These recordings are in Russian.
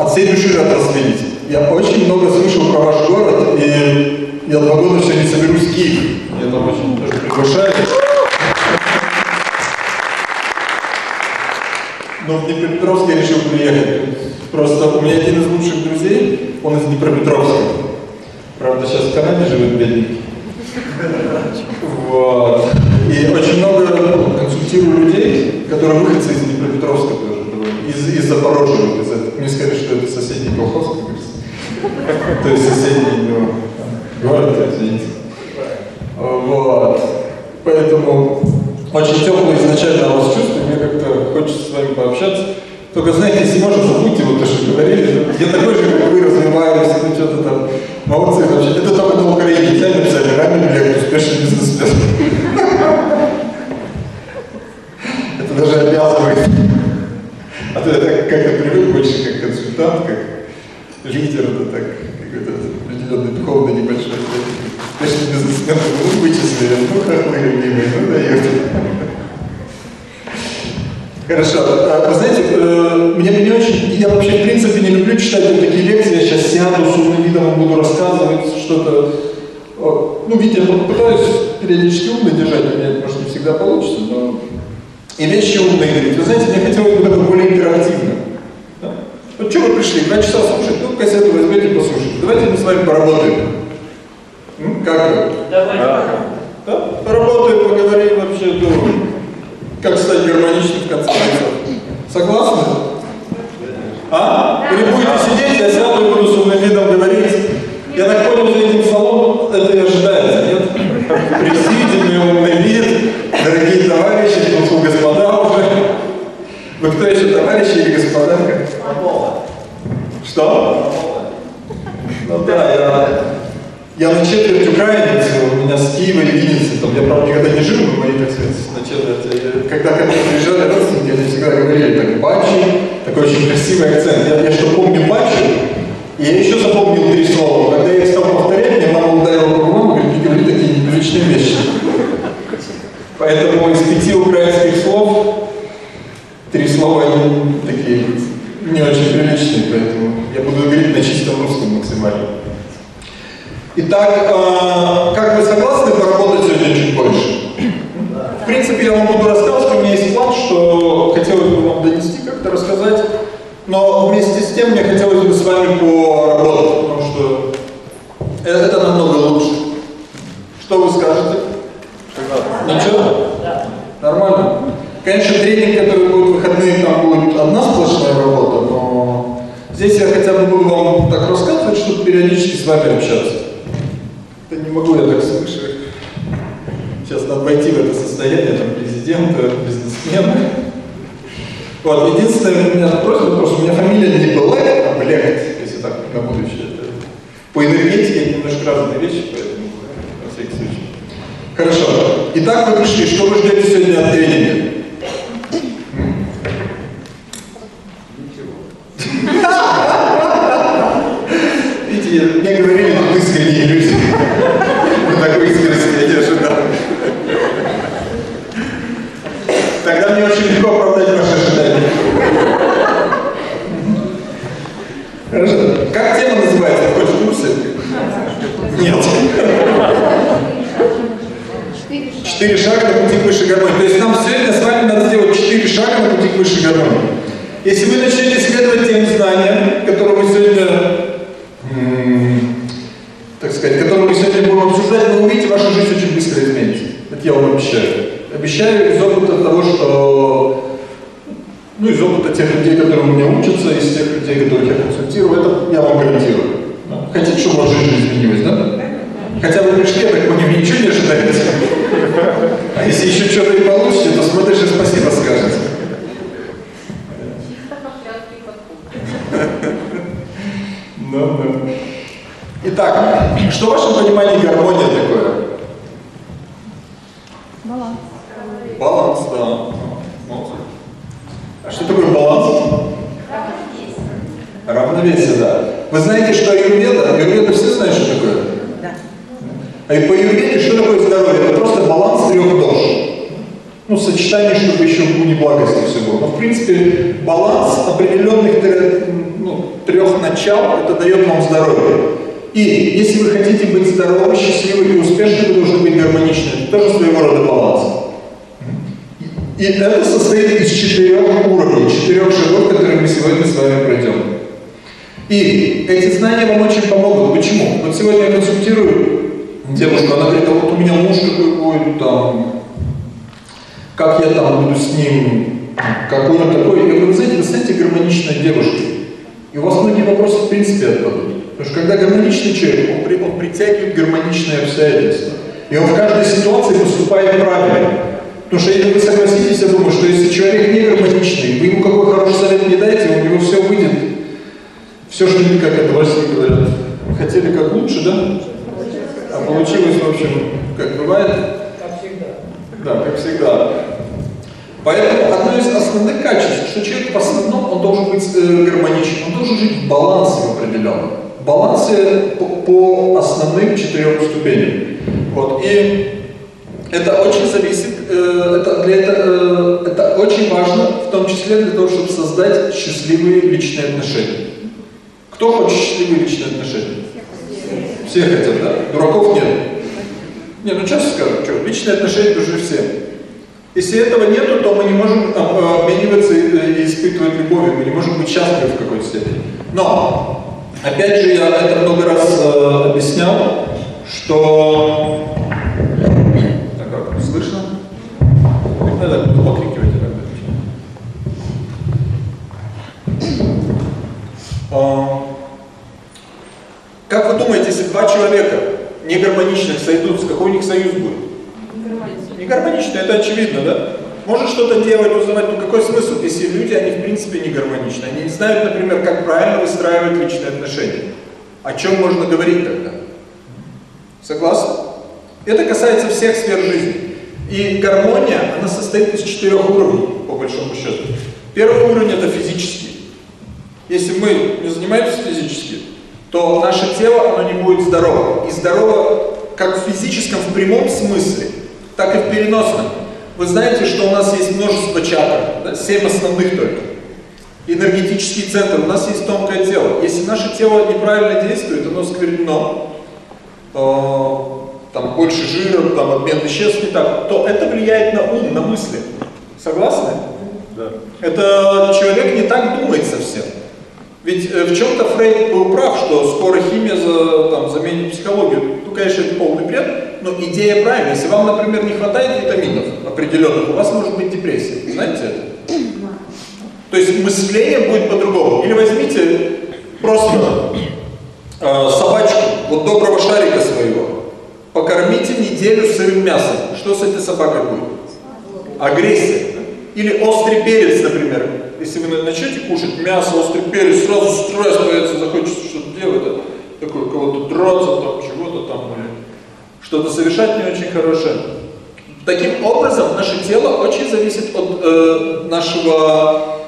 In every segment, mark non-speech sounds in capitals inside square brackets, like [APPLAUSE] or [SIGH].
от рад вас видеть. Я очень много слышал про ваш город, и я два года все не соберусь в Киев. Я там очень тоже приглашаю. Но в Днепропетровск я решил приехать. Просто у меня один из лучших друзей, он из Днепропетровска. Правда, сейчас в Канаде живет бедненький. Вот. И очень много консультирую людей, которые выходцы из Днепропетровска из, из Запорожья. Вот, из. Мне сказали, что это соседний колхоз, как говорится. То есть соседний ну, город, извините. Вот. Поэтому очень теплое изначально у вас чувство, мне как-то хочется с вами пообщаться. Только, знаете, если можно, забудьте вот то, что говорили. Я такой же, как вы, развиваюсь, ну что-то там, молодцы вообще. Это только на Украине взяли, написали, ранний билет, успешный бизнесмен. Это даже обязывает. А то я так как-то привык больше как консультант, как лидер, это так, какой-то определенный духовный небольшой. Успешный бизнесмен, ну, вычислили, ну, как мы любимые, ну, дает. Хорошо. А, вы знаете, э, мне не очень, я вообще в принципе не люблю читать вот такие лекции, я сейчас сяду с умным видом буду рассказывать что-то. Ну, видите, я пытаюсь периодически умно держать, у меня может, не всегда получится, но и вещи умные говорить. Вы знаете, мне хотелось бы это более интерактивно. Да? Вот что вы пришли, два часа слушать, ну, кассету возьмете, послушайте. Давайте мы с вами поработаем. Ну, как вы? Давай. Да? Поработаем, поговорим вообще, думаю как стать гармоничным в конце концов. Согласны? А? Или будете сидеть, я сяду и буду с умным видом говорить. Я так понял, за этим столом это и ожидается, нет? Присиденный умный вид, дорогие товарищи, ну, господа уже. Вы кто еще, товарищи или господа? Что? Ну да, я я на четверть украинец, у меня с Киева и Винницы, там я, правда, никогда не жил, но мои, так сказать, на четверть. Когда ко мне приезжали родственники, они всегда говорили, так, бачи, такой очень красивый акцент. Я, я что помню бачи, и я еще запомнил три слова. Когда я их стал повторять, мне мама ударила по губам, говорит, не говори такие неприличные вещи. Поэтому из пяти украинских слов три слова такие не очень приличные, поэтому я буду говорить на чистом русском максимально. Итак, э, как вы согласны поработать сегодня чуть больше? В принципе, я вам буду рассказывать, у меня есть план, что хотелось бы вам донести, как-то рассказать, но вместе с тем мне хотелось бы с вами поработать, потому что это намного лучше. Что вы так рассказывать, чтобы периодически с вами общаться. Да не могу я так слышать. Сейчас надо войти в это состояние, там, президента, бизнесмена. Вот, единственное, у меня просьба, потому что у меня фамилия не Блэк, а Блэк, если так на будущее. По энергетике немножко разные вещи, поэтому на всякий случай. Хорошо. Итак, вы пришли. Что вы ждете сегодня от тренинга? Видите, мне говорили, тут искренние люди. Вот такой искренности я не ожидал. Тогда мне очень легко оправдать ваши ожидания. Хорошо. Как тема называется? Хоть в курсе? Нет. Четыре шага на пути к высшей гармонии. То есть нам сегодня с вами надо сделать четыре шага на пути к высшей гармонии. Если вы начнете следовать тем знаниям, которые мы сегодня, так сказать, которые мы сегодня будем обсуждать, вы увидите, ваша жизнь очень быстро изменится. Это я вам обещаю. Обещаю из опыта того, что ну, из опыта тех людей, которые у меня учатся, из тех людей, которых я консультирую, это я вам гарантирую. Хотите, чтобы ваша жизнь изменилась, да? Хотя вы пришли, я так понимаю, ничего не ожидаете. А если еще что-то и получите, то смотришь и спасибо скажете. Ну, да. Итак, что в вашем понимании гармония такое? Баланс. Баланс, да. Молодцы. А что такое баланс? Равновесие, да. Вы знаете, что аюрведа? Аюрведа все знают, что такое? Да. А и по аюрведе что такое здоровье? Это просто баланс трех дож. Ну, сочетание, чтобы еще в не благости все было. Но, в принципе, баланс определенных ну, трех начал, это дает вам здоровье. И если вы хотите быть здоровы, счастливы и успешны, вы должны быть гармоничны. Это тоже своего рода баланс. И это состоит из четырех уровней, четырех шагов, которые мы сегодня с вами пройдем. И эти знания вам очень помогут. Почему? Вот сегодня я консультирую девушку, она говорит, а вот у меня муж какой будет, там, как я там буду с ним, какой он такой. Говорю, вы знаете, вы станете гармоничной девушкой. И у вас многие вопросы в принципе отпадут. Потому что когда гармоничный человек, он, при, он притягивает гармоничные обстоятельства. И он в каждой ситуации поступает правильно. Потому что если вы согласитесь, я думаю, что если человек не гармоничный, вы ему какой хороший совет не дайте, у него все выйдет. Все, что не как это Василий говорят. Хотели как лучше, да? А получилось, в общем, как бывает. Как всегда. Да, как всегда. Поэтому одно из основных качеств, что человек в основном он должен быть э, гармоничен, он должен жить в балансе в определенном. Балансе по, по основным четырем ступеням. Вот. И это очень зависит, э, это, для это, э, это очень важно, в том числе для того, чтобы создать счастливые личные отношения. Кто хочет счастливые личные отношения? Все хотят, да? Дураков нет. Не, ну честно скажу, что, личные отношения нужны всем. Если этого нету, то мы не можем а, обмениваться и испытывать любовь, мы не можем быть счастливы в какой-то степени. Но, опять же, я это много раз э, объяснял, что Слышно? Надо покрикивать иногда. А, как вы думаете, если два человека негармоничных сойдутся, какой у них союз будет? Негармоничный, это очевидно, да? Может что-то делать, узнавать, ну какой смысл, если люди, они в принципе не гармоничны. Они не знают, например, как правильно выстраивать личные отношения. О чем можно говорить тогда? Согласны? Это касается всех сфер жизни. И гармония, она состоит из четырех уровней, по большому счету. Первый уровень – это физический. Если мы не занимаемся физически, то наше тело, оно не будет здорово. И здорово как в физическом, в прямом смысле, так и в переносном. Вы знаете, что у нас есть множество чакр, да, семь основных только. Энергетический центр, у нас есть тонкое тело. Если наше тело неправильно действует, оно сквернено, там больше жира, там обмен веществ не так, то это влияет на ум, на мысли. Согласны? Да. Это человек не так думает совсем. Ведь э, в чем-то Фрейд был прав, что скоро химия за, там, заменит психологию. Ну, конечно, это полный бред, но идея правильная. Если вам, например, не хватает витаминов определенных, у вас может быть депрессия. Знаете это? То есть мышление будет по-другому. Или возьмите просто э, собачку, вот доброго шарика своего, Покормите неделю сырым мясом. Что с этой собакой будет? Агрессия. Или острый перец, например. Если вы начнете кушать мясо, острый перец, сразу стресс появится, захочется что-то делать, да? такое, кого-то драться, там, чего-то там, или что-то совершать не очень хорошее. Таким образом, наше тело очень зависит от э, нашего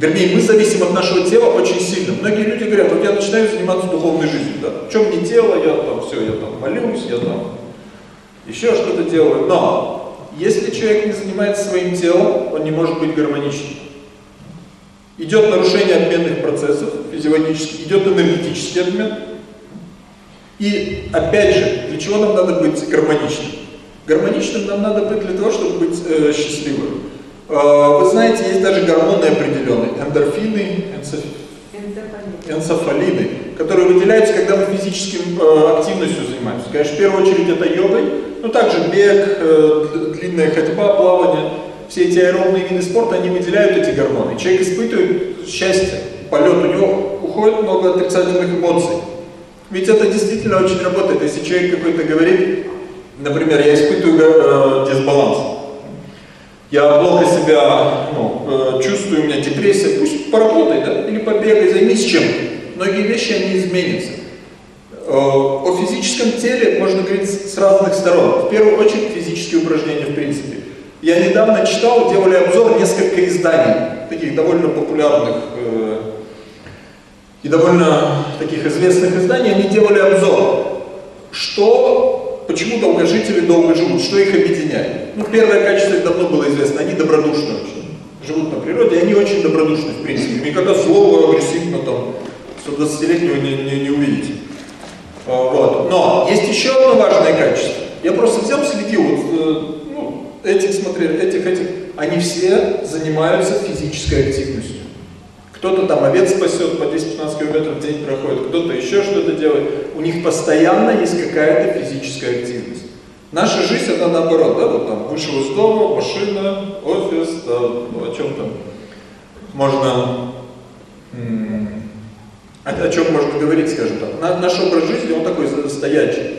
Вернее, мы зависим от нашего тела очень сильно. Многие люди говорят, вот я начинаю заниматься духовной жизнью, да, в чем не тело, я там все, я там молюсь, я там еще что-то делаю. Но если человек не занимается своим телом, он не может быть гармоничным. Идет нарушение обменных процессов физиологически, идет энергетический обмен. И опять же, для чего нам надо быть гармоничным? Гармоничным нам надо быть для того, чтобы быть э, счастливым. Э, вы знаете, есть даже гормоны определенные, эндорфины, энцефалины, которые выделяются, когда мы физическим э, активностью занимаемся. Конечно, в первую очередь это йогой, но также бег, э, длинная ходьба, плавание. Все эти аэробные виды спорта, они выделяют эти гормоны. Человек испытывает счастье, полет, у него уходит много отрицательных эмоций. Ведь это действительно очень работает. Если человек какой-то говорит, например, я испытываю э, дисбаланс, я плохо себя ну, э, чувствую, у меня депрессия, пусть поработай, да, или побегай, займись чем. Многие вещи, они изменятся. Э, о физическом теле можно говорить с разных сторон. В первую очередь физические упражнения в принципе. Я недавно читал, делали обзор несколько изданий, таких довольно популярных э, и довольно таких известных изданий, они делали обзор, что почему долгожители долго живут, что их объединяет? Ну, первое качество их давно было известно, они добродушны очень. Живут на природе, и они очень добродушны, в принципе. Никогда злого, агрессивно там, 120-летнего не, не, не увидите. А, вот. Но есть еще одно важное качество. Я просто взял, следил, вот, э, ну, этих смотрел, этих, этих. Они все занимаются физической активностью. Кто-то там овец спасет, по 10-15 километров в день проходит, кто-то еще что-то делает. У них постоянно есть какая-то физическая активность. Наша жизнь, она наоборот, да, вот там вышел из дома, машина, офис, да, ну, о чем там можно, о, чем можно говорить, скажем так. На, наш образ жизни, он такой стоячий.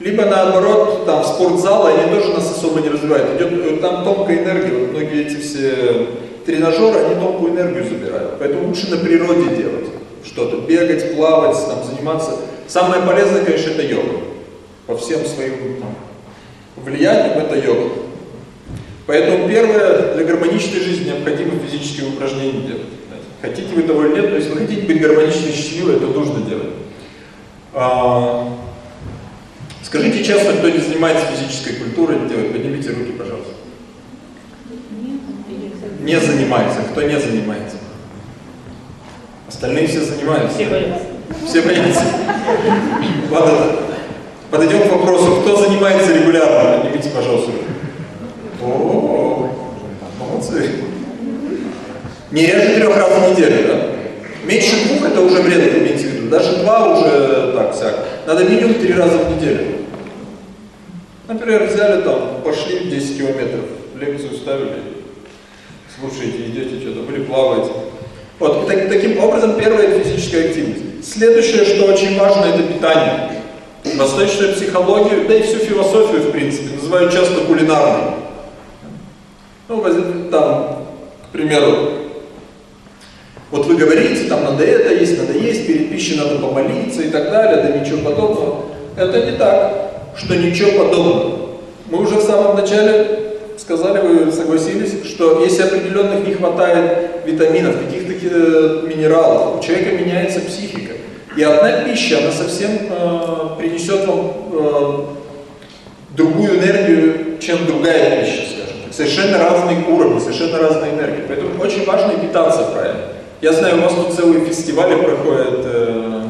Либо наоборот, там спортзалы, они тоже нас особо не развивают. Идет э, там тонкая энергия, вот многие эти все тренажеры, они тонкую энергию забирают. Поэтому лучше на природе делать что-то, бегать, плавать, там, заниматься. Самое полезное, конечно, это йога. По всем своим влиянием это йога. Поэтому первое, для гармоничной жизни необходимо физические упражнения делать. Хотите вы того или нет, но если вы хотите быть гармоничной и счастливой, это нужно делать. А, скажите честно, кто не занимается физической культурой, делать, поднимите руки, пожалуйста. Не занимается. Кто не занимается? Остальные все занимаются. Все боятся. Все боятся. Ладно, подойдем к вопросу, кто занимается регулярно? Поднимите, пожалуйста. О, молодцы. Не реже трех раз в неделю, да? Меньше двух это уже вредно, имейте в виду. Даже два уже так всяк. Надо минимум три раза в неделю. Например, взяли там, пошли 10 километров, лекцию ставили, слушаете, идете что-то, или плаваете. Вот, и так, таким образом, первая физическая активность. Следующее, что очень важно, это питание. Восточную психологию, да и всю философию, в принципе, называют часто кулинарной. Ну, там, к примеру, вот вы говорите, там надо это есть, надо есть, перед пищей надо помолиться и так далее, да ничего подобного. Это не так, что ничего подобного. Мы уже в самом начале сказали, вы согласились, что если определенных не хватает витаминов, каких-то минералов, у человека меняется психика. И одна пища, она совсем э, принесет вам э, другую энергию, чем другая пища, скажем так. Совершенно разные уровни, совершенно разные энергии. Поэтому очень важно питаться правильно. Я знаю, у вас тут целые фестивали проходят э,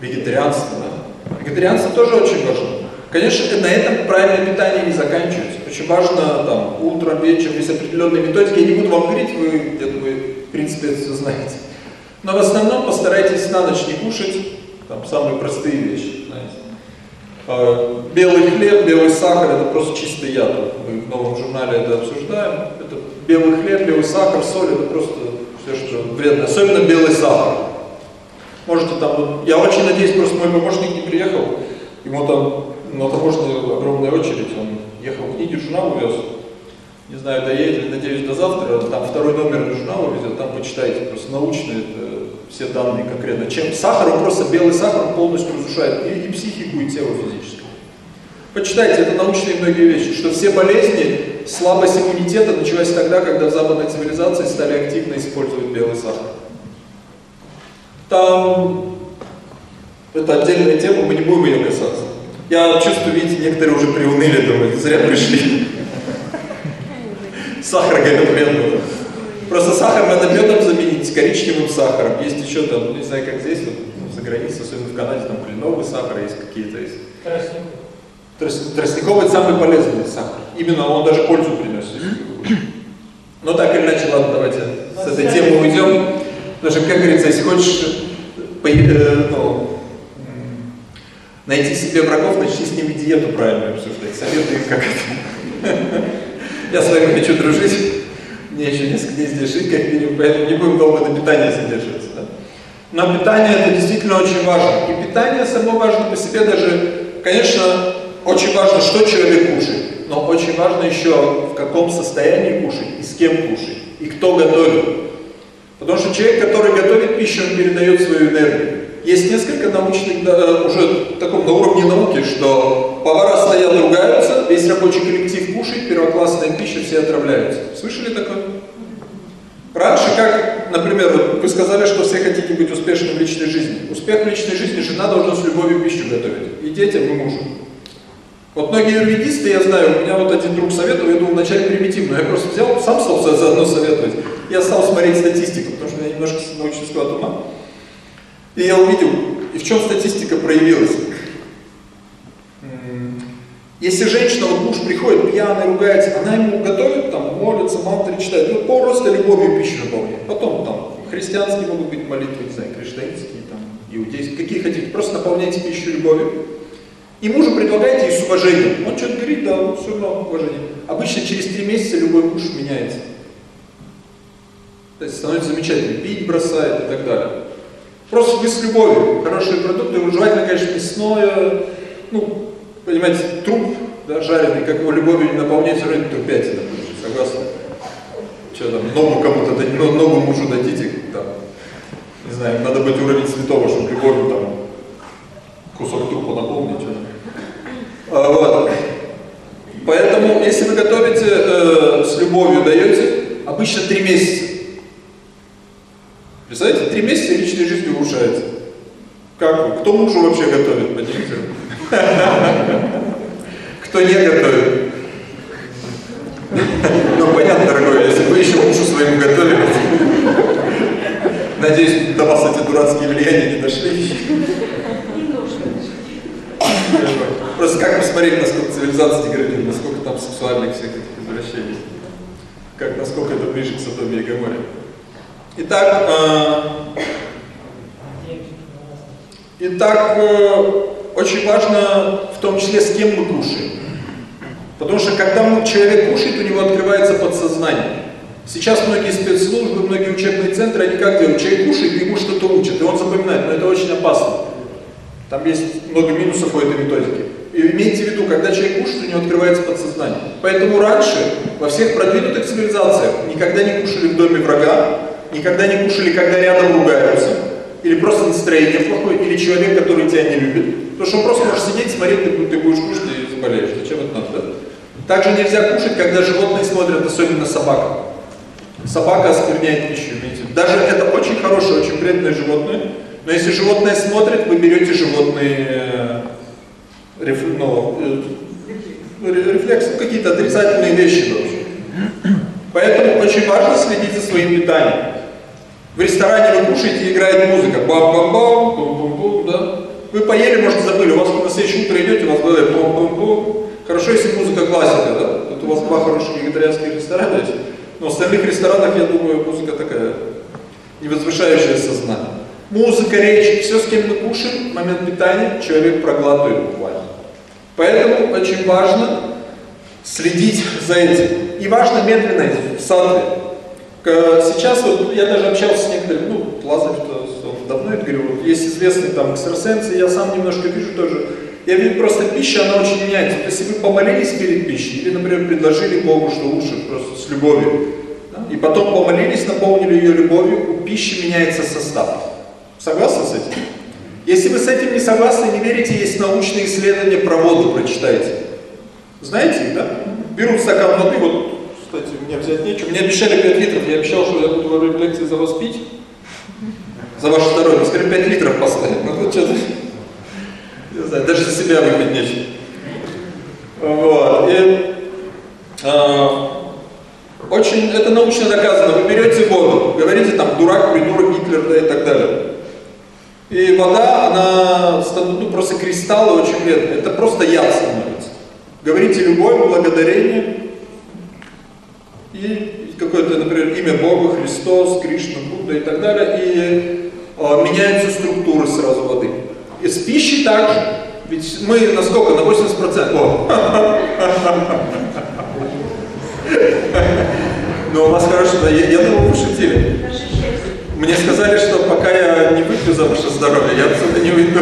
вегетарианство, да? Вегетарианство тоже очень важно. Конечно, на этом правильное питание не заканчивается. Очень важно там утром, вечером, есть определенные методики. Я не буду вам говорить, вы, я думаю, в принципе, это все знаете. Но в основном постарайтесь на ночь не кушать, там самые простые вещи, знаете. А, белый хлеб, белый сахар – это просто чистый яд. Мы в новом журнале это обсуждаем. Это белый хлеб, белый сахар, соль – это просто все, что вредно. Особенно белый сахар. Можете там, я очень надеюсь, просто мой помощник не приехал, ему там на таможне огромная очередь, он ехал книги, журнал увез. Не знаю, доедет ли, надеюсь, до завтра. Там второй номер журнала везет, там почитайте, просто научные это, все данные конкретно. Чем сахар, он просто белый сахар полностью разрушает и, и психику, и тело физическое. Почитайте, это научные многие вещи, что все болезни, слабость иммунитета началась тогда, когда в западной цивилизации стали активно использовать белый сахар. Там это отдельная тема, мы не будем ее касаться. Я чувствую, видите, некоторые уже приуныли, думают, зря пришли. Сахар медом. Просто сахар надо медом заменить, коричневым сахаром. Есть еще там, не знаю, как здесь, вот, ну, за границей, особенно в Канаде, там кленовый сахар есть какие-то. есть. Тростниковый. Тростниковый самый полезный сахар. Именно он даже пользу приносит. Но так или иначе, ладно, давайте с этой темы уйдем. Потому что, как говорится, если хочешь э, ну, найти себе врагов, начни с ними диету правильно обсуждать. Советую как это. [LAUGHS] Я с вами хочу дружить. Мне еще несколько дней здесь жить, как минимум, поэтому не будем долго на питании задерживаться. Да? Но питание это действительно очень важно. И питание само важно по себе даже, конечно, очень важно, что человек кушает. Но очень важно еще, в каком состоянии кушать, и с кем кушать, и кто готовит. Потому что человек, который готовит пищу, он передает свою энергию. Есть несколько научных, да, уже таком на уровне науки, что повара стоят, ругаются, весь рабочий коллектив кушает, первоклассная пища, все отравляются. Слышали такое? Раньше, как, например, вы сказали, что все хотите быть успешным в личной жизни. Успех в личной жизни жена должна с любовью пищу готовить. И детям, и мужу. Вот многие юридисты, я знаю, у меня вот один друг советовал, я думал вначале примитивно, я просто взял, сам стал заодно советовать. Я стал смотреть статистику, потому что я немножко научный склад ума. И я увидел, и в чем статистика проявилась. Если женщина, вот муж приходит пьяный, ругается, она ему готовит, там, молится, мантры читает, ну, просто любовью пищу наполняет. Потом там христианские могут быть молитвы, не знаю, кришнаитские, там, иудейские, какие хотите, просто наполняйте пищу любовью. И мужу предлагаете и с. Он что-то говорит, да, все равно уважение. Обычно через три месяца любой муж меняется. То есть становится замечательным, пить бросает и так далее. Просто вы с любовью, хорошие продукты, желательно, конечно, мясное, ну, понимаете, труп, да, жареный, как его любовью не наполнять, все равно трупятина будет, согласны? Что там, ногу кому-то дать, ногу мужу дадите, там, не знаю, надо быть уровень святого, чтобы любовью там кусок трупа наполнить, а, вот. Поэтому, если вы готовите э, с любовью, даете, обычно три месяца. Представляете, три месяца личной жизни улучшается. Как? Кто мужу вообще готовит? Поднимите Кто не готовит? Ну, понятно, дорогой, если вы еще мужу своему готовили. Надеюсь, до вас эти дурацкие влияния не дошли. Просто как посмотреть, насколько цивилизация деградирует, насколько там сексуальных всех этих извращений. Как, насколько это ближе к Содоме и Гоморе. Итак, э, итак э, очень важно в том числе, с кем мы кушаем. Потому что когда человек кушает, у него открывается подсознание. Сейчас многие спецслужбы, многие учебные центры, они как делают? Человек кушает, ему что-то учат, и он запоминает, но это очень опасно. Там есть много минусов у этой методики. И имейте в виду, когда человек кушает, у него открывается подсознание. Поэтому раньше во всех продвинутых цивилизациях никогда не кушали в доме врага, никогда не кушали, когда рядом ругаются, или просто настроение плохое, или человек, который тебя не любит. Потому что просто может сидеть, смотреть, ты, ты будешь кушать и заболеешь. Зачем это надо? Также нельзя кушать, когда животные смотрят, особенно собака. Собака оскверняет пищу, видите. Даже это очень хорошее, очень вредное животное, но если животное смотрит, вы берете животные э, реф, ну, э, рефлексы, какие-то отрицательные вещи вообще. Поэтому очень важно следить за своим питанием. В ресторане вы кушаете, играет музыка, бам-бам-бам, бум-бум-бум, да? Вы поели, может, забыли, у вас на следующее утро идете, у вас говорит бум-бум-бум. Хорошо, если музыка классика, да? Тут у вас два хороших вегетарианских ресторана есть. Но в остальных ресторанах, я думаю, музыка такая, не возвышающая сознание. Музыка, речь, все, с кем мы кушаем, момент питания, человек проглатывает буквально. Поэтому очень важно следить за этим. И важно медленно идти, в саду. Сейчас вот я даже общался с некоторыми, ну, Лазарь давно это говорю, вот есть известные там экстрасенсы, я сам немножко вижу тоже, я вижу просто пища, она очень меняется. То есть, если вы помолились перед пищей, или, например, предложили Богу, что лучше, просто с любовью, да, и потом помолились, наполнили ее любовью, у пищи меняется состав. Согласны с этим? Если вы с этим не согласны, не верите, есть научные исследования про воду, прочитайте. Знаете да? Берут стакан воды, вот, кстати, мне взять нечего. Мне обещали 5 литров, я обещал, что я буду во время лекции за вас пить. За ваше здоровье. Скорее 5 литров поставить. Ну тут что-то, не знаю, даже за себя выпить нечего. Вот. И, а, очень, это научно доказано. Вы берете воду, говорите там дурак, придурок, Гитлер, да и так далее. И вода, она, ну просто кристаллы очень вредные. Это просто яд становится. Говорите любовь, благодарение и какое-то, например, имя Бога, Христос, Кришна, Будда и так далее. И э, меняются структуры сразу воды. И с пищей также. Ведь мы на сколько? На 80%. О. [LAUGHS] Но у вас хорошо, я, я думал, вы шутили. Мне сказали, что пока я не выпью за ваше здоровье, я отсюда не уйду.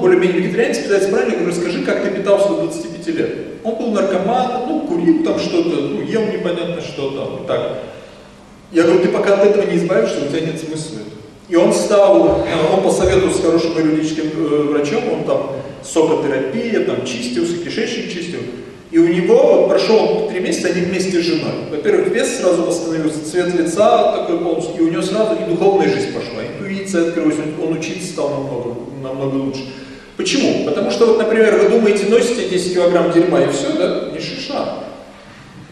Более-менее вегетарианец, питается правильно, я говорю, скажи, как ты питался до 25 лет. Он был наркоман, ну, курил там что-то, ну, ел непонятно что там, так. Я говорю, ты пока от этого не избавишься, у тебя нет смысла. И он стал, э, он посоветовался с хорошим юридическим э, врачом, он там сокотерапия, там чистился, кишечник чистил. И у него, вот прошел три месяца, они вместе с женой. Во-первых, вес сразу восстановился, цвет лица такой полностью, и у него сразу и духовная жизнь пошла, интуиция открылась, он, он учиться стал намного, намного лучше. Почему? Потому что, вот, например, вы думаете, носите 10 килограмм дерьма и все, да? Не шиша.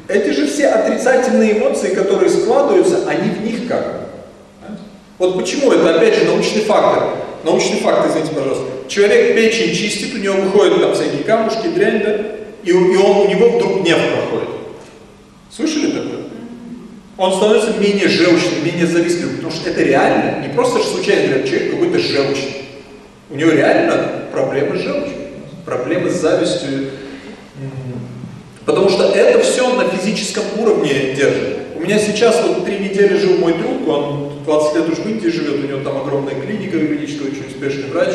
Эти же все отрицательные эмоции, которые складываются, они в них как? Вот почему это, опять же, научный фактор. Научный факт, извините, пожалуйста. Человек печень чистит, у него выходят там всякие камушки, дрянь, да? и, и он, у него вдруг гнев проходит. Слышали такое? Он становится менее желчным, менее завистливым, потому что это реально, не просто случайно человек какой-то желчный. У него реально проблемы с желчью, проблемы с завистью. Потому что это все на физическом уровне держит. У меня сейчас вот три недели жил мой друг, он 20 лет уж в Индии живет, у него там огромная клиника юридическая, очень успешный врач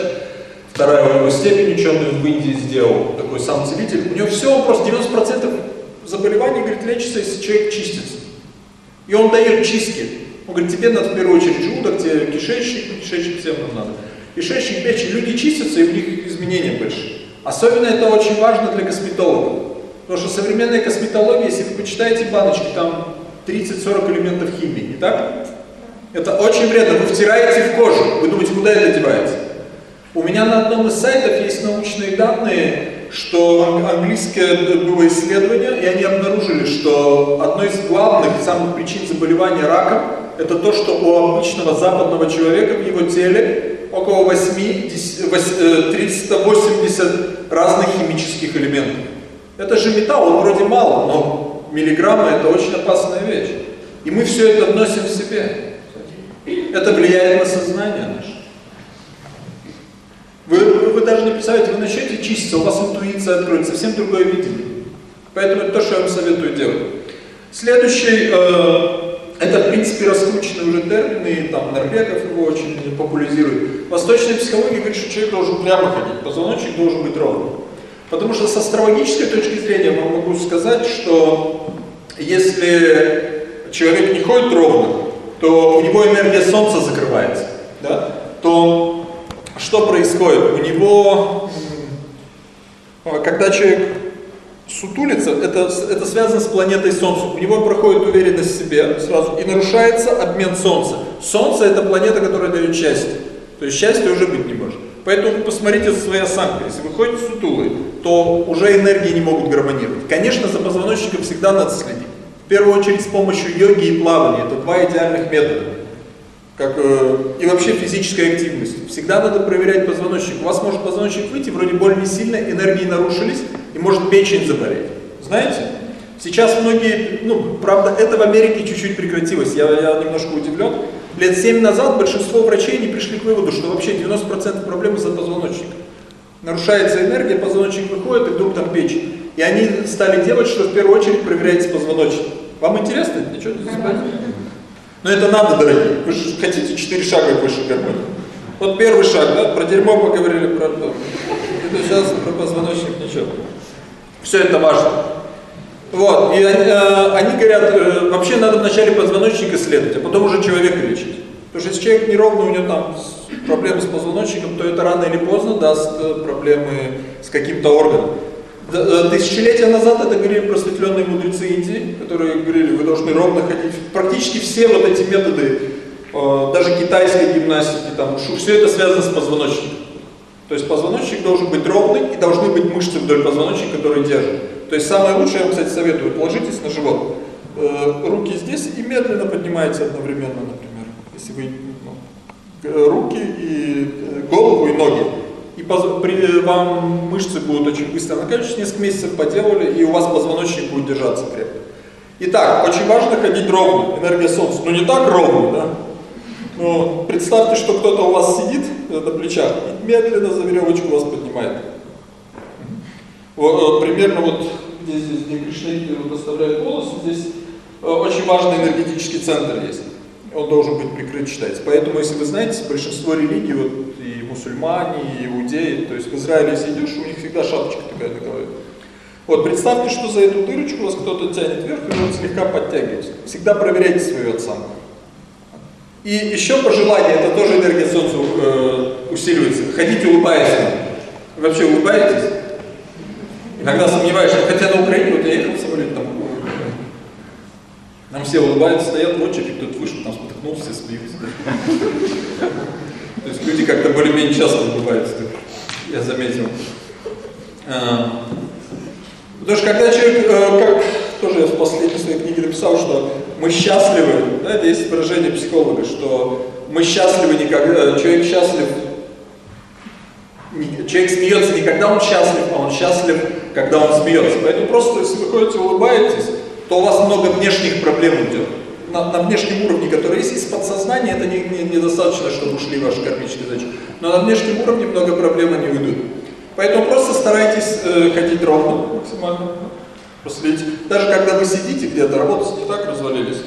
вторая у него степень ученую в Индии сделал, такой сам целитель, у него все, он просто 90% заболеваний, говорит, лечится, если человек чистится. И он дает чистки. Он говорит, тебе надо в первую очередь желудок, тебе кишечник, кишечник всем нам надо. Кишечник, печень, люди чистятся, и у них изменения большие. Особенно это очень важно для косметологов. Потому что современная косметология, если вы почитаете баночки, там 30-40 элементов химии, не так? Это очень вредно. Вы втираете в кожу. Вы думаете, куда это девается? У меня на одном из сайтов есть научные данные, что английское было исследование, и они обнаружили, что одной из главных, самых причин заболевания раком, это то, что у обычного западного человека в его теле около 8, 380 разных химических элементов. Это же металл, он вроде мало, но миллиграммы это очень опасная вещь. И мы все это вносим в себе. это влияет на сознание наше. Вы, вы, вы даже не представляете, вы начнете чиститься, у вас интуиция откроется, совсем другое видение. Поэтому это то, что я вам советую делать. Следующий, э, это в принципе раскрученные уже термины, там Норвегов его очень популяризирует. Восточная психология говорит, что человек должен прямо ходить, позвоночник должен быть ровным. Потому что с астрологической точки зрения я могу сказать, что если человек не ходит ровно, то у него энергия Солнца закрывается. Да? То что происходит? У него, когда человек сутулится, это, это связано с планетой Солнца. У него проходит уверенность в себе сразу и нарушается обмен Солнца. Солнце это планета, которая дает счастье. То есть счастья уже быть не может. Поэтому посмотрите свои осанки. Если вы ходите сутулые, то уже энергии не могут гармонировать. Конечно, за позвоночником всегда надо следить. В первую очередь с помощью йоги и плавания. Это два идеальных метода. Как, э, и вообще физической активности. Всегда надо проверять позвоночник. У вас может позвоночник выйти, вроде боль не сильная, энергии нарушились, и может печень заболеть. Знаете? Сейчас многие, ну, правда, это в Америке чуть-чуть прекратилось. Я, я немножко удивлен. Лет 7 назад большинство врачей не пришли к выводу, что вообще 90% проблем из-за позвоночника. Нарушается энергия, позвоночник выходит, и вдруг там печень. И они стали делать, что в первую очередь проверяется позвоночник. Вам интересно? Ничего не забывайте. Но это надо, дорогие. Вы же хотите 4 шага к высшей гармонии. Вот первый шаг, да, про дерьмо поговорили, про то. Это сейчас про позвоночник ничего. Все это важно. Вот, и они, э, они говорят, э, вообще надо вначале позвоночник исследовать, а потом уже человека лечить. Потому что если человек неровный, у него там проблемы с позвоночником, то это рано или поздно даст э, проблемы с каким-то органом. Э, тысячелетия назад это говорили просветленные мудрецы Индии, которые говорили, вы должны ровно ходить. Практически все вот эти методы, э, даже китайской гимнастики, там, все это связано с позвоночником. То есть позвоночник должен быть ровный и должны быть мышцы вдоль позвоночника, которые держат. То есть самое лучшее, я вам, кстати, советую, ложитесь на живот. Руки здесь и медленно поднимаете одновременно, например. Если вы ну, руки и голову и ноги и при, вам мышцы будут очень быстро накачивать, несколько месяцев поделали, и у вас позвоночник будет держаться крепко. Итак, очень важно ходить ровно, энергия солнца. Но ну, не так ровно, да? Но представьте, что кто-то у вас сидит на плечах и медленно за веревочку вас поднимает. Вот, э, примерно вот здесь, здесь где Кришнаиты доставляют волосы, здесь э, очень важный энергетический центр есть. Он должен быть прикрыт, считается. Поэтому, если вы знаете, большинство религий, вот мусульмане, и иудеи. То есть в Израиле если у них всегда шапочка такая на голове. Вот представьте, что за эту дырочку вас кто-то тянет вверх, и вы слегка подтягиваете. Всегда проверяйте свою оценку. И еще пожелание, это тоже энергия Солнца э, усиливается. Ходите, улыбаясь. Вообще улыбаетесь? Иногда сомневаешься, хотя на Украине, вот я ехал в самолете, там нам все улыбаются, стоят в очереди, кто-то вышел, там споткнулся, все смеются. То есть люди как-то более-менее часто улыбаются, я заметил. А, потому что когда человек, э, как тоже я в последней своей книге написал, что мы счастливы, да, это есть выражение психолога, что мы счастливы никогда, э, человек счастлив, человек смеется не когда он счастлив, а он счастлив, когда он смеется. Поэтому просто, если вы ходите улыбаетесь, то у вас много внешних проблем уйдет на, на внешнем уровне, который есть из подсознания, это недостаточно, не, не чтобы ушли ваши кармические задачи. Но на внешнем уровне много проблем они уйдут. Поэтому просто старайтесь э, ходить ровно максимально. Последите. Даже когда вы сидите где-то, работать не так развалились.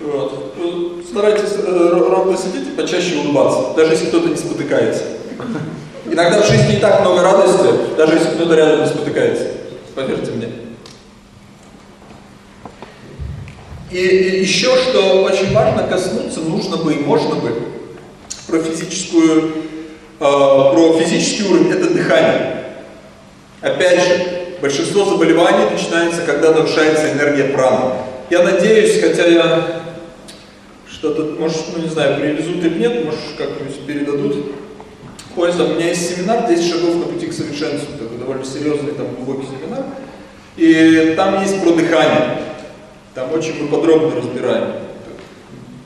Вот. Старайтесь э, ровно сидеть и почаще улыбаться, даже если кто-то не спотыкается. Иногда в жизни не так много радости, даже если кто-то рядом не спотыкается. Поверьте мне. И, еще, что очень важно коснуться, нужно бы и можно бы, про физическую, э, про физический уровень, это дыхание. Опять же, большинство заболеваний начинается, когда нарушается энергия праны. Я надеюсь, хотя я что-то, может, ну не знаю, привезут или нет, может, как-нибудь передадут. Польза. У меня есть семинар 10 шагов на пути к совершенству, такой довольно серьезный, там глубокий семинар. И там есть про дыхание. Там очень мы подробно разбираем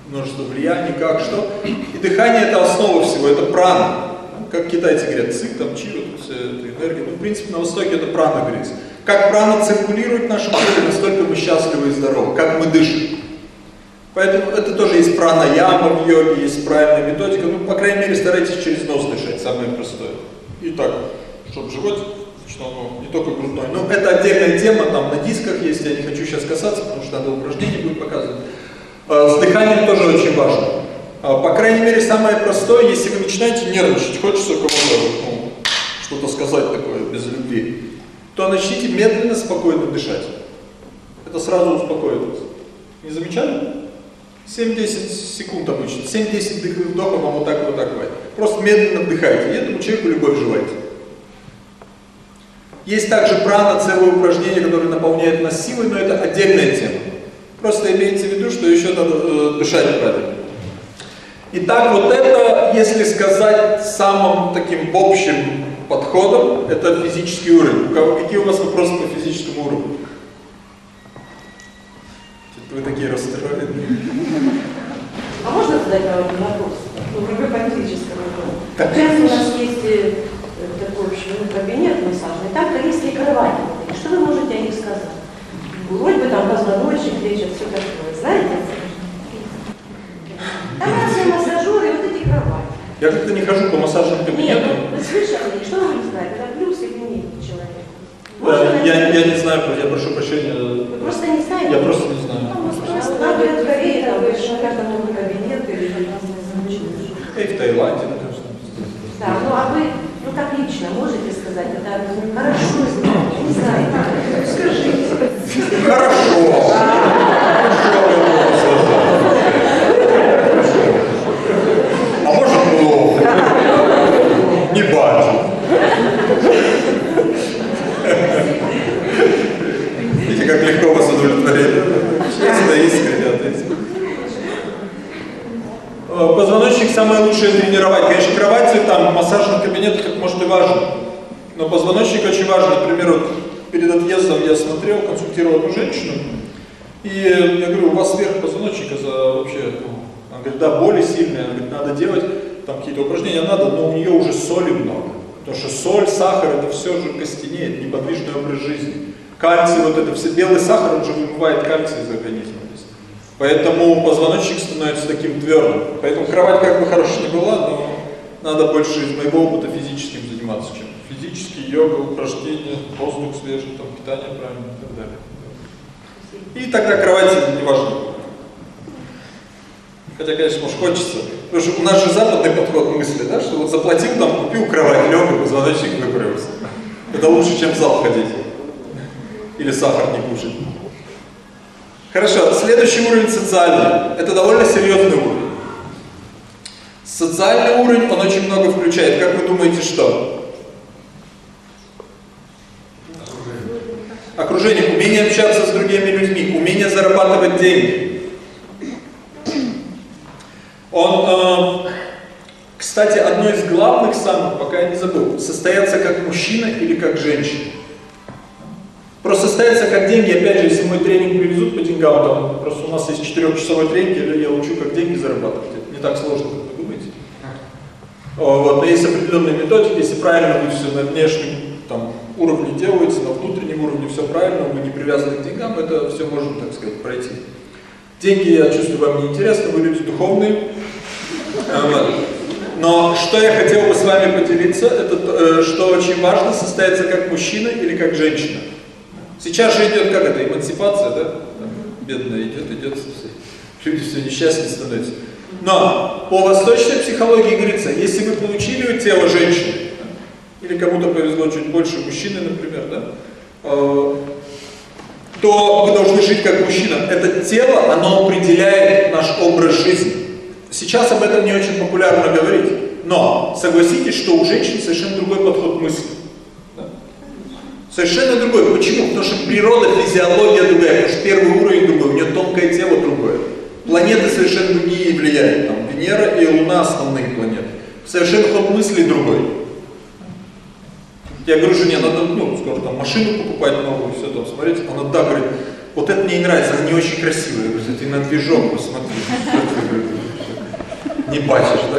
множество влияний, как, что. И дыхание это основа всего, это прана. Как китайцы говорят, цик, там, чи, вот, вся эта энергия. Ну, в принципе, на Востоке это прана говорится. Как прана циркулирует в нашем теле, настолько мы счастливы и здоровы. Как мы дышим. Поэтому это тоже есть пранаяма в йоге, есть правильная методика. Ну, по крайней мере, старайтесь через нос дышать, самое простое. И так, чтобы живот, что ну, не только грудной. Ну, это отдельная тема, там на дисках есть, я не хочу сейчас касаться, потому что надо упражнение будет показывать. А, с дыханием тоже очень важно. А, по крайней мере, самое простое, если вы начинаете нервничать, хочется кому-то ну, что-то сказать такое без любви, то начните медленно, спокойно дышать. Это сразу успокоит вас. Не замечали? 7-10 секунд обычно. 7-10 вдохов вам вот так вот так бывает. Просто медленно вдыхайте. И этому человеку любовь желайте. Есть также прана, целое упражнение, которое наполняет нас силой, но это отдельная тема. Просто имейте в виду, что еще надо э, дышать правильно. Итак, вот это, если сказать самым таким общим подходом, это физический уровень. У кого, какие у вас вопросы по физическому уровню? Вы такие расстроены. А можно задать вам один вопрос? Ну, по физическому уровню. Сейчас у нас есть э, такой общий кабинет там корейские кровати. Что вы можете о них сказать? Вроде бы там позвоночник лечат, все такое. Знаете? Там разные массажеры и вот эти кровати. Я как-то не хожу по массажным Нет, кабинетам. ну, вы слышали, что вы не знаете, это плюс или минус человека? Да, я, найти? я не знаю, я прошу прощения. Вы просто не знаете? Я просто не знаю. Ну, просто надо в Корее, там, на каждом новый кабинет или разные замечания. И в Таиланде, кажется. Да, ну а вы, так лично можете сказать, это хорошо не знаете, скажите. Хорошо. А может плохо. Не бачу. Видите, как легко вас удовлетворили. Честно, искренне ответил. Э, Позвоночник самое лучшее тренировать. Конечно, кровати там, в массажных кабинетах это может и важно. Но позвоночник очень важен. Например, вот перед отъездом я смотрел, консультировал одну женщину. И я говорю, у вас верх позвоночника за вообще, ну, она говорит, да, боли сильные, она говорит, надо делать там какие-то упражнения, надо, но у нее уже соли много. Потому что соль, сахар, это все же костенеет, неподвижный образ жизни. Кальций, вот это все, белый сахар, он же вымывает кальций из организма. Поэтому позвоночник становится таким твердым. Поэтому кровать как бы хорошая не была, но надо больше из моего опыта физическим заниматься, чем физический, йога, упражнения, воздух свежий, там, питание правильное и так далее. И тогда кровать не важно. Хотя, конечно, может хочется. Потому что у нас же западный подход мысли, да, что вот заплатил там, купил кровать, лег и позвоночник выправился. Это лучше, чем в зал ходить. Или сахар не кушать. Хорошо, следующий уровень социальный. Это довольно серьезный уровень. Социальный уровень, он очень много включает. Как вы думаете, что? Окружение, умение общаться с другими людьми, умение зарабатывать деньги. Он, э, кстати, одно из главных самых, пока я не забыл, состояться как мужчина или как женщина. Просто состояться как деньги, опять же, если мой тренинг привезут по деньгам, там, просто у нас есть четырехчасовой тренинг, я учу, как деньги зарабатывать. Это не так сложно, как вы думаете. Вот, но есть определенные методики, если правильно вы все на внешнем там, уровне делаете, на внутреннем уровне все правильно, вы не привязаны к деньгам, это все можно, так сказать, пройти. Деньги, я чувствую, вам не интересно, вы люди духовные. А. Но что я хотел бы с вами поделиться, это э, что очень важно, состояться как мужчина или как женщина. Сейчас же идет как это, эмансипация, да? Там, бедная идет, идет, люди все несчастнее становятся. Но по восточной психологии говорится, если вы получили тело женщины, или кому-то повезло чуть больше мужчины, например, да, э, то вы должны жить как мужчина. Это тело, оно определяет наш образ жизни. Сейчас об этом не очень популярно говорить, но согласитесь, что у женщин совершенно другой подход мысли. Совершенно другой. Почему? Потому что природа, физиология другая, потому что первый уровень другой, у нее тонкое тело другое. Планеты совершенно другие влияют. Там Венера и Луна основные планеты. Совершенно ход мысли другой. Я говорю жене, надо, ну, скажу, там, машину покупать новую, все там, смотреть. Она, да, говорит, вот это мне не нравится, она не очень красивая. Я говорю, ты на движок посмотри. [LAUGHS] Не бачишь, да.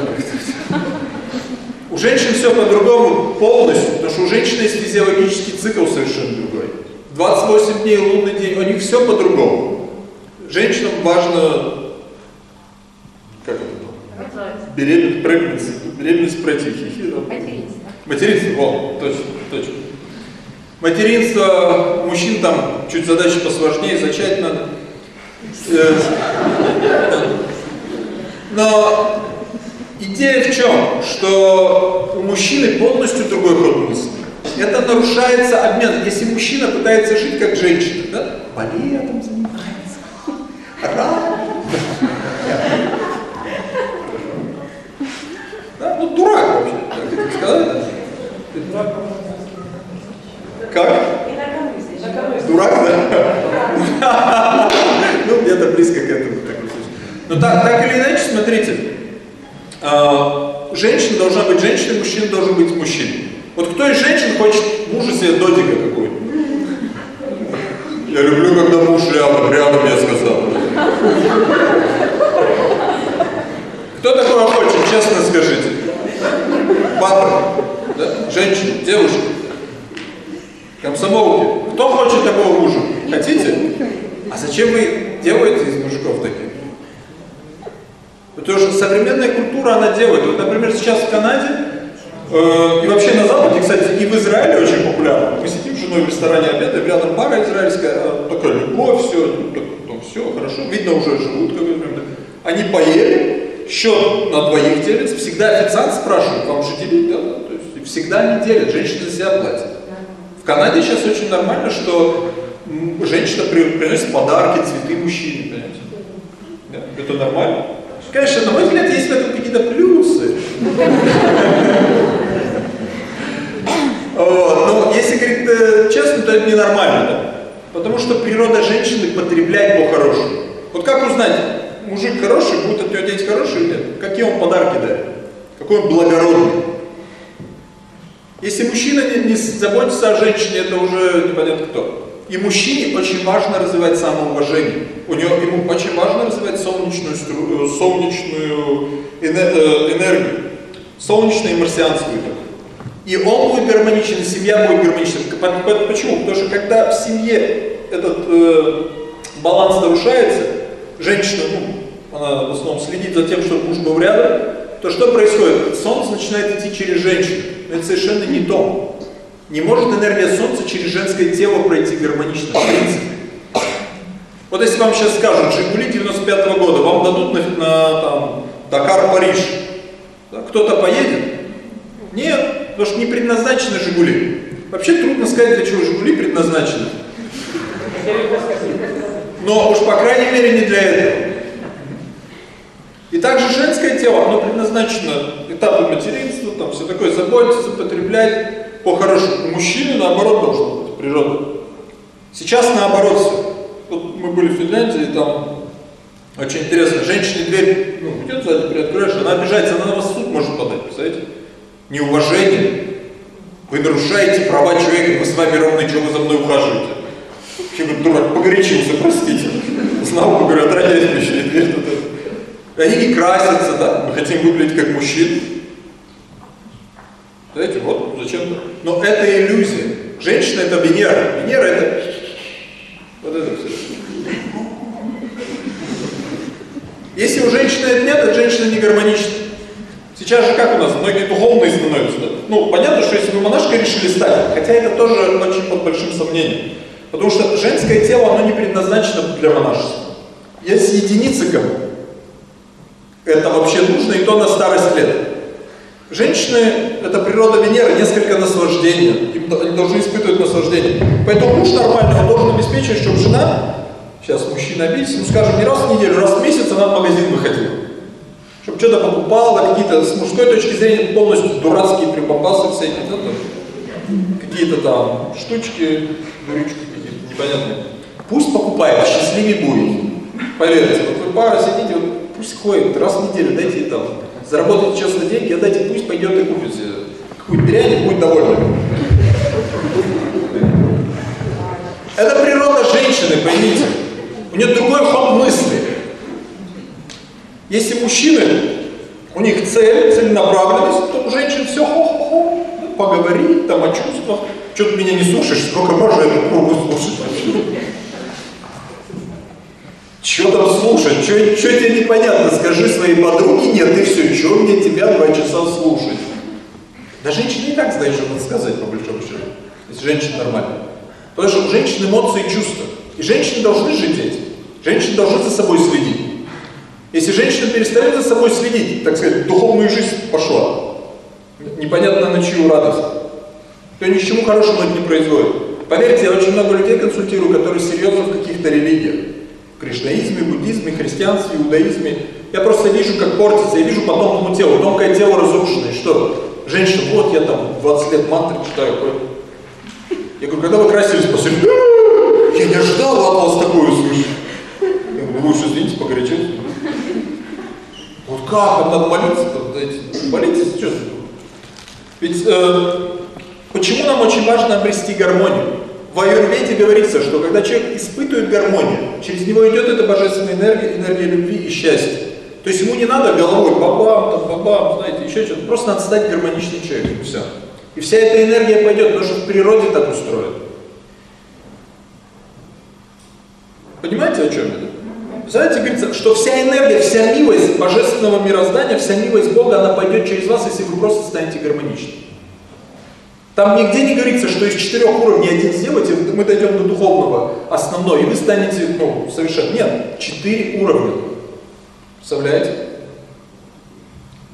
У женщин все по-другому полностью, потому что у женщины есть физиологический цикл совершенно другой. 28 дней лунный день, у них все по-другому. Женщинам важно беременность, прегненси, беременность пройти, хихи, да? Материнство. Материнство, вот, точно, точно. Материнство, мужчин там чуть задача посложнее, зачать надо. Э, [LAUGHS] но идея в чем? Что у мужчины полностью другой ход мысли. Это нарушается обмен. Если мужчина пытается жить как женщина, да? балетом занимается, Да? Ну, дурак вообще, так сказать. Как? Дурак, да? Ну, где-то близко к этому. Но ну, так, так или иначе, смотрите, женщина должна быть женщиной, мужчина должен быть мужчиной. Вот кто из женщин хочет мужа себе додика какой-то? Я люблю, когда муж рядом, рядом, я сказал. Кто такого хочет, честно скажите? Папа, да? женщина, девушка, комсомолки. Кто хочет такого мужа? Хотите? А зачем вы делаете из мужиков таких? Потому что современная культура, она делает. Вот, например, сейчас в Канаде э, и вообще на Западе, кстати, и в Израиле очень популярно. Мы сидим с женой в ресторане обедаем, рядом пара израильская, э, такая любовь, все, ну, так, ну, все, хорошо, видно уже живут, как бы, Они поели, счет на двоих делится, всегда официант спрашивает, вам же делить, да? То есть всегда они делят, женщина за себя платит. В Канаде сейчас очень нормально, что женщина приносит подарки, цветы мужчине, понимаете? Да? Это нормально. Конечно, на мой взгляд, есть в этом какие-то плюсы. Но если говорить э, честно, то это ненормально. Потому что природа женщины потребляет по-хорошему. Вот как узнать, мужик хороший, будет от него дети хорошие или нет? Какие он подарки дает? Какой он благородный? Если мужчина не, не заботится о женщине, это уже непонятно кто. И мужчине очень важно развивать самоуважение. У него, ему очень важно развивать солнечную, э, солнечную э, энергию, солнечную и марсианскую. И он будет гармоничен, и семья будет гармонична. Почему? Потому что когда в семье этот э, баланс нарушается, женщина, ну, она в основном следит за тем, чтобы муж был рядом, то что происходит? Солнце начинает идти через женщину. Это совершенно не то. Не может энергия Солнца через женское тело пройти гармонично, в принципе. Вот если вам сейчас скажут, Жигули 95 -го года, вам дадут на, на там, Дакар, Париж, да, кто-то поедет? Нет, потому что не предназначены Жигули. Вообще трудно сказать, для чего Жигули предназначены. Но уж по крайней мере не для этого. И также женское тело, оно предназначено этапы материнства, там все такое, заботиться, потреблять, по-хорошему. У мужчины наоборот должно быть, природа. Сейчас наоборот. Вот мы были в Финляндии, там очень интересно, женщине дверь, ну, идет сзади, приоткрываешь, она обижается, она на вас суд может подать, представляете? Неуважение. Вы нарушаете права человека, мы с вами ровно, что вы за мной ухаживаете. Говорит, дурак, погорячился, простите. Знал, говорю, отронясь еще, дверь тут. Они не красятся, да, мы хотим выглядеть как мужчины. Знаете, вот зачем-то. Но это иллюзия. Женщина это Венера. Венера это вот это все. Если у женщины это нет, то женщина не гармонична. Сейчас же как у нас, многие духовные становятся. Ну, понятно, что если вы монашкой решили стать, хотя это тоже очень под большим сомнением. Потому что женское тело, оно не предназначено для монашества. Есть единицы кому. Это вообще нужно, и то на старость лет. Женщины, это природа Венеры, несколько наслаждения. Они должны испытывать наслаждение. Поэтому муж нормальный, он должен обеспечить, чтобы жена, сейчас мужчина обидится, ну скажем, не раз в неделю, раз в месяц она в магазин выходила. Чтобы что-то покупала, какие-то с мужской точки зрения полностью дурацкие прибамбасы всякие, да, какие-то там штучки, дурючки какие-то непонятные. Пусть покупает, счастливее будет. Поверьте, вот вы пара сидите, вот, пусть ходит раз в неделю, дайте ей там заработать честно деньги, отдайте, пусть пойдет и купит какую-то дрянь и будет доволен. Это природа женщины, поймите. У нее другой ход мысли. Если мужчины, у них цель, целенаправленность, то у женщин все хо-хо-хо, поговорить там о чувствах. Что ты меня не слушаешь, сколько можно эту кругу слушать Что там слушать? Что тебе непонятно? Скажи своей подруге, нет, и все, что мне тебя два часа слушать? Да женщина и так знает, что надо сказать, по большому счету. Если женщина нормальная. Потому что у женщин эмоции и чувства. И женщины должны жить этим. Женщины должны за собой следить. Если женщина перестает за собой следить, так сказать, духовную жизнь пошла, непонятно на чью радость, то ни к чему хорошему это не производит. Поверьте, я очень много людей консультирую, которые серьезно в каких-то религиях. В кришнаизме, буддизме, христианстве, иудаизме. Я просто вижу, как портится, я вижу по тонкому телу. Тонкое тело разрушенное. Что? Женщина, вот я там 20 лет мантры читаю. Я говорю, когда вы красились, посмотрите, я не ожидал от вас такое услышать. Я говорю, вы уж извините, погорячились. Вот как, вам надо молиться, дайте, молитесь, что Ведь э, почему нам очень важно обрести гармонию? В Аюрведе говорится, что когда человек испытывает гармонию, через него идет эта божественная энергия, энергия любви и счастья. То есть ему не надо головой бабам, там, бабам, знаете, еще что-то. Просто надо стать гармоничным человеком, все. И вся эта энергия пойдет, потому что в природе так устроено. Понимаете, о чем это? Знаете, говорится, что вся энергия, вся милость божественного мироздания, вся милость Бога, она пойдет через вас, если вы просто станете гармоничным. Там нигде не говорится, что из четырех уровней один сделайте, мы дойдем до духовного основной, и вы станете, ну, совершенно... Нет, четыре уровня. Представляете?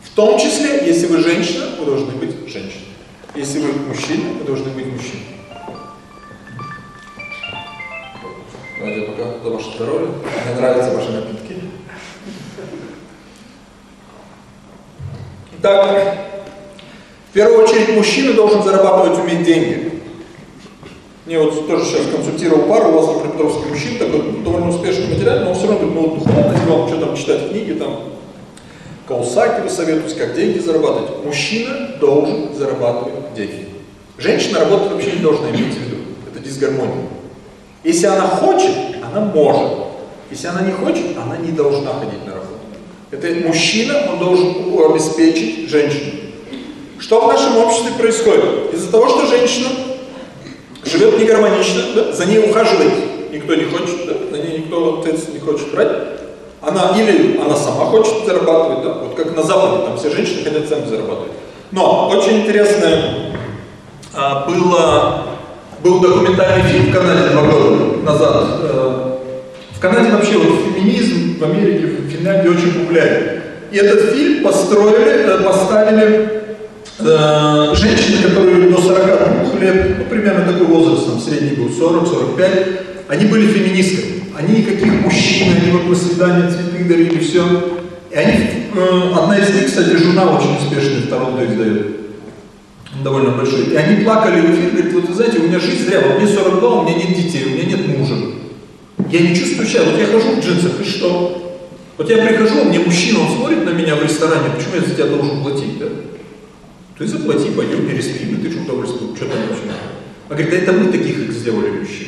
В том числе, если вы женщина, вы должны быть женщиной. Если вы мужчина, вы должны быть мужчиной. Давайте пока за ваше здоровье. Мне нравятся ваши напитки. Итак, в первую очередь мужчина должен зарабатывать, уметь деньги. Мне вот тоже сейчас консультировал пару, у вас Днепропетровский мужчина, такой довольно успешный материал, но он все равно говорит, ну вот духовно, вам что там читать книги, там, Каусаки вы советуете, как деньги зарабатывать. Мужчина должен зарабатывать деньги. Женщина работать вообще не должна, иметь в виду. Это дисгармония. Если она хочет, она может. Если она не хочет, она не должна ходить на работу. Это мужчина, он должен обеспечить женщину. Что в нашем обществе происходит? Из-за того, что женщина живет негармонично, да, за ней ухаживать никто не хочет, да, за ней никто ответственность не хочет брать, она или она сама хочет зарабатывать, да, вот как на Западе, там все женщины хотят сами зарабатывать. Но очень интересное а, было, был документальный фильм в Канаде два года назад. А, в Канаде вообще вот феминизм в Америке, в Финляндии очень популярен. И этот фильм построили, э, поставили э, женщины, которые до 42 лет, ну, примерно такой возраст, там, средний был 40-45, они были феминистками. Они никаких мужчин, они вот на свидание цветы дарили, все. И они, э, одна из них, кстати, журнал очень успешный в Торонто издает. Довольно большой. И они плакали в эфир, говорят, вот вы знаете, у меня жизнь зря, вот мне 42, у меня нет детей, у меня нет мужа. Я не чувствую себя, вот я хожу в джинсах, и что? Вот я прихожу, мне мужчина, он смотрит на меня в ресторане, почему я за тебя должен платить, да? Ты заплати, пойдем переспим, и ты же удовольствие, что там вообще? А говорит, да это мы таких их сделали мужчин.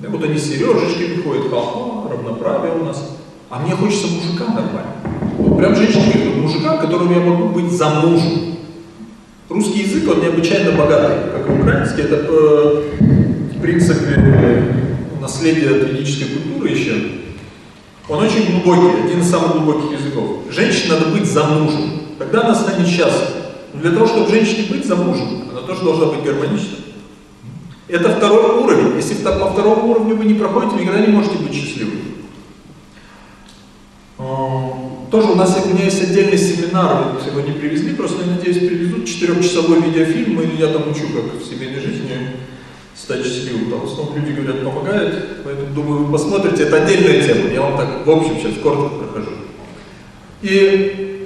Да, вот они с сережечками ходят, ха-ха, равноправие у нас. А мне хочется мужика нормально. Вот прям женщина говорит, мужика, которому я могу быть замужем. Русский язык, он необычайно богатый, как и украинский. Это, э, в принципе, наследие от ведической культуры еще. Он очень глубокий, один из самых глубоких языков. Женщине надо быть замужем. Тогда она станет счастлива. Для того, чтобы женщине быть замужем, она тоже должна быть гармоничной. Это второй уровень. Если по второму уровню вы не проходите, вы никогда не можете быть счастливым. Тоже у нас у меня есть отдельный семинар, вот его не привезли, просто, я надеюсь, привезут четырехчасовой видеофильм, и я там учу, как в семейной жизни стать счастливым. Там в люди говорят, помогает, поэтому думаю, вы посмотрите, это отдельная тема, я вам так в общем сейчас коротко прохожу. И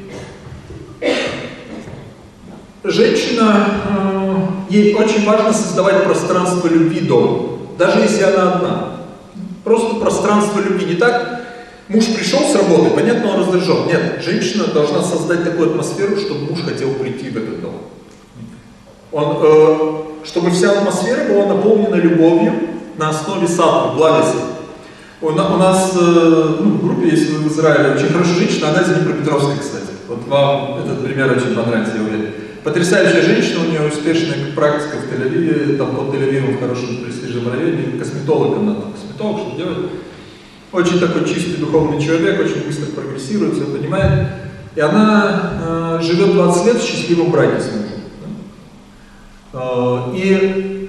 женщина, э, ей очень важно создавать пространство любви дома, даже если она одна. Просто пространство любви. Не так, муж пришел с работы, понятно, он раздражен. Нет, женщина должна создать такую атмосферу, чтобы муж хотел прийти в этот дом. Он, э, чтобы вся атмосфера была наполнена любовью на основе сатвы, благости. У, у нас э, ну, в группе, вы в Израиле, очень хорошая женщина, она из Днепропетровской, кстати. Вот вам этот пример очень понравится, я уверен. Потрясающая женщина, у нее успешная практика в Тель-Авиве, там под Тель-Авивом в хорошем престижном районе, косметолог она, там, косметолог, что делает. очень такой чистый духовный человек, очень быстро прогрессирует, все понимает. И она э, живет 20 лет в счастливом браке с мужем. Э, и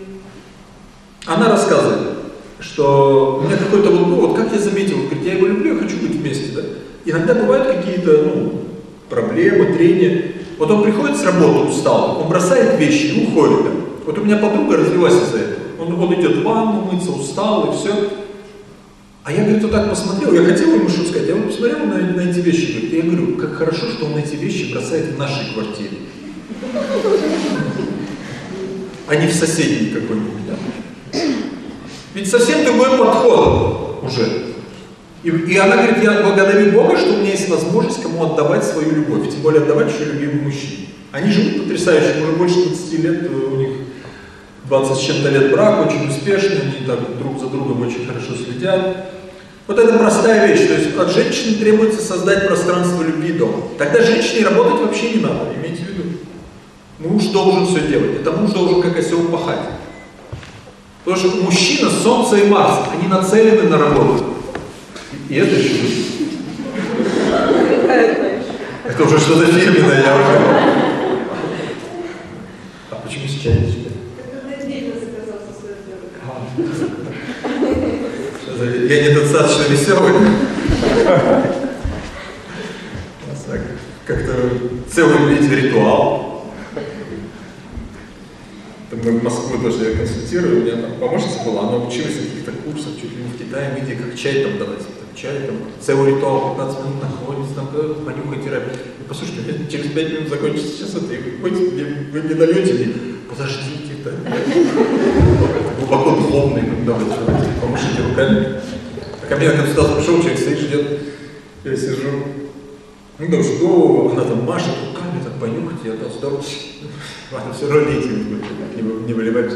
она рассказывает, что у меня какой-то вот, ну вот как я заметил, говорит, я его люблю, я хочу быть вместе, да? Иногда бывают какие-то, ну, проблемы, трения. Вот он приходит с работы устал, он бросает вещи и уходит. Вот у меня подруга развелась из-за этого. Он, он идет в ванну мыться, устал и все. А я, говорит, вот так посмотрел, я хотел ему что сказать, я вот посмотрел на, на эти вещи, говорит, я говорю, как хорошо, что он эти вещи бросает в нашей квартире. А не в соседней какой-нибудь, да? Ведь совсем другой подход уже. И, и она говорит, я благодарю Бога, что у меня есть возможность кому отдавать свою любовь, тем более отдавать еще любимым мужчине. Они живут потрясающе, уже больше 20 лет, у них 20 с чем-то лет брак, очень успешный, они так друг за другом очень хорошо следят. Вот это простая вещь, то есть от женщины требуется создать пространство любви дома. Тогда женщине работать вообще не надо, имейте в виду. Муж должен все делать, это муж должен как осел пахать. Потому что мужчина, Солнце и Марс, они нацелены на работу. И это еще Это уже что-то фирменное, я уже... А почему с чайничком? Я недостаточно веселый. Как-то целый видите ритуал. Там мы в Москву тоже я консультирую, у меня там помощница была, она училась в каких-то курсах, чуть ли не в Китае, в Индии, как чай там давать, чай, там, целый ритуал, 15 минут находится, там, понюхай терапию. Послушайте, через 5 минут закончится сейчас это, и вы, вы не даете мне, подождите, да. Глубоко духовный, когда вы помашите руками. А ко мне на консультацию пришел, человек стоит, ждет, я сижу, ну да что, она там машет руками, так понюхать, я там здоров. Ладно, все равно не, не выливать.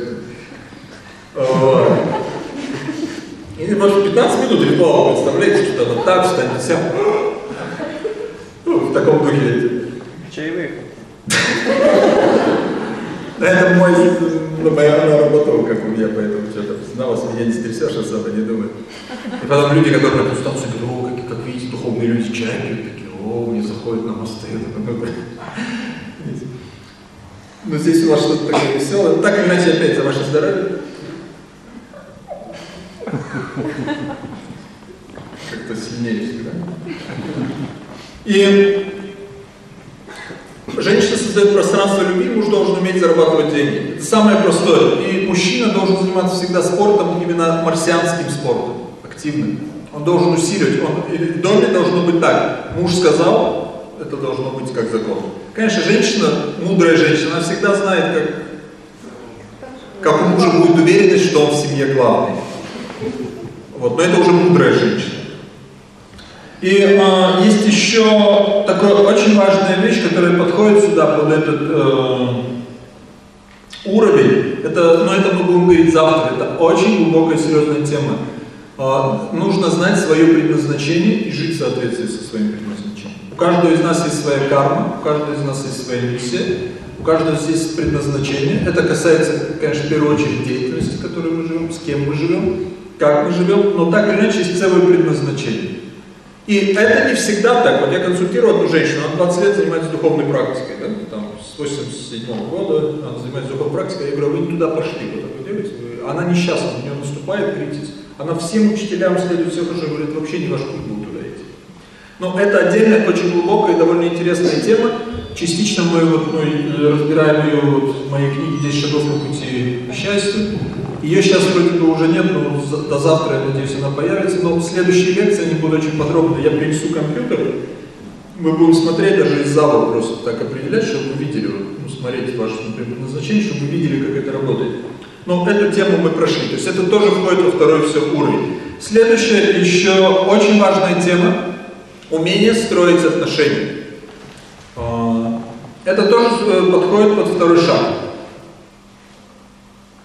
И может 15 минут ритуала, представляете, что она так встанет, вся. Ну, в таком духе. Чаевых. [LAUGHS] Это мой, ну, моя она работала, как у меня, поэтому что-то зналось, меня не стрясешь, особо не думаю. И потом люди, которые на консультацию говорят, о, как, как видите, духовные люди чай пьют, такие, о, мне заходят на мосты. [LAUGHS] Но здесь у вас что-то такое веселое. Так или иначе, опять за ваше здоровье. Как-то сильнее всегда. И женщина создает пространство любви, муж должен уметь зарабатывать деньги. Это самое простое. И мужчина должен заниматься всегда спортом, именно марсианским спортом, активным. Он должен усиливать. Он, в доме должно быть так. Муж сказал, это должно быть как закон. Конечно, женщина, мудрая женщина, она всегда знает, как, как у мужа будет уверенность, что он в семье главный. Вот, но это уже мудрая женщина. И э, есть еще такая очень важная вещь, которая подходит сюда под этот э, уровень. Это, но это мы будем говорить завтра. Это очень глубокая серьезная тема. Э, нужно знать свое предназначение и жить в соответствии со своим предназначением. У каждого из нас есть своя карма, у каждого из нас есть своя миссия, у каждого есть предназначение. Это касается, конечно, в первую очередь деятельности, в которой мы живем, с кем мы живем, как мы живем, но так или иначе есть целое предназначение. И это не всегда так. Вот я консультирую одну женщину, она 20 лет занимается духовной практикой, да? там, с 87 -го года она занимается духовной практикой, я говорю, вы не туда пошли, вот так делаете. Она несчастна, у нее наступает кризис. Она всем учителям следует, все хорошо, говорит, вообще не ваш путь был туда идти. Но это отдельная, очень глубокая и довольно интересная тема. Частично мы вот, ну, разбираем ее вот в моей книге «10 шагов на пути к счастью». Ее сейчас вроде бы уже нет, но до завтра, я надеюсь, она появится. Но в следующей лекции они будут очень подробно. Я принесу компьютер, мы будем смотреть даже из зала просто так определять, чтобы вы видели, ну, смотреть ваше например, назначение, чтобы вы видели, как это работает. Но эту тему мы прошли. То есть это тоже входит во второй все уровень. Следующая еще очень важная тема Умение строить отношения. Это тоже э, подходит под второй шаг.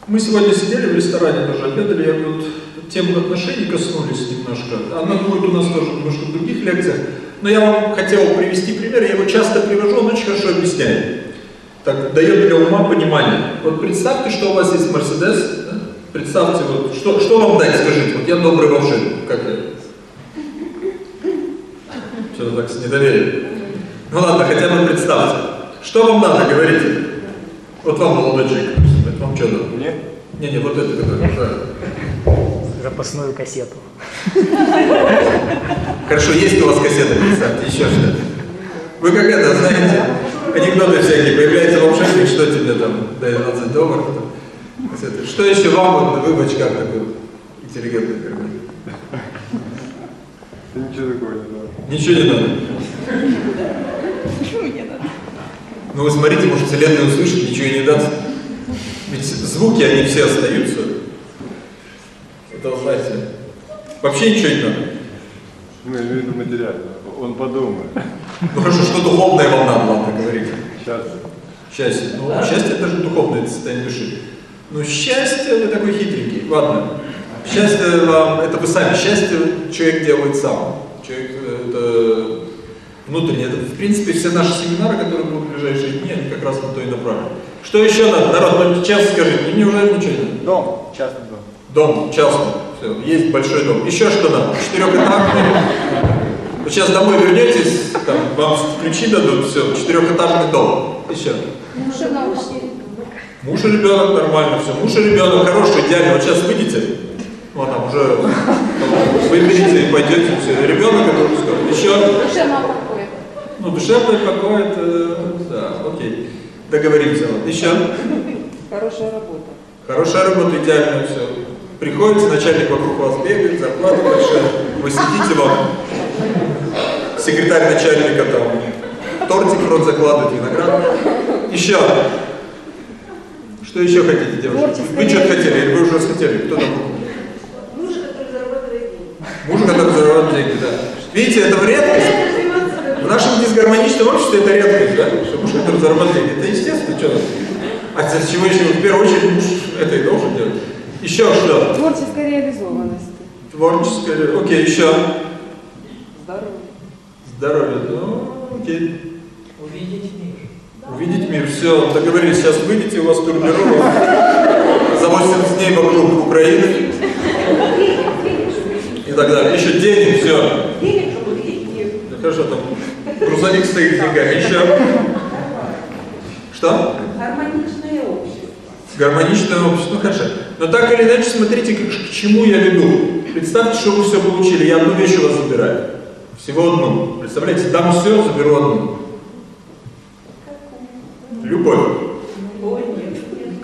Мы сегодня сидели в ресторане, тоже обедали, я вот тему отношений коснулись немножко. Она будет у нас тоже немножко в других лекциях. Но я вам хотел привести пример, я его часто привожу, он очень хорошо объясняет. Так, дает для ума понимание. Вот представьте, что у вас есть Мерседес, представьте, вот, что, что вам дать, скажите, вот я добрый волшебник, как это? смотрю так с недоверием. Ну ладно, хотя бы представьте. Что вам надо, говорите? Вот вам, молодой человек, вам что надо? Мне? Не-не, вот это, который, да. Запасную кассету. Хорошо, есть у вас кассета, представьте, еще что-то. Вы как это, знаете, анекдоты всякие, появляется волшебник, что тебе там, дай 20 долларов, там, кассеты. Что еще вам, вот, вы в очках такой интеллигентный первый? Ничего такого не надо. Ничего не надо. Ну вы смотрите, может Вселенная услышит, ничего и не даст. Ведь звуки, они все остаются. Это знаете. Вообще ничего не надо. Ну, я имею в виду материально. Он подумает. Ну хорошо, что духовное вам надо, ладно, говорите. Сейчас. Счастье. Ну, счастье это же духовное состояние души. Но счастье, вы такой хитренький. Ладно. Счастье вам, это вы сами. Счастье человек делает сам. Человек э, это внутреннее. Это, в принципе, все наши семинары, которые будут в ближайшие дни, они как раз на то и направлены. Что еще надо? Народ, ну честно скажите, мне неужели ничего не надо? Дом. Частный дом. Дом, частный. Все, есть большой дом. Еще что надо? Четырехэтажный. Вы сейчас домой вернетесь, там, вам ключи дадут, все, четырехэтажный дом. Еще. Муж и ребенок нормально, все. Муж и ребенок хороший, идеально. Вот сейчас выйдете, ну, а там уже выберите и пойдете, все. Ребенок это уже скоро. Еще. Ну, душевный покой, это, да, окей. Договоримся. Вот. Еще. Хорошая работа. Хорошая работа, идеально все. Приходите, начальник вокруг вас бегает, зарплата большая. Вы сидите вам, секретарь начальника там, тортик в рот закладывает, виноград. Еще. Что еще хотите, девушка? Вы что-то хотели, или вы уже хотели? Кто там? Муж, который зарабатывает деньги. Муж, который зарабатывает деньги, да. Видите, это в редкость. В нашем дисгармоничном обществе это редкость, да? Что муж, который зарабатывает. Это естественно, что А с чего еще? В первую очередь муж это и должен делать. Еще что? Творческая реализованность. Творческое. Окей, еще. Здоровье. Здоровье. Ну, окей. Увидеть мир. Увидеть мир. Все, договорились. Сейчас выйдете, у вас турнировка за 80 дней вокруг Украины и так далее. Еще денег, все. Денег, чтобы увидеть мир. Да хорошо, там грузовик стоит. Еще. Что? Гармоничное общество. Гармоничное общество, ну хорошо. Но так или иначе, смотрите, к, к чему я веду. Представьте, что вы все получили. Я одну вещь у вас забираю. Всего одну. Представляете, дам все, заберу одну. Любовь.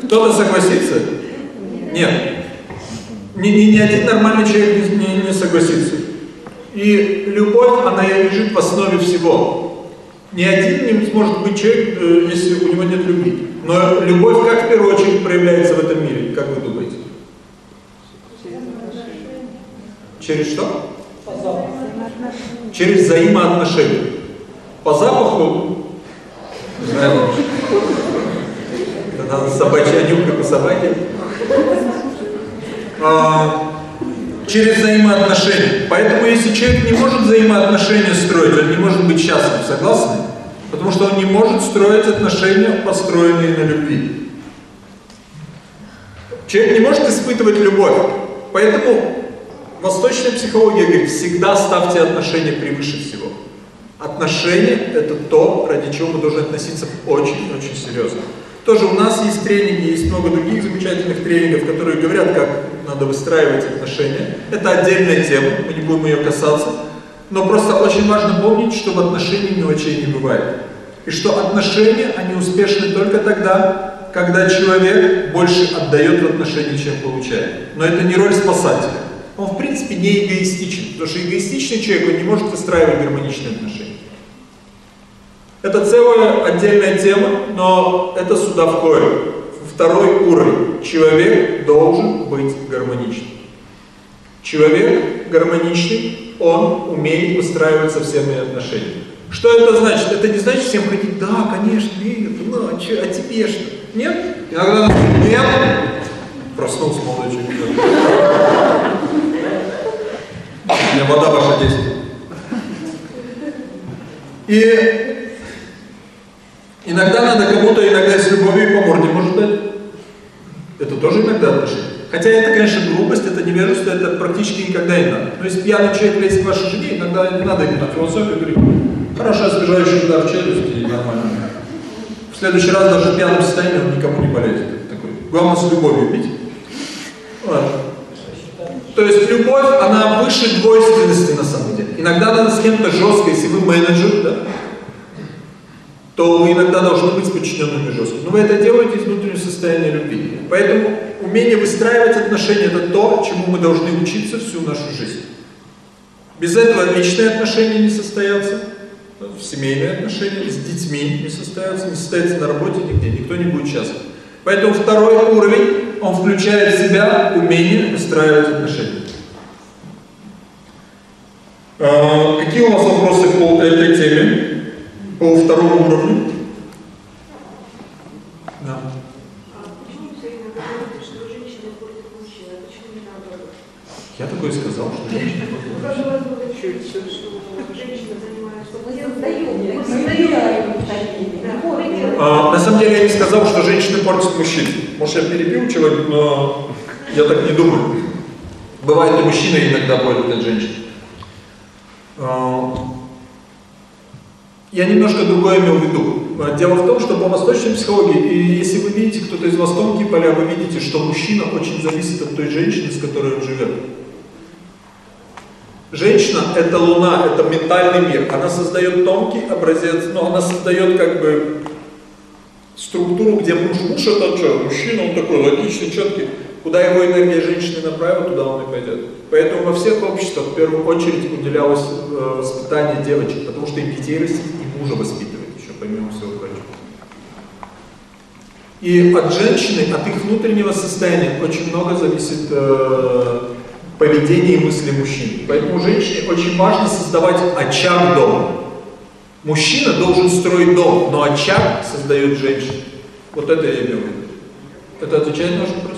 Кто-то согласится? Нет. Ни, ни, ни один нормальный человек не, не, не согласится. И любовь, она и лежит в основе всего. Ни один не сможет быть человек, э, если у него нет любви. Но любовь как в первую очередь проявляется в этом мире, как вы думаете? Через что? Через взаимоотношения. По запаху, не знаю, это надо собачья нюх, как у собаки. А, через взаимоотношения. Поэтому если человек не может взаимоотношения строить, он не может быть счастлив, согласны? Потому что он не может строить отношения, построенные на любви. Человек не может испытывать любовь. Поэтому восточная психология говорит, всегда ставьте отношения превыше всего. Отношения – это то, ради чего мы должны относиться очень-очень серьезно. Тоже у нас есть тренинги, есть много других замечательных тренингов, которые говорят, как надо выстраивать отношения. Это отдельная тема, мы не будем ее касаться. Но просто очень важно помнить, что в отношениях мелочей не бывает. И что отношения, они успешны только тогда, когда человек больше отдает в отношениях, чем получает. Но это не роль спасателя. Он в принципе не эгоистичен, потому что эгоистичный человек, он не может выстраивать гармоничные отношения. Это целая отдельная тема, но это сюда входит. Второй уровень. Человек должен быть гармоничным. Человек гармоничный, он умеет выстраивать совсемные отношения. Что это значит? Это не значит всем ходить, да, конечно, Игорь, ну, а, че, а тебе что? Нет? Иногда нет. Проснулся молодой человек. У меня вода ваша действует. И иногда надо кому-то, иногда с любовью по морде может дать. Это тоже иногда отношения. Хотя это, конечно, грубость, это невежество, это практически никогда не надо. Но если пьяный человек лезет к вашей жене, иногда не надо ему на философию говорить, хороший освежающий удар в челюсть и нормально. В следующий раз даже в пьяном состоянии он никому не полезет. Такой. Главное с любовью пить. То есть любовь, она выше двойственности на самом деле. Иногда надо с кем-то жестко, если вы менеджер, да, то иногда должны быть с подчиненными жестко. Но вы это делаете из внутреннего состояния любви. Поэтому умение выстраивать отношения – это то, чему мы должны учиться всю нашу жизнь. Без этого личные отношения не состоятся, семейные отношения с детьми не состоятся, не состоятся на работе нигде, никто не будет счастлив. Поэтому второй уровень, он включает в себя умение выстраивать отношения. А, какие у вас вопросы по этой теме? По второму уровню? Да. Я такое сказал, что женщины а, На самом деле я не сказал, что женщины портят мужчин. Может я перебил человека, но я так не думаю. Бывает и мужчины иногда портят женщин. Я немножко другое имел в виду. Дело в том, что по восточной психологии, и если вы видите, кто-то из вас тонкие поля, вы видите, что мужчина очень зависит от той женщины, с которой он живет. Женщина – это луна, это ментальный мир. Она создает тонкий образец, но она создает как бы структуру, где муж, муж это что? Мужчина, он такой логичный, четкий. Куда его энергия женщины направила, туда он и пойдет. Поэтому во всех обществах в первую очередь уделялось э, воспитание девочек, потому что им детей растить и мужа воспитывать еще, помимо всего прочего. И от женщины, от их внутреннего состояния очень много зависит э, поведение и мысли мужчин. Поэтому женщине очень важно создавать очаг дома. Мужчина должен строить дом, но очаг создает женщина. Вот это я имел в виду. Это отвечает на вопрос?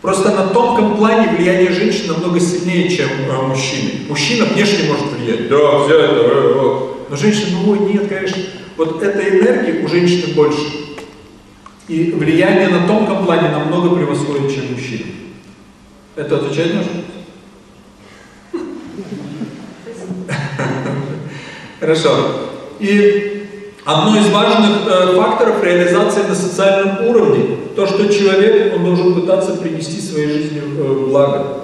Просто на тонком плане влияние женщины намного сильнее, чем э, мужчины. Мужчина внешне может влиять. Да, взять, да, да. Но женщина, ну нет, конечно. Вот этой энергии у женщины больше. И влияние на тонком плане намного превосходит, чем мужчина. Это отвечает на [LAUGHS] Хорошо. И Одно из важных э, факторов реализации на социальном уровне, то, что человек, он должен пытаться принести своей жизни э, благо.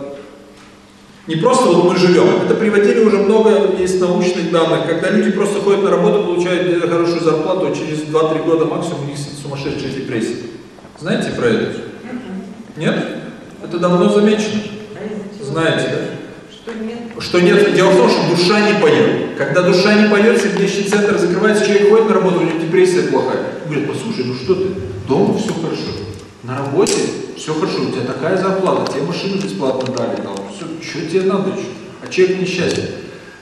Не просто вот мы живем, это приводили уже много, есть научных данных, когда люди просто ходят на работу, получают где-то хорошую зарплату, а через 2-3 года максимум у них сумасшедшая депрессия. Знаете про это? Нет? Это давно замечено. Знаете, да? Что нет? Дело в том, что душа не поет. Когда душа не поет, сердечный центр закрывается, человек ходит на работу, у него депрессия плохая. Говорит, послушай, ну что ты, дома все хорошо, на работе все хорошо, у тебя такая зарплата, тебе машину бесплатно дали, там, все, что тебе надо еще? А человек несчастен.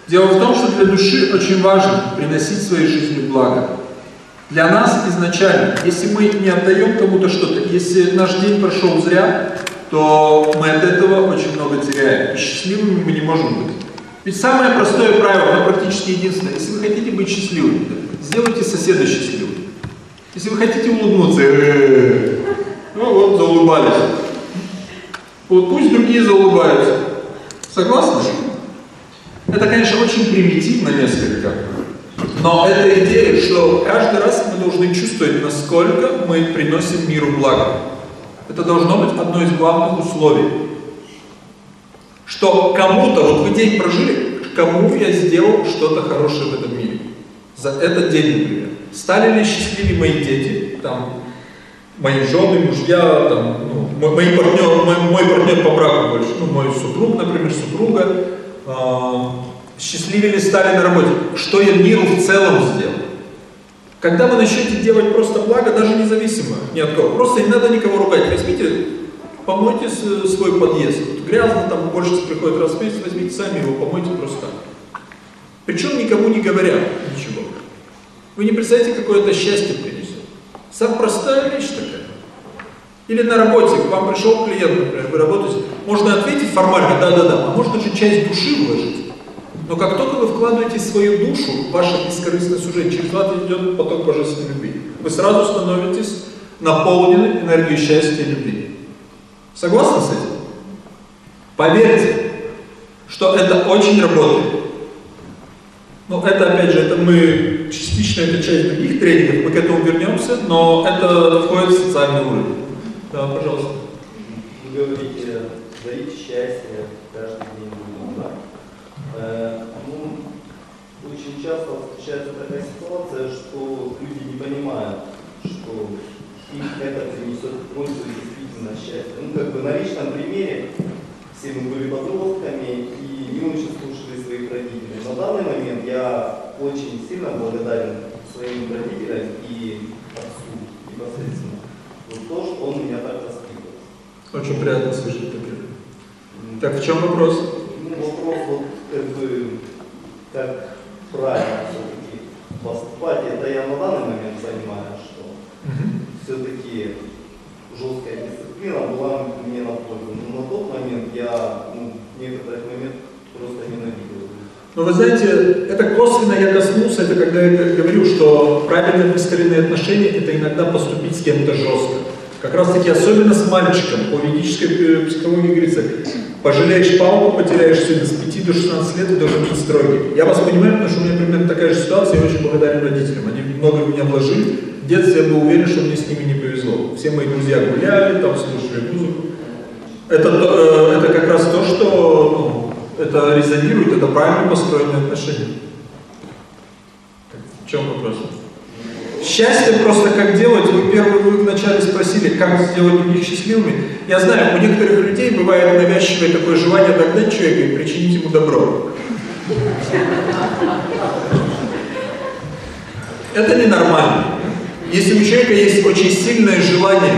Дело в том, что для души очень важно приносить своей жизни благо. Для нас изначально, если мы не отдаем кому-то что-то, если наш день прошел зря, то мы от этого очень много теряем. И счастливыми мы не можем быть. Ведь самое простое правило, но практически единственное, если вы хотите быть счастливыми, сделайте соседа счастливым. Если вы хотите улыбнуться, э, ну вот, заулыбались. Вот пусть другие заулыбаются. Согласны? Это, конечно, очень примитивно несколько. Но эта идея, что каждый раз мы должны чувствовать, насколько мы приносим миру благо. Это должно быть одно из главных условий. Что кому-то, вот вы день прожили, кому я сделал что-то хорошее в этом мире. За этот день, например. Стали ли счастливы мои дети, там, мои жены, мужья, там, ну, мои партнеры, мой, мой партнер по браку больше, ну, мой супруг, например, супруга, э, счастливее ли стали на работе, что я миру в целом сделал. Когда вы начнете делать просто благо, даже независимо ни от кого, просто не надо никого ругать, возьмите, помойте свой подъезд, вот грязно, там уборщица приходит раз в месяц, возьмите сами его, помойте просто. Причем никому не говоря ничего. Вы не представляете, какое это счастье принесет. Самая простая вещь такая. Или на работе, к вам пришел клиент, например, вы работаете, можно ответить формально, да-да-да, а можно же часть души вложить. Но как только вы вкладываете свою душу в ваше бескорыстное служение, через вас идет поток божественной любви. Вы сразу становитесь наполнены энергией счастья и любви. Согласны с этим? Поверьте, что это очень работает. Но это, опять же, это мы, частично это часть других тренингов, мы к этому вернемся, но это входит в социальный уровень. Да, пожалуйста. Вы говорите, дарите счастье каждый день ну, очень часто встречается такая ситуация, что люди не понимают, что им это принесет пользу и действительно счастье. Ну, как бы на личном примере, все мы были подростками и не очень слушали своих родителей. На данный момент я очень сильно благодарен своим родителям и отцу непосредственно. Вот то, что он меня так воспитывал. Очень приятно слышать такое. Так, в чем вопрос? Ну, вопрос вот как бы, как правильно все-таки поступать, это я на данный момент понимаю, что все-таки жесткая дисциплина была мне на пользу. Но на тот момент я ну, некоторых моментах просто ненавидел. Но вы знаете, это косвенно я коснулся, это когда я говорю, что правильные выстроенные отношения – это иногда поступить с кем-то жестко. Как раз таки, особенно с мальчиком, по ведической э, психологии говорится, пожалеешь палку, потеряешь сына, с 5 до 16 лет ты должен быть строгий. Я вас понимаю, потому что у меня примерно такая же ситуация, я очень благодарен родителям. Они много в меня вложили. В детстве я был уверен, что мне с ними не повезло. Все мои друзья гуляли, там слушали музыку. Это, э, это как раз то, что ну, это резонирует, это правильно построенные отношения. В чем вопрос? Счастье просто как делать, вы первый вы вначале спросили, как сделать других счастливыми. Я знаю, у некоторых людей бывает навязчивое такое желание догнать человека и причинить ему добро. Это ненормально. Если у человека есть очень сильное желание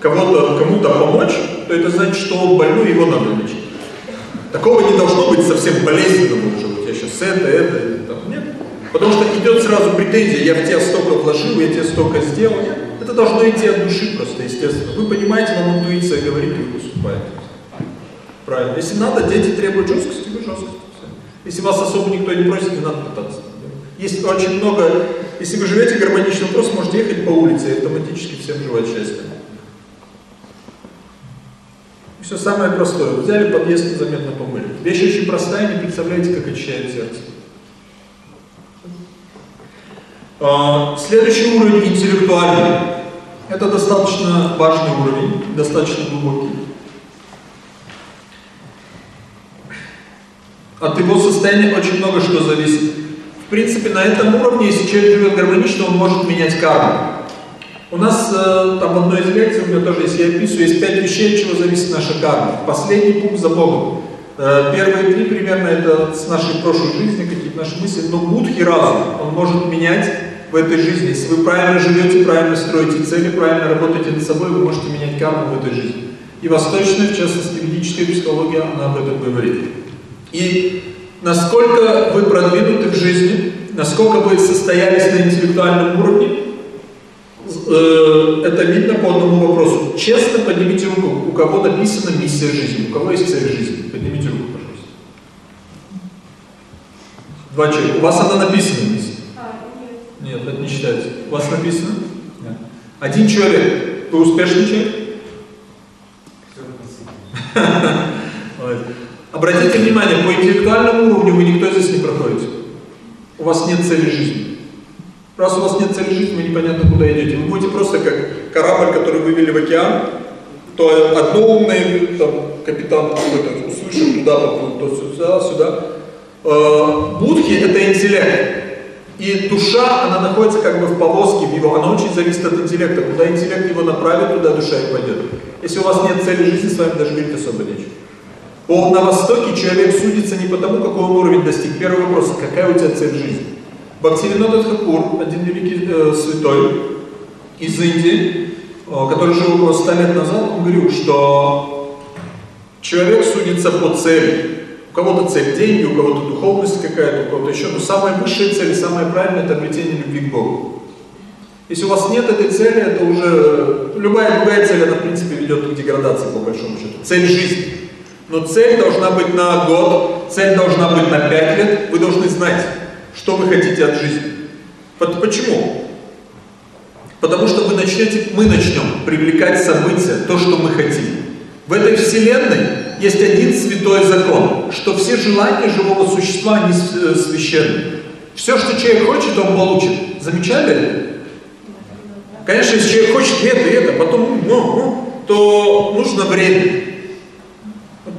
кому-то помочь, то это значит, что он больной, его надо лечить. Такого не должно быть совсем болезненного уже. Вот я сейчас это, это, это. Нет. Потому что идет сразу претензия, я в тебя столько вложил, я тебе столько сделал. Это должно идти от души просто, естественно. Вы понимаете, вам интуиция говорит, и вы поступаете. Правильно. Если надо, дети требуют жесткости, вы жесткости. Если вас особо никто не просит, не надо пытаться. Есть очень много, если вы живете гармонично, просто можете ехать по улице и автоматически всем желать счастья. Все самое простое. Взяли подъезд, незаметно помыли. Вещь очень простая, не представляете, как очищает сердце. А, следующий уровень интеллектуальный. Это достаточно важный уровень, достаточно глубокий. От его состояния очень много что зависит. В принципе, на этом уровне, если человек живет гармонично, он может менять карму. У нас э, там в одной из лекций, у меня тоже, если я описываю, есть пять вещей, от чего зависит наша карма. Последний пункт за Богом. Э, первые три примерно это с нашей прошлой жизни, какие-то наши мысли, но будхи разум, он может менять в этой жизни. Если вы правильно живете, правильно строите цели, правильно работаете над собой, вы можете менять карму в этой жизни. И восточная, в частности, ведическая психология, она об этом говорит. И насколько вы продвинуты в жизни, насколько вы состоялись на интеллектуальном уровне, э, это видно по одному вопросу. Честно поднимите руку, у кого написана миссия жизни, у кого есть цель жизни. Поднимите руку, пожалуйста. Два человека. У вас она написана? Нет, это не считается. У вас написано? Нет. Один человек. Вы успешный человек? [LAUGHS] Обратите внимание, по интеллектуальному уровню вы никто здесь не проходите. У вас нет цели жизни. Раз у вас нет цели жизни, вы непонятно куда идете. Вы будете просто как корабль, который вывели в океан, то одно умное, там, капитан какой-то услышал, туда поплыл, то сюда, сюда. Э, будхи – это интеллект. И душа, она находится как бы в повозке в его, она очень зависит от интеллекта. Куда интеллект его направит, туда душа и пойдет. Если у вас нет цели жизни, с вами даже говорить особо нечего. По, на Востоке человек судится не потому, какой он уровень достиг. Первый вопрос, какая у тебя цель жизни? Бхактивинода Тхакур, один великий э, святой из Индии, э, который жил около 100 лет назад, он говорил, что человек судится по цели. У кого-то цель деньги, у кого-то духовность какая-то, у кого-то еще. Но самая высшая цель, самая правильная – это обретение любви к Богу. Если у вас нет этой цели, это уже... Любая другая цель, она в принципе ведет к деградации, по большому счету. Цель жизни. Но цель должна быть на год, цель должна быть на 5 лет, вы должны знать, что вы хотите от жизни. Почему? Потому что вы начнете, мы начнем привлекать события, то, что мы хотим. В этой вселенной есть один святой закон, что все желания живого существа, они э, священны. Все, что человек хочет, он получит. Замечали? Конечно, если человек хочет это и это, потом, ну, ну, то нужно время.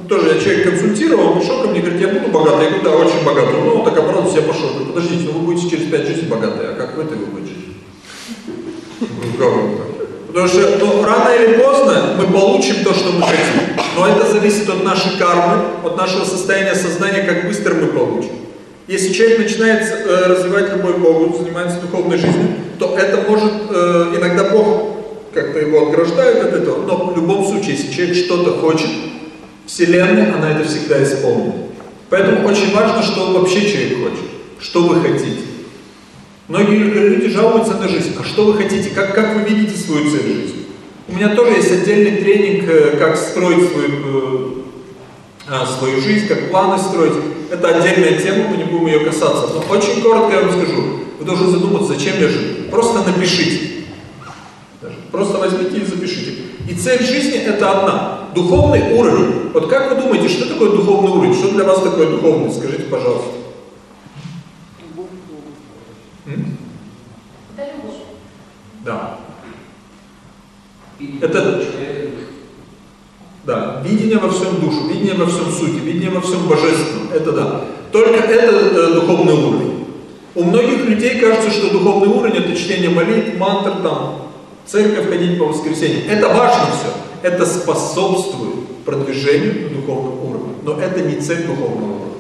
Тоже я человек консультировал, он пришел ко мне, говорит, я буду богатый. Я говорю, да, очень богатый. Ну, так обрадовался, я пошел. Говорю, подождите, ну вы будете через пять жизней богатые, а как в этой вы будете жить? Потому что ну, рано или поздно мы получим то, что мы хотим. Но это зависит от нашей кармы, от нашего состояния сознания, как быстро мы получим. Если человек начинает э, развивать любовь Богу, занимается духовной жизнью, то это может, э, иногда Бог как-то его ограждает от этого, но в любом случае, если человек что-то хочет, Вселенная, она это всегда исполнит. Поэтому очень важно, что вообще человек хочет, что вы хотите. Многие люди жалуются на жизнь. А что вы хотите? Как, как вы видите свою цель жизни? У меня тоже есть отдельный тренинг, э, как строить свою, э, свою жизнь, как планы строить. Это отдельная тема, мы не будем ее касаться. Но очень коротко я вам скажу. Вы должны задуматься, зачем я живу. Просто напишите. Просто возьмите и запишите. И цель жизни это одна. Духовный уровень. Вот как вы думаете, что такое духовный уровень? Что для вас такое духовный? Скажите, пожалуйста. Да. Это да, видение во всем душу, видение во всем сути, видение во всем божественном. Это да. Только это э, духовный уровень. У многих людей кажется, что духовный уровень это чтение молитв, мантр, там, церковь ходить по воскресеньям. Это важно все. Это способствует продвижению духовного уровня. Но это не цель духовного уровня.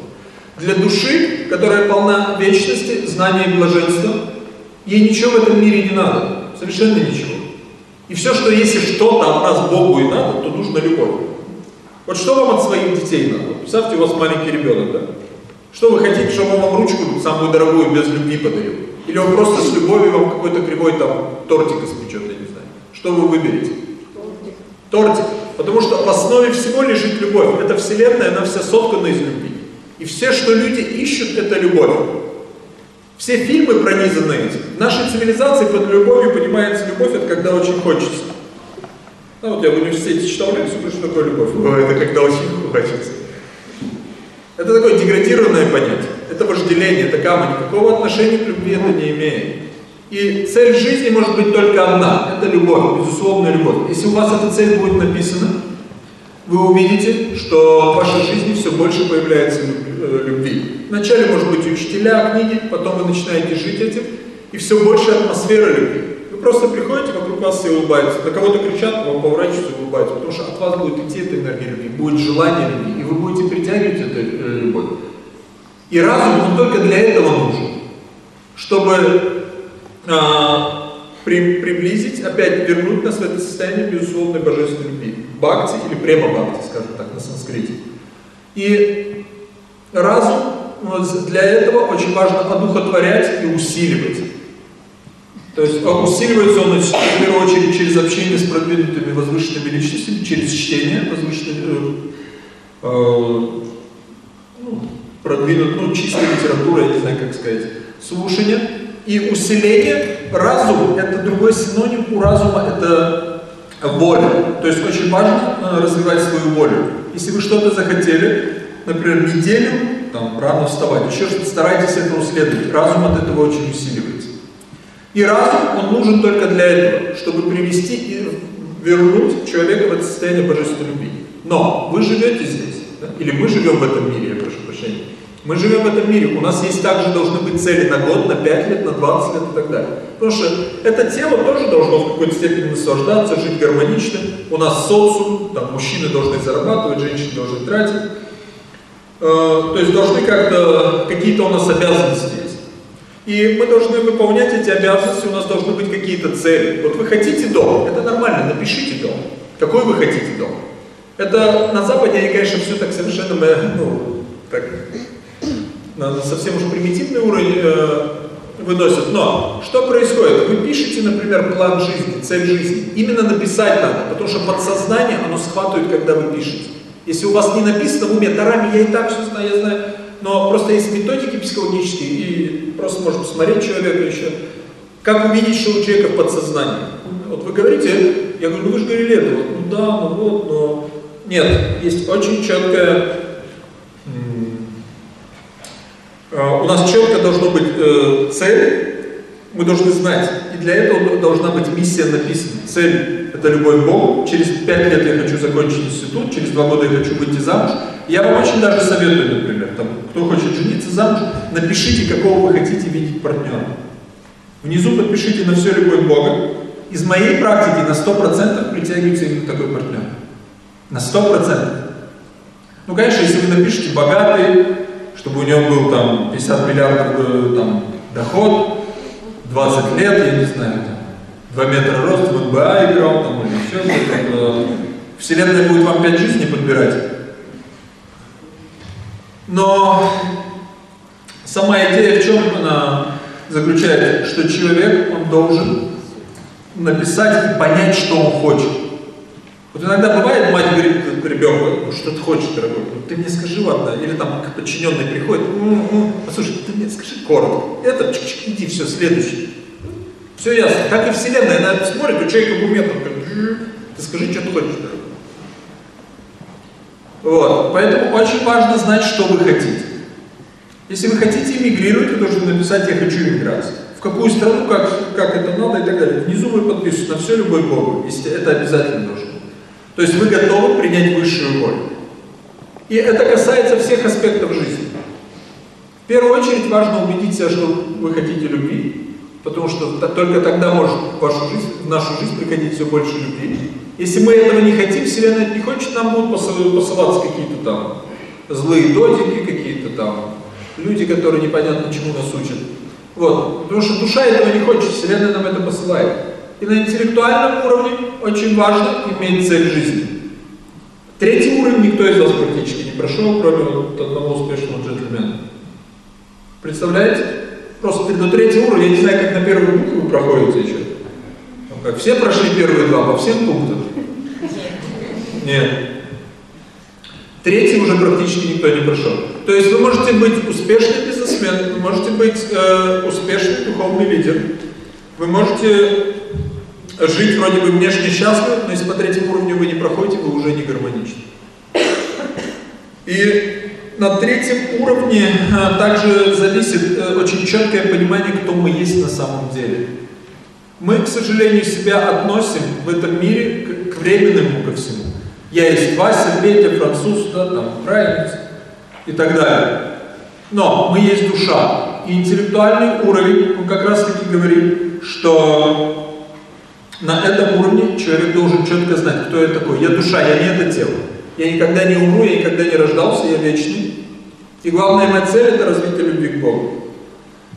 Для души, которая полна вечности, знания и блаженства, ей ничего в этом мире не надо. Совершенно ничего. И все, что если что-то от нас Богу и надо, то нужно любовь. Вот что вам от своих детей надо? Представьте, у вас маленький ребенок, да? Что вы хотите, чтобы он вам ручку самую дорогую без любви подарил? Или он просто с любовью вам какой-то кривой там тортик испечет, я не знаю. Что вы выберете? Тортик. Тортик. Потому что в основе всего лежит любовь. Это вселенная, она вся соткана из любви. И все, что люди ищут, это любовь. Все фильмы пронизаны этим. В нашей цивилизации под любовью понимается любовь, это когда очень хочется. Ну вот я в университете читал лекцию, что такое любовь. О, это когда очень хочется. Это такое деградированное понятие. Это вожделение, это камень. Никакого отношения к любви это не имеет. И цель жизни может быть только одна. Это любовь, безусловная любовь. Если у вас эта цель будет написана, вы увидите, что в вашей жизни все больше появляется любви. Вначале, может быть, учителя, книги, потом вы начинаете жить этим, и все больше атмосфера любви. Вы просто приходите, вокруг вас все улыбаются. На кого-то кричат, вам поворачиваются и улыбаются, потому что от вас будет идти эта энергия любви, будет желание любви, и вы будете притягивать эту э, любовь. И разум, он только для этого нужен, чтобы а, при, приблизить, опять вернуть нас в это состояние безусловной божественной любви. Бхакти или према бхакти, скажем так, на санскрите. И разум вот для этого очень важно одухотворять и усиливать. То есть усиливается он в первую очередь через общение с продвинутыми возвышенными личностями, через чтение возвышенной, э, э, ну, продвинут, ну, чистой литературы, я не знаю, как сказать, слушание. И усиление, разум, это другой синоним у разума, это воля. То есть очень важно э, развивать свою волю. Если вы что-то захотели, например, неделю, там, рано вставать, еще что-то, старайтесь этого следовать. Разум от этого очень усиливается. И разум, он нужен только для этого, чтобы привести и вернуть человека в это состояние божественной любви. Но вы живете здесь, да? или мы живем в этом мире, я прошу прощения. Мы живем в этом мире, у нас есть также должны быть цели на год, на 5 лет, на 20 лет и так далее. Потому что это тело тоже должно в какой-то степени наслаждаться, жить гармонично. У нас социум, там мужчины должны зарабатывать, женщины должны тратить. Э, то есть должны как-то, какие-то у нас обязанности есть. И мы должны выполнять эти обязанности, у нас должны быть какие-то цели. Вот вы хотите дом, это нормально, напишите дом. Какой вы хотите дом? Это на Западе они, конечно, все так совершенно, ну, так, на совсем уж примитивный уровень э, выносят. Но что происходит? Вы пишете, например, план жизни, цель жизни. Именно написать надо, потому что подсознание, оно схватывает, когда вы пишете. Если у вас не написано в уме, тарами я и так все знаю, я знаю, но просто есть методики психологические, и просто можно посмотреть человека еще, как увидеть, что у человека в подсознании. Вот вы говорите, я говорю, ну вы же говорили это, вот, ну да, ну вот, но... Нет, есть очень четкая... Э, у нас четко должно быть э, цель, мы должны знать, и для этого должна быть миссия написана. Цель – это любовь к. Через пять лет я хочу закончить институт, через два года я хочу выйти замуж. Я вам очень даже советую, например, там, кто хочет жениться замуж, напишите, какого вы хотите видеть партнера. Внизу подпишите на все любовь Бога. Из моей практики на 100% притягивается именно такой партнер. На 100%. Ну, конечно, если вы напишите богатый, чтобы у него был там 50 миллиардов э, там, доход, 20 лет, я не знаю, 2 метра рост, в НБА играл, там, или еще что-то. Вселенная будет вам 5 жизней подбирать. Но сама идея в чем она заключается, что человек, он должен написать и понять, что он хочет. Вот иногда бывает, мать говорит ребенку, ну что ты хочешь, дорогой, ну, ты мне скажи, ладно, или там подчиненный приходит, ну, ну, послушай, ты мне скажи коротко, это, чик -чик, иди, все, следующий. Все ясно. Как и Вселенная, она смотрит, у человека в уме, ты скажи, что ты хочешь. Вот, поэтому очень важно знать, что вы хотите. Если вы хотите эмигрировать, вы должны написать «Я хочу эмиграцию». В какую страну, как, как это надо и так далее. Внизу вы подписываете на все любой Богу, это обязательно должно. То есть вы готовы принять высшую волю. И это касается всех аспектов жизни. В первую очередь важно убедить себя, что вы хотите любви, потому что только тогда может в, вашу жизнь, в нашу жизнь приходить все больше любви. Если мы этого не хотим, Вселенная не хочет, нам будут посылаться какие-то там злые додики, какие-то там люди, которые непонятно чему нас учат. Вот. Потому что душа этого не хочет, Вселенная нам это посылает. И на интеллектуальном уровне очень важно иметь цель жизни. Третий уровень никто из вас практически не прошел, кроме вот одного успешного джентльмена. Представляете? Просто до третьего уровня, я не знаю, как на первую букву проходите еще. Как все прошли первые два по всем пунктам? Нет. Третий уже практически никто не прошел. То есть вы можете быть успешный бизнесмен, вы можете быть э, успешный духовный лидер, вы можете жить вроде бы внешне счастливо, но если по третьему уровню вы не проходите, вы уже не гармоничны. И на третьем уровне э, также зависит э, очень четкое понимание, кто мы есть на самом деле. Мы, к сожалению, себя относим в этом мире к, временному ко всему. Я есть Вася, Петя, француз, да, там, украинец и так далее. Но мы есть душа. И интеллектуальный уровень, он как раз таки говорит, что на этом уровне человек должен четко знать, кто я такой. Я душа, я не это тело. Я никогда не умру, я никогда не рождался, я вечный. И главная моя цель – это развитие любви к Богу.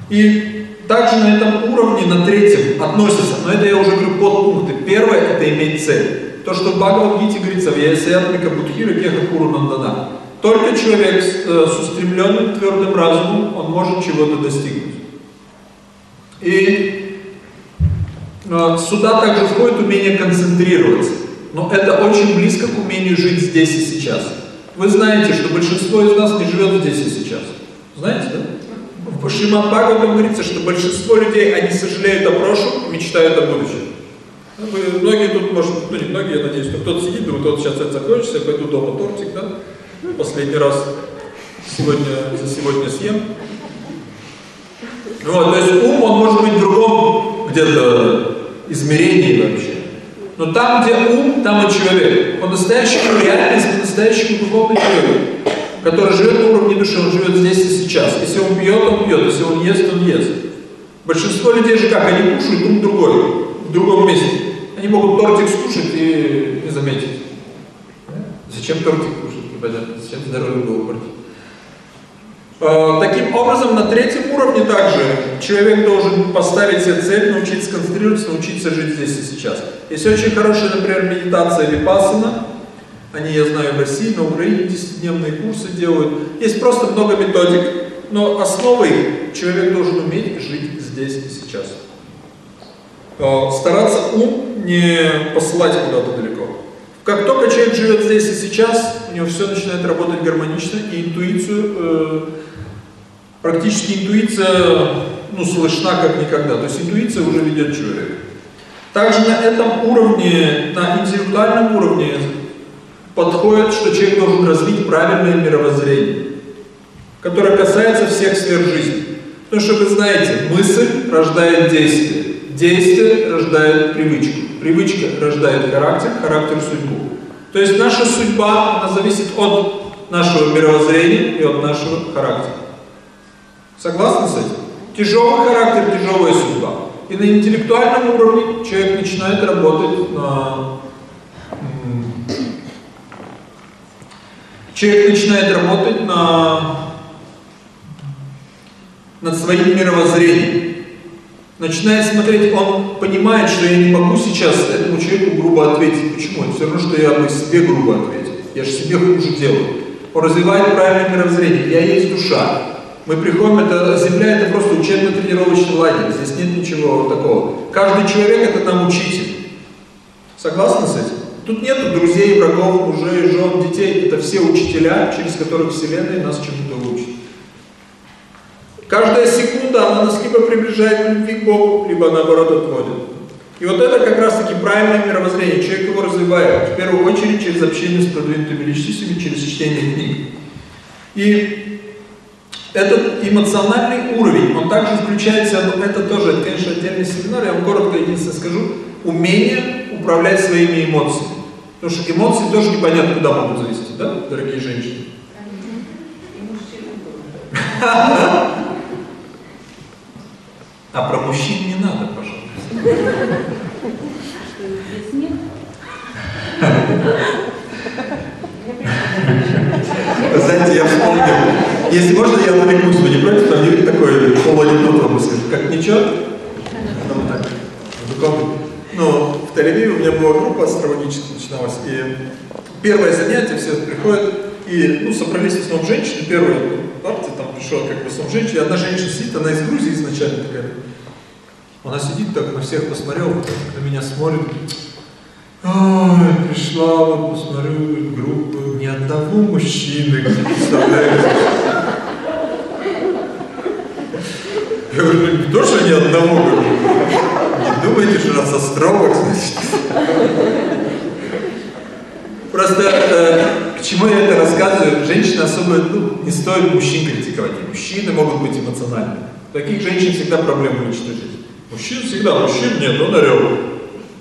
И также на этом уровне, на третьем, относится, но это я уже говорю подпункты. Первое – это иметь цель. То, что в Бхагавадгите говорится, в Ясиатмика Будхира Кеха Куру Нандана. Только человек с, э, с устремленным твердым разумом, он может чего-то достигнуть. И э, сюда также входит умение концентрироваться. Но это очень близко к умению жить здесь и сейчас. Вы знаете, что большинство из нас не живет здесь и сейчас. Знаете, да? В Шримад Бхагаватам говорится, что большинство людей, они сожалеют о прошлом мечтают о будущем. Вы, многие тут, может, ну не многие, я надеюсь, что кто-то сидит, думает, вот сейчас это закончится, я пойду дома тортик, да? Последний раз сегодня, за сегодня съем. Вот, то есть ум, он может быть в другом где-то измерении вообще. Но там, где ум, там и человек. По-настоящему реальность, по-настоящему духовный человек, который живет на уровне души, он живет здесь и сейчас. Если он пьет, он пьет, если он ест, он ест. Большинство людей же как, они кушают ум другой другом месте. Они могут тортик скушать и не заметить. Зачем тортик кушать? Непонятно. Зачем здоровье было портить? А, таким образом, на третьем уровне также человек должен поставить себе цель, научиться концентрироваться, научиться жить здесь и сейчас. Есть очень хорошая, например, медитация Випассана. Они, я знаю, в России, на Украине 10-дневные курсы делают. Есть просто много методик. Но основой человек должен уметь жить здесь и сейчас. Э, стараться ум не посылать куда-то далеко. Как только человек живет здесь и сейчас, у него все начинает работать гармонично, и интуицию, э, практически интуиция, ну, слышна как никогда. То есть интуиция уже ведет человека. Также на этом уровне, на интеллектуальном уровне подходит, что человек должен развить правильное мировоззрение, которое касается всех сфер жизни. Потому что вы знаете, мысль рождает действие, действие рождает привычку, привычка рождает характер, характер судьбу. То есть наша судьба, она зависит от нашего мировоззрения и от нашего характера. Согласны с этим? Тяжелый характер, тяжелая судьба. И на интеллектуальном уровне человек начинает работать на... Человек начинает работать на... над своим мировоззрением. Начинает смотреть, он понимает, что я не могу сейчас этому человеку грубо ответить. Почему? Это все равно, что я бы себе грубо ответил. Я же себе хуже делаю. Он развивает правильное мировоззрение. Я есть душа. Мы приходим, это земля, это просто учебно-тренировочный лагерь. Здесь нет ничего такого. Каждый человек это нам учитель. Согласны с этим? Тут нет друзей, врагов, мужей, жен, детей. Это все учителя, через которых Вселенная нас чему-то учит. Каждая секунда она нас либо приближает к любви к Богу, либо наоборот отводит. И вот это как раз таки правильное мировоззрение. Человек его развивает, в первую очередь через общение с продвинутыми личностями, через чтение книг. И этот эмоциональный уровень, он также включается, это тоже, конечно, отдельный семинар, я вам коротко единственное скажу, умение управлять своими эмоциями. Потому что эмоции тоже непонятно куда могут завести, да, дорогие женщины? А про мужчин не надо, пожалуйста. Знаете, я вспомнил. Если можно, я отвлекусь, вы не против? Там есть такой полуанекдот вам скажу. Как ничего? Ну, так. Ну, в тель у меня была группа астрологическая начиналась, и первое занятие, все приходят, и, ну, собрались в основном женщины, первая партия, там пришла как бы сам женщина, и одна женщина сидит, она из Грузии изначально такая, она сидит так, на всех посмотрела, на меня смотрит, Ой, пришла, вот посмотрю группу, ни одного мужчины, представляете? Я говорю, ну не то, что ни одного, говорю, не думайте, что раз астролог, значит. Просто э, к чему я это рассказываю? Женщины особо, ну, не стоит мужчин критиковать. Мужчины могут быть эмоциональны. Таких женщин всегда проблемы в личной жизни. Мужчин всегда, мужчин нет, он орел.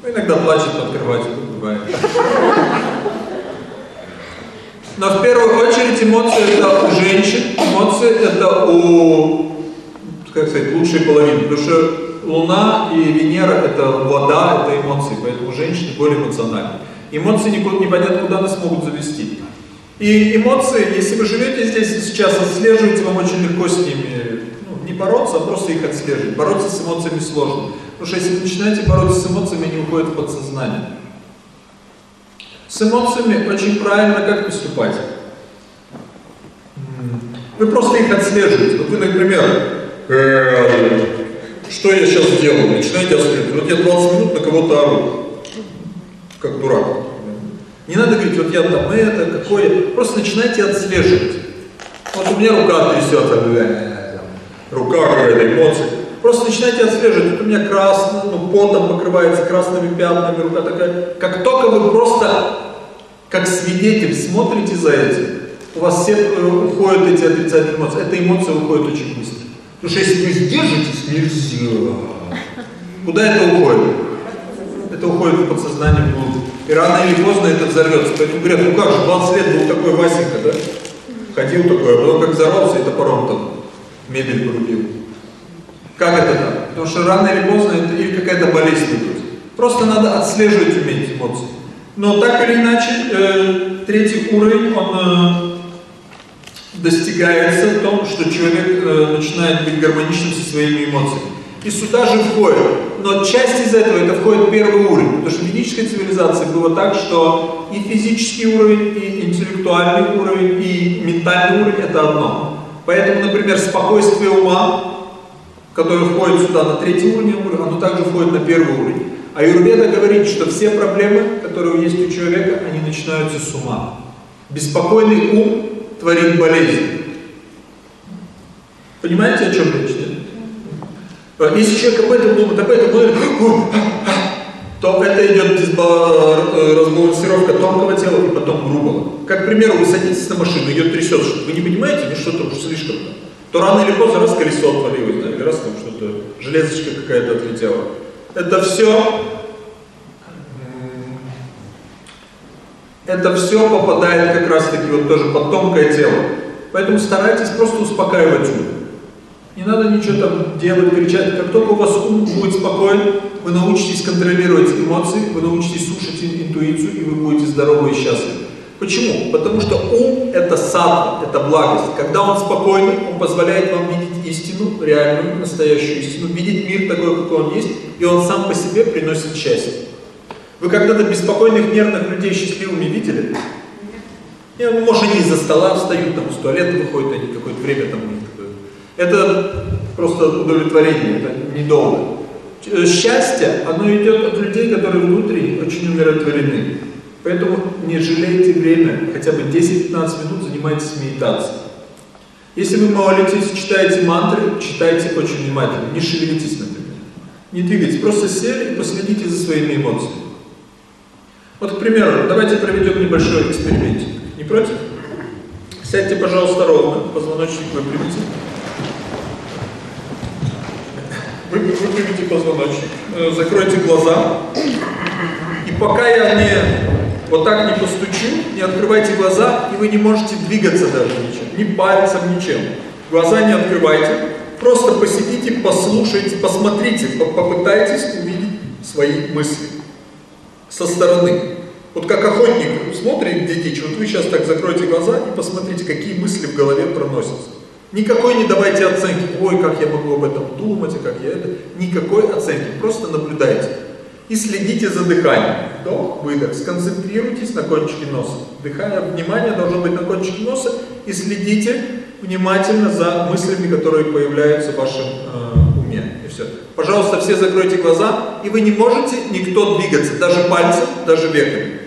Ну, иногда плачет под кроватью, бывает. Но в первую очередь эмоции это у женщин, эмоции это у, как сказать, лучшей половины. Потому что Луна и Венера это вода, это эмоции, поэтому женщины более эмоциональны. Эмоции непонятно куда нас могут завести. И эмоции, если вы живете здесь сейчас, отслеживаете, вам очень легко с ними ну, не бороться, а просто их отслеживать. Бороться с эмоциями сложно. Потому что если вы начинаете бороться с эмоциями, они уходят в подсознание. С эмоциями очень правильно как поступать. Вы просто их отслеживаете. Вот вы, например, «Э, что я сейчас делаю? Начинаете отслеживать. Вот я 20 минут на кого-то ору. Как дурак. Не надо говорить, вот я там это, какое. Просто начинайте отслеживать. Вот у меня рука трясется, рука какая-то, эмоции. Просто начинайте отслеживать. Вот у меня красно, ну, потом покрывается красными пятнами, рука такая. Как только вы просто, как свидетель, смотрите за этим, у вас все э, уходят эти отрицательные эмоции. Эта эмоция уходит очень быстро. Потому что если вы сдержитесь, нельзя. Куда это уходит? Это уходит в подсознание внутрь. И рано или поздно это взорвется. Поэтому говорят, ну как же, 20 лет был такой Васенька, да? Ходил такой, а потом как взорвался и топором там мебель порубил. Как это так? Потому что рано или поздно это или какая-то болезнь идет. Просто надо отслеживать уметь эмоции. Но так или иначе, э, третий уровень, он э, достигается в том, что человек э, начинает быть гармоничным со своими эмоциями. И сюда же входит. Но часть из этого, это входит в первый уровень. Потому что в ведической цивилизации было так, что и физический уровень, и интеллектуальный уровень, и ментальный уровень – это одно. Поэтому, например, спокойствие ума которое входит сюда на третий уровень, оно также входит на первый уровень. А Юрведа говорит, что все проблемы, которые есть у человека, они начинаются с ума. Беспокойный ум творит болезнь. Понимаете, о чем речь? нет? Э, Если человек об этом думает, об этом думает, то это идет разбалансировка тонкого тела и потом грубого. Как, к примеру, вы садитесь на машину, ее трясет, что вы не понимаете, ну что-то уж слишком то рано или поздно раз колесо отвалилось, да, или раз там что-то, железочка какая-то отлетела. Это все, это все попадает как раз таки вот тоже под тонкое тело. Поэтому старайтесь просто успокаивать ум. Не надо ничего там делать, кричать. Как только у вас ум будет спокоен, вы научитесь контролировать эмоции, вы научитесь слушать ин- интуицию, и вы будете здоровы и счастливы. Почему? Потому что ум – это сад, это благость. Когда он спокойный, он позволяет вам видеть истину, реальную, настоящую истину, видеть мир такой, какой он есть, и он сам по себе приносит счастье. Вы когда-то беспокойных, нервных людей счастливыми видели? Ну, может, они из-за стола встают, там, из туалета выходят, они какое-то время там у них такое. Это просто удовлетворение, это недолго. Э, Счастье, оно идет от людей, которые внутренне очень умиротворены. Поэтому не жалейте время, хотя бы 10-15 минут занимайтесь медитацией. Если вы молитесь, читаете мантры, читайте очень внимательно, не шевелитесь, например. Не двигайтесь, просто сели и последите за своими эмоциями. Вот, к примеру, давайте проведем небольшой экспериментик. Не против? Сядьте, пожалуйста, ровно, позвоночник выпрямите. Вы- Выпрямите позвоночник, Э, закройте глаза. И пока я не вот так не постучу, не открывайте глаза, и вы не можете двигаться даже ничем, ни пальцем, ничем. Глаза не открывайте, просто посидите, послушайте, посмотрите, по- попытайтесь увидеть свои мысли со стороны. Вот как охотник смотрит где дичь, вот вы сейчас так закройте глаза и посмотрите, какие мысли в голове проносятся. Никакой не давайте оценки, ой, как я могу об этом думать, и как я это. Никакой оценки, просто наблюдайте. И следите за дыханием. Вдох, выдох. Сконцентрируйтесь на кончике носа. Дыхание, внимание должно быть на кончике носа. И следите внимательно за мыслями, которые появляются в вашем э. Пожалуйста, все закройте глаза. И вы не можете никто двигаться, даже пальцем, даже веками.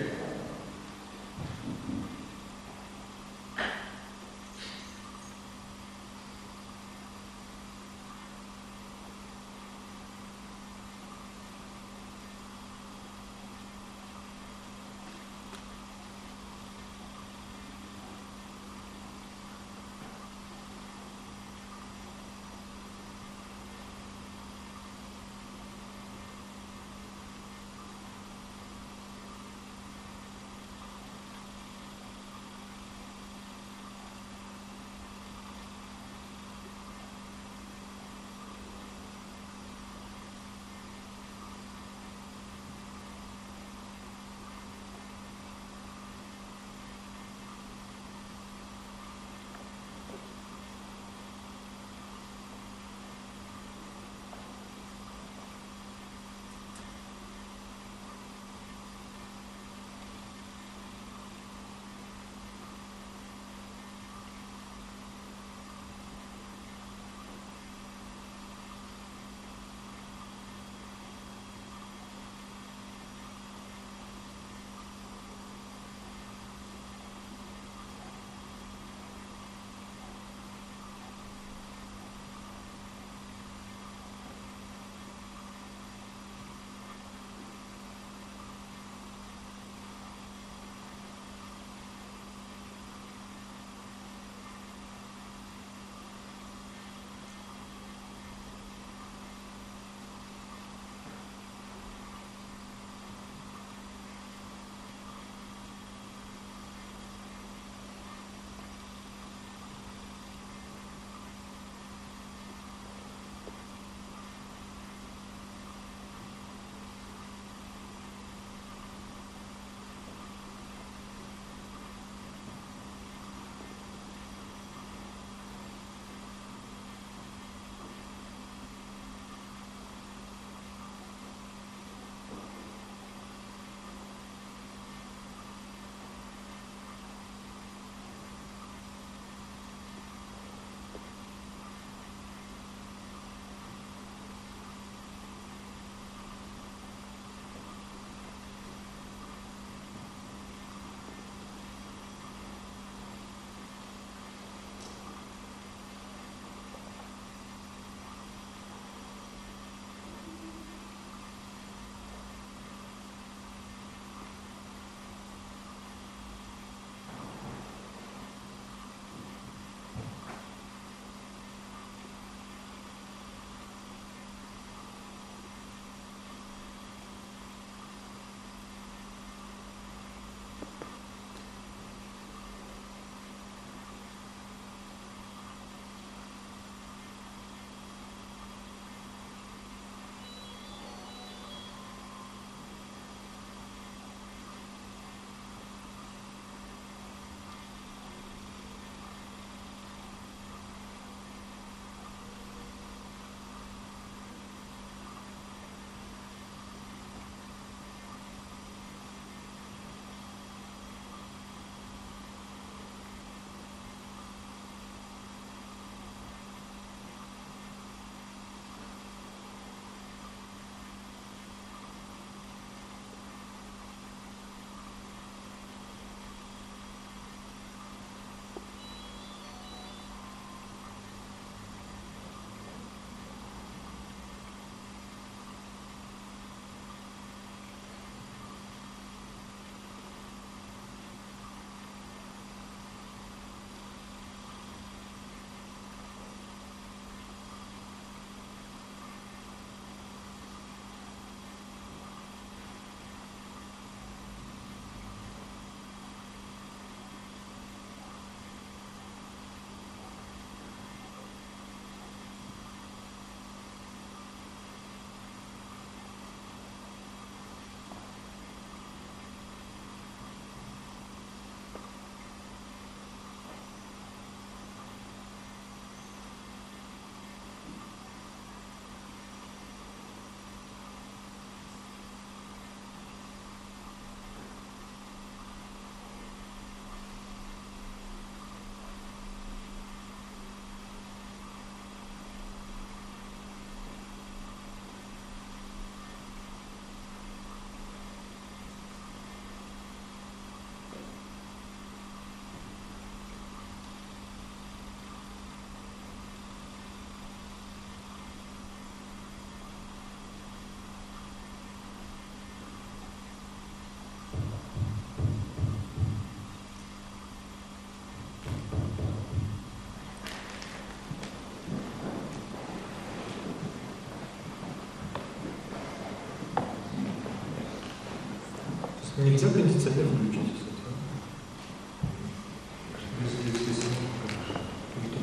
Нельзя кондиционер включить,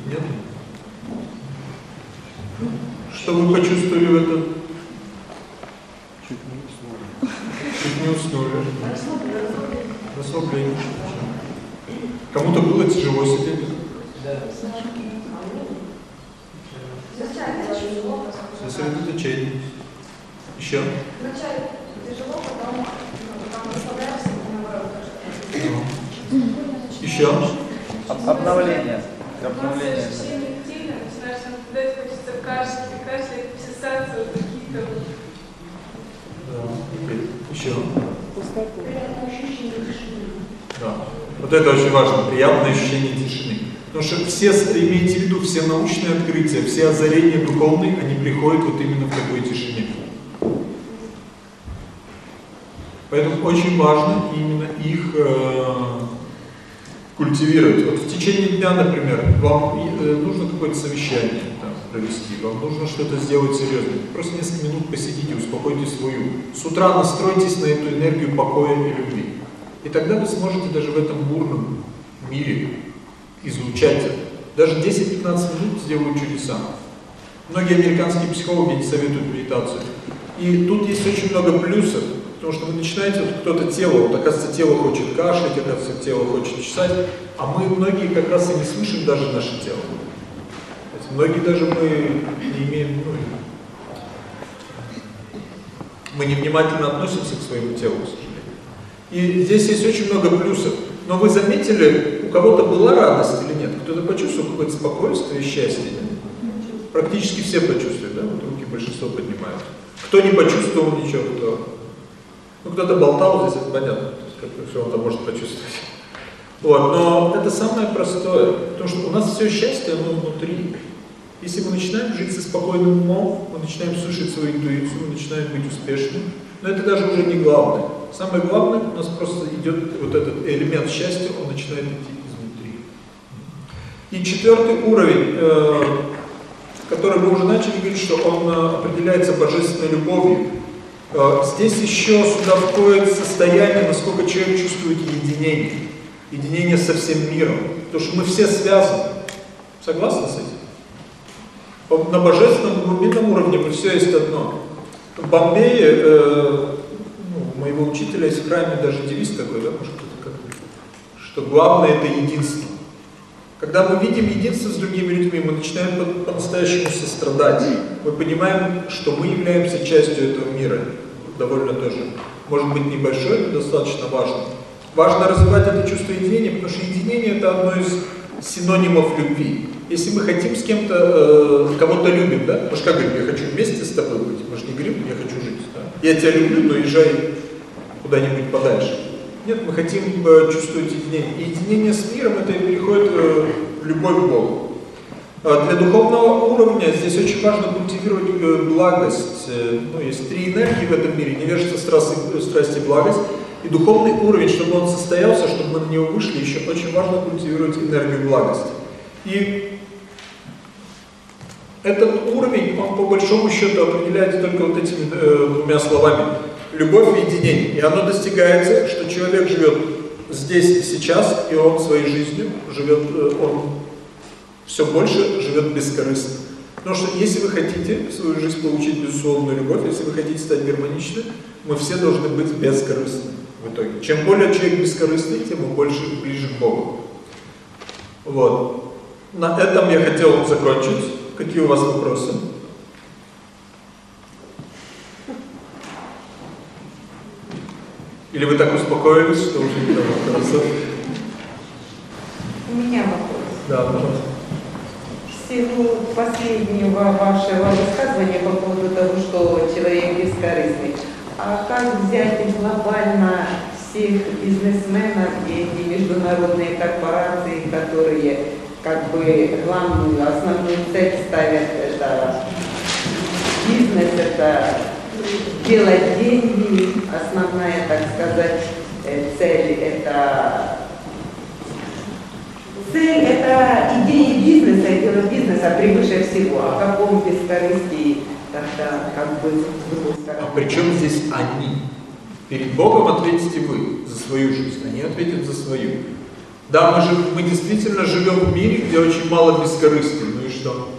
нет? Что вы почувствовали в этом? Чуть не уснули. Чуть не уснули. Расслабление. Кому-то было тяжело сидеть? Сосредоточение. Еще? Вначале тяжело, потом, потом расслабляешься, и наоборот. Еще? Об- Обновление. У нас Обновление. ощущение тела, начинаешь наблюдать, хочется кашлять, и кашлять, чесаться, вот какие-то вот Еще? Пустоту. Да. Вот это очень важно, приятное ощущение тишины. Потому что все, имейте в виду, все научные открытия, все озарения духовные, они приходят вот именно в такой тишине. Поэтому очень важно именно их э, культивировать. Вот в течение дня, например, вам э, нужно какое-то совещание там, провести, вам нужно что-то сделать серьезное. Просто несколько минут посидите, успокойте свою. С утра настройтесь на эту энергию покоя и любви. И тогда вы сможете даже в этом бурном мире излучать. Даже 10-15 минут сделают чудеса. Многие американские психологи не советуют медитацию. И тут есть очень много плюсов, потому что вы начинаете, вот кто-то тело, вот оказывается тело хочет кашлять, оказывается тело хочет чесать, а мы многие как раз и не слышим даже наше тело. Многие даже мы не имеем, ну, мы невнимательно относимся к своему телу, к сожалению. И здесь есть очень много плюсов. Но вы заметили, кого-то была радость или нет? Кто-то почувствовал какое-то спокойствие счастье? Практически все почувствовали, да? Вот руки большинство поднимают. Кто не почувствовал ничего, кто... Ну, кто-то болтал здесь, это понятно, как все он там может почувствовать. Вот, но это самое простое, потому что у нас все счастье, оно внутри. Если мы начинаем жить со спокойным умом, мы начинаем слышать свою интуицию, мы начинаем быть успешными, но это даже уже не главное. Самое главное, у нас просто идет вот этот элемент счастья, он начинает идти. И четвертый уровень, э, который мы уже начали говорить, что он э, определяется божественной любовью. Э, здесь еще сюда входит состояние, насколько человек чувствует единение. Единение со всем миром. Потому что мы все связаны. Согласны с этим? На божественном глубинном уровне мы все есть одно. В Бомбее, э, ну, моего учителя есть в храме даже девиз такой, да, может кто-то как что главное это единство. Когда мы видим единство с другими людьми, мы начинаем по- по-настоящему сострадать. Мы понимаем, что мы являемся частью этого мира, довольно тоже, может быть, небольшой, но достаточно важно. Важно развивать это чувство единения, потому что единение это одно из синонимов любви. Если мы хотим с кем-то, э, кого-то любим, да, мы же как говорим, я хочу вместе с тобой быть, мы же не говорим, я хочу жить, да? я тебя люблю, но езжай куда-нибудь подальше. Нет, мы хотим э, чувствовать единение. Единение с миром это и переходит э, любовь к Богу. А Для духовного уровня здесь очень важно культивировать э, благость. Ну, есть три энергии в этом мире, невежество, страсть, страсть и благость. И духовный уровень, чтобы он состоялся, чтобы мы на него вышли, еще очень важно культивировать энергию благости. И этот уровень, он по большому счету определяется только вот этими э, двумя словами. Любовь и единение. И оно достигается, что человек живет здесь и сейчас, и он своей жизнью живет, э, он все больше живет бескорыстно. Потому что если вы хотите в свою жизнь получить безусловную любовь, если вы хотите стать гармоничным, мы все должны быть бескорыстны в итоге. Чем более человек бескорыстный, тем он больше ближе к Богу. Вот. На этом я хотел закончить. Какие у вас вопросы? Или вы так успокоились, что уже не вопросов? У меня вопрос. Да, пожалуйста. В силу последнего вашего высказывания по поводу того, что человек бескорыстный, а как взять глобально всех бизнесменов и эти международные корпорации, которые как бы главную, основную цель ставят это бизнес, это делать деньги, основная, так сказать, э, цель это Цель – это идея бизнеса, дело бизнеса превыше всего. О каком бескорыстии тогда как бы с другой А стороны? при чем здесь они? Перед Богом ответите вы за свою жизнь, они ответят за свою. Да, мы, же, мы действительно живем в мире, где очень мало бескорыстия. Ну и что?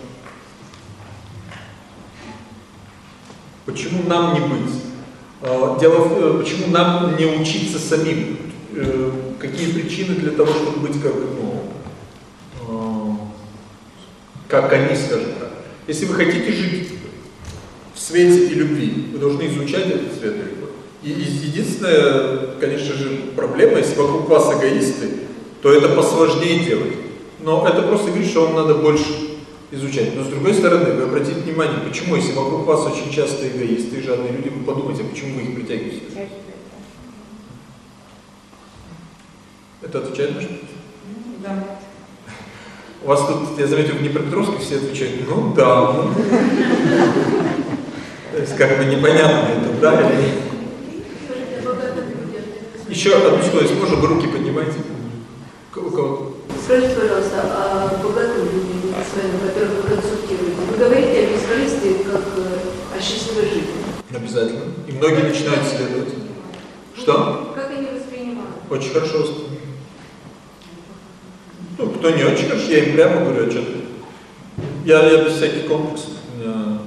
Почему нам не быть? А, дело в том, почему нам не учиться самим? Э, какие причины для того, чтобы быть как, ну, как они, скажем так. Если вы хотите жить в свете и любви, вы должны изучать этот свет и любовь. И единственная, конечно же, проблема, если вокруг вас эгоисты, то это посложнее делать. Но это просто говорит, что вам надо больше изучать. Но с другой стороны, вы обратите внимание, почему, если вокруг вас очень часто эгоисты и жадные люди, вы подумайте, а почему вы их притягиваете? Это отвечает на что Да. У вас тут, я заметил, в Днепропетровске все отвечают, ну да, ну. То есть как бы непонятно это, да или нет. Еще одну если можно, вы руки поднимайте. У кого? Скажите, пожалуйста, а богатым людям, своим, которых вы консультируете, вы говорите о бескорыстии как э, о счастливой жизни? Обязательно. И многие начинают следовать. Что? Как они воспринимают? Очень хорошо воспринимают. Ну, кто не очень хорошо, я им прямо говорю, а что ты? Я, я без всяких комплексов. Меня,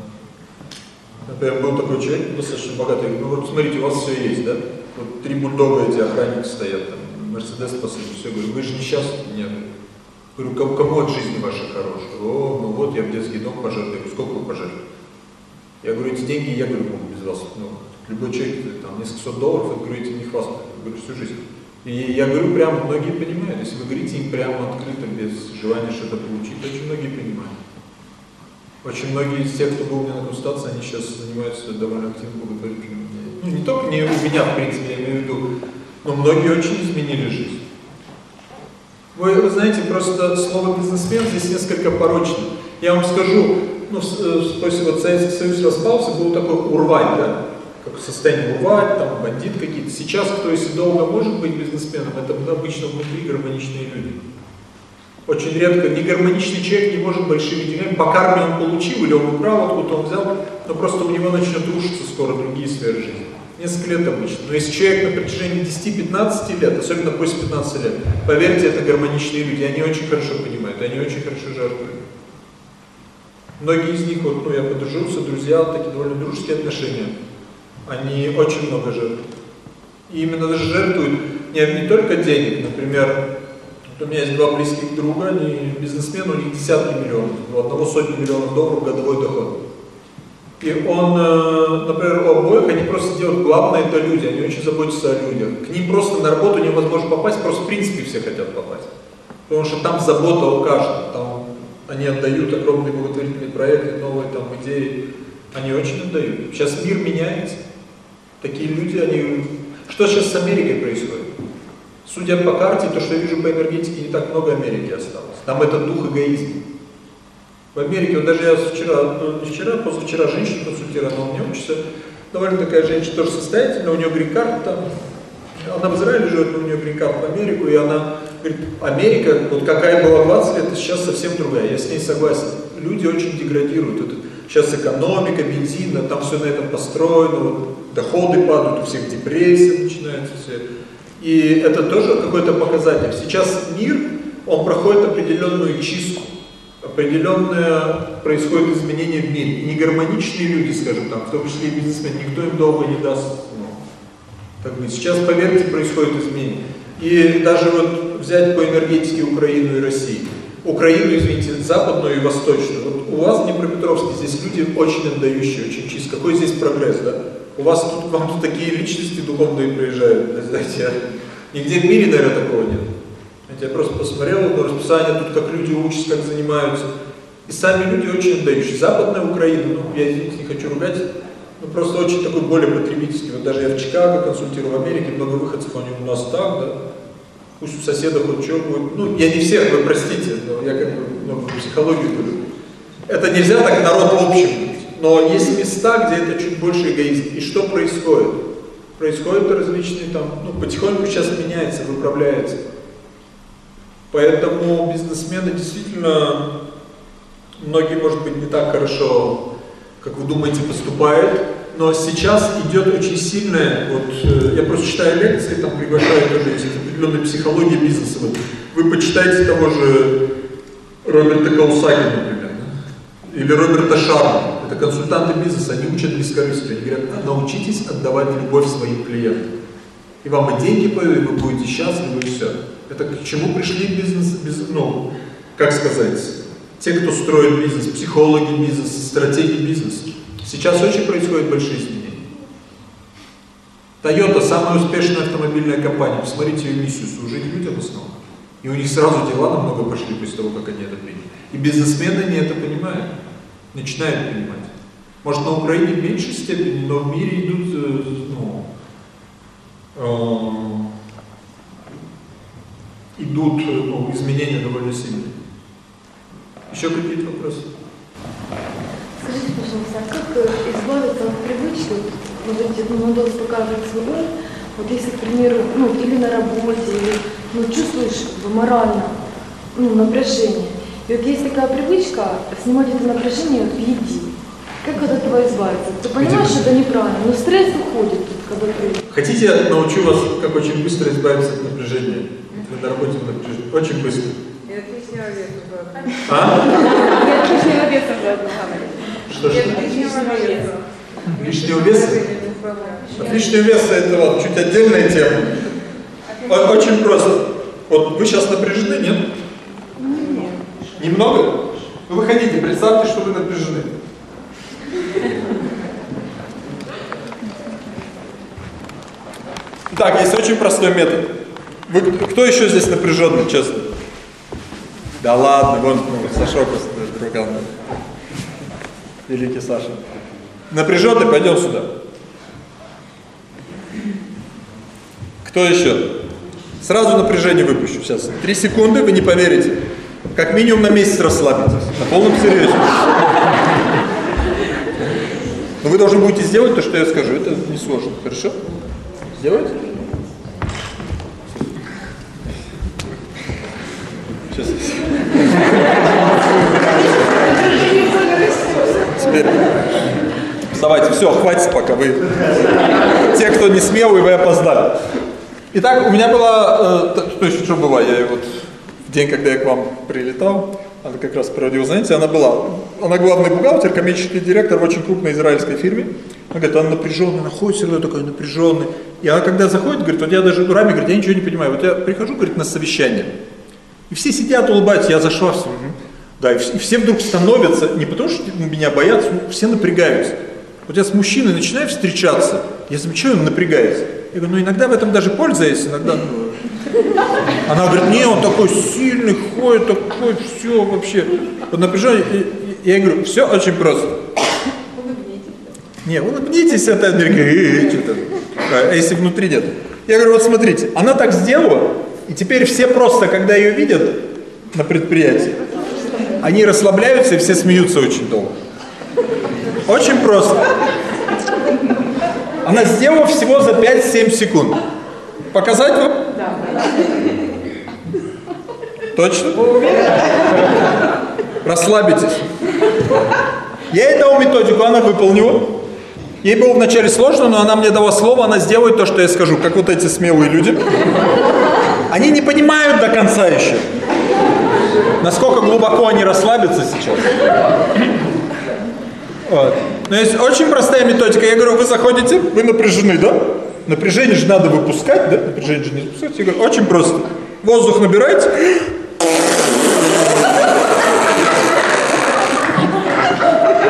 например, был такой человек, достаточно богатый, ну вот смотрите, у вас все есть, да? Вот три бульдога эти охранники стоят, там, Мерседес последний, все, говорю, вы же несчастны? Нет. Говорю, кому, кому от жизни вашей хорошей? О, ну вот, я в детский дом пожертвую. Сколько вы пожертвовали? Я говорю, эти деньги я говорю, могу без вас. Ну, любой человек, там, несколько сот долларов, я говорю, эти не хвастают. Я говорю, всю жизнь. И я говорю прямо, многие понимают, если вы говорите им прямо открыто, без желания что-то получить, очень многие понимают. Очень многие из тех, кто был у меня на консультации, они сейчас занимаются довольно активно благотворительным Ну, не только не у меня, в принципе, я имею в виду, но многие очень изменили жизнь. Вы, знаете, просто слово бизнесмен здесь несколько порочно. Я вам скажу, ну, после вот Советский Союз распался, был такой урвать, да? Как состояние урвать, там, бандит какие-то. Сейчас, кто если долго может быть бизнесменом, это обычно внутри гармоничные люди. Очень редко, негармоничный человек не может большими деньгами, по карме он получил, или он украл, откуда он взял, но просто у него начнет рушиться скоро другие сферы жизни несколько лет обычно. Но если человек на протяжении 10-15 лет, особенно после 15 лет, поверьте, это гармоничные люди, они очень хорошо понимают, они очень хорошо жертвуют. Многие из них, вот, ну, я подружился, друзья, такие довольно дружеские отношения, они очень много жертвуют. И именно даже жертвуют не, не только денег, например, у меня есть два близких друга, они бизнесмены, у них десятки миллионов, у одного сотни миллионов долларов годовой доход. И он, э, например, у обоих, они просто делают, главное это люди, они очень заботятся о людях. К ним просто на работу невозможно попасть, просто в принципе все хотят попасть. Потому что там забота о каждом, там они отдают огромные благотворительные проекты, новые там идеи, они очень отдают. Сейчас мир меняется, такие люди, они... Что сейчас с Америкой происходит? Судя по карте, то, что я вижу по энергетике, не так много Америки осталось. Там этот дух эгоизма. В Америке, вот даже я вчера, ну, не вчера, позавчера женщину консультировал, у меня учится, довольно такая женщина, тоже состоятельная, у нее грин-карта она в Израиле живет, у нее грин-карта в Америку, и она говорит, Америка, вот какая была 20 лет, сейчас совсем другая, я с ней согласен. Люди очень деградируют, это, сейчас экономика, бензина, там все на этом построено, вот, доходы падают, у всех депрессия начинается все. И это тоже какой-то показатель. Сейчас мир, он проходит определенную чистку определенное происходит изменение в мире. И негармоничные люди, скажем так, в том числе и бизнесмены, никто им долго не даст. Ну, как бы сейчас, поверьте, происходит изменение. И даже вот взять по энергетике Украину и Россию. Украину, извините, западную и восточную. Вот у вас в Днепропетровске здесь люди очень отдающие, очень чистые. Какой здесь прогресс, да? У вас тут, вам тут такие личности духовные приезжают, знаете, нигде в мире, наверное, такого нет. Я просто посмотрел на расписание, тут как люди учатся, как занимаются. И сами люди очень отдающие. Западная Украина, ну, я извините, не хочу ругать, ну, просто очень такой более потребительский. Вот даже я в Чикаго консультирую в Америке, много выходцев, они у нас так, да. Пусть у соседа хоть что будет. Ну, я не всех, вы простите, но я как бы ну, психологию говорю. Это нельзя так народ в общем Но есть места, где это чуть больше эгоизм. И что происходит? Происходят различные там, ну, потихоньку сейчас меняется, выправляется. Поэтому бизнесмены действительно, многие, может быть, не так хорошо, как вы думаете, поступают. но сейчас идет очень сильное, вот э, я просто читаю лекции, там приглашаю тоже есть определенная психология бизнеса. Вот, вы почитайте того же Роберта Каусаги, например, или Роберта Шарма. Это консультанты бизнеса, они учат бескорыстию. Они говорят, научитесь отдавать любовь своим клиентам. И вам и деньги пойдут, и вы будете счастливы, и все. Это к чему пришли бизнес, бизнес ну, как сказать, те, кто строит бизнес, психологи бизнеса, стратеги бизнеса. Сейчас очень происходят большие изменения. Toyota самая успешная автомобильная компания. Посмотрите ее миссию служить людям основном. И у них сразу дела намного пошли после того, как они это приняли. И бизнесмены не это понимают, начинают понимать. Может на Украине в меньшей степени, но в мире идут э, ну, э, идут ну, изменения довольно сильные. Еще какие-то вопросы? Скажите, пожалуйста, а как э, избавиться от привычки, вот, может, ну, надо успокаивать свой вот если, к примеру, ну, или на работе, или, ну, чувствуешь как бы, морально, ну, напряжение. И вот есть такая привычка снимать это напряжение в еде. Как от этого избавиться? Ты понимаешь, что это неправильно, но стресс уходит, когда ты... Хотите, я научу вас, как очень быстро избавиться от напряжения? Вы на работе. Очень быстро. И от лишнего веса заодно. А? И от лишнего веса заодно, Что, И что? от лишнего веса. Лишнего веса? От лишнего веса это вот чуть отдельная тема. Очень просто. Вот вы сейчас напряжены, нет? Немного? Ну выходите, представьте, что вы напряжены. Так, есть очень простой метод. Вы, кто еще здесь напряженный, честно? Да ладно, вон ну, Сашок друган. Великий Саша. Напряженный, пойдем сюда. Кто еще? Сразу напряжение выпущу сейчас. Три секунды, вы не поверите. Как минимум на месяц расслабитесь. На полном серьезе. Но вы должны будете сделать то, что я скажу. Это несложно. Хорошо? Сделайте? Сейчас. Теперь. Вставайте, все, хватит пока вы. Те, кто не смелый, вы опоздали. Итак, у меня была, э, то, есть что была, я вот в день, когда я к вам прилетал, она как раз проводила занятия, она была, она главный бухгалтер, коммерческий директор в очень крупной израильской фирме. Она говорит, он напряженный, находится всегда такой напряженный. И она когда заходит, говорит, вот я даже Рами говорит, я ничего не понимаю. Вот я прихожу, говорит, на совещание, и все сидят, улыбаются, я зашла, все, да, и вс- и все вдруг становятся, не потому что меня боятся, ну, все напрягаются. Вот я с мужчиной начинаю встречаться, я замечаю, он напрягается. Я говорю, ну иногда в этом даже польза есть, иногда... ну, Она говорит, не, он такой сильный, ходит, такой, все вообще. Вот напряжение. Я говорю, все очень просто. Не, улыбнитесь, это Америка, э, э, что-то. А если внутри нет? Я говорю, вот смотрите, она так сделала, и теперь все просто, когда ее видят на предприятии, они расслабляются и все смеются очень долго. Очень просто. Она сделала всего за 5-7 секунд. Показать вам? Точно? Расслабитесь. Я ей дал методику, она выполнила. Ей было вначале сложно, но она мне дала слово, она сделает то, что я скажу, как вот эти смелые люди. Они не понимают до конца еще, насколько глубоко они расслабятся сейчас. Вот. Но есть очень простая методика. Я говорю, вы заходите, вы напряжены, да? Напряжение же надо выпускать, да? Напряжение же не выпускать. Я говорю, очень просто. Воздух набираете.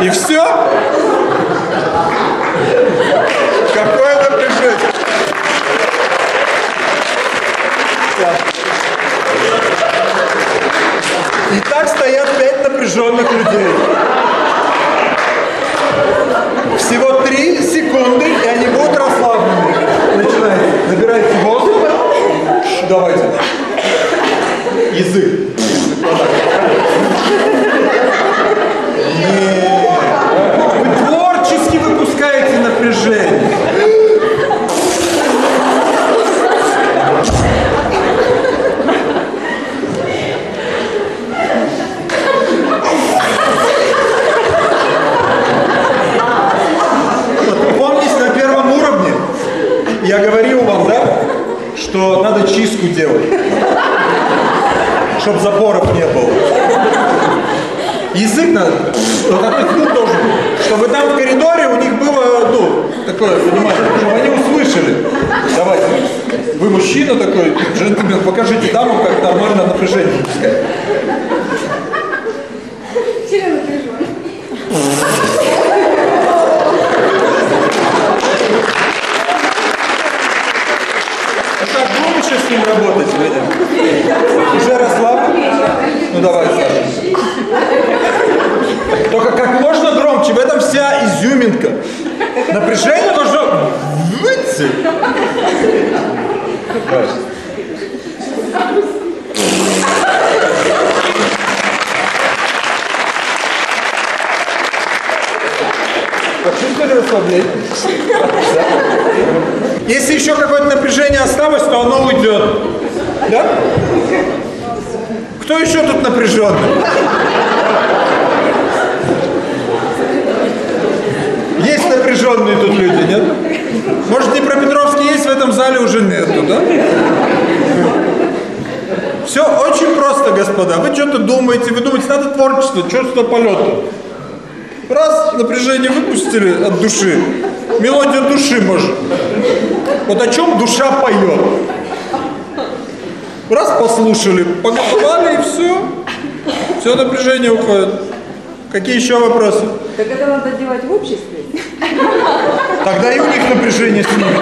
И все. Какое напряжение. И так стоят пять напряженных людей. Всего три секунды, и они будут расслаблены. Начинайте. Набирайте воздух. Давайте. Язык. Нет. Вы творчески выпускаете напряжение. Я говорил вам, да, что надо чистку делать, чтобы запоров не было. Язык надо, вот тоже, чтобы там в коридоре у них было, ну, такое, понимаете, чтобы они услышали. Давайте, вы мужчина такой, джентльмен, покажите даму, как нормально напряжение пускать. Громче с ним работать, Леня? Уже расслаблен? Ну давай, Саша. Только как можно громче, в этом вся изюминка. Напряжение должно выйти. Почувствовали расслабление? Если еще какое-то напряжение осталось, то оно уйдет. Да? Кто еще тут напряженный? Есть напряженные тут люди, нет? Может, Днепропетровский есть, в этом зале уже нету, да? Все очень просто, господа. Вы что-то думаете, вы думаете, надо творчество, чувство полета. Раз напряжение выпустили от души, мелодия души может. Вот о чем душа поет. Раз послушали, поголовали и все. Все напряжение уходит. Какие еще вопросы? Так это надо делать в обществе? Тогда и у них напряжение снимет.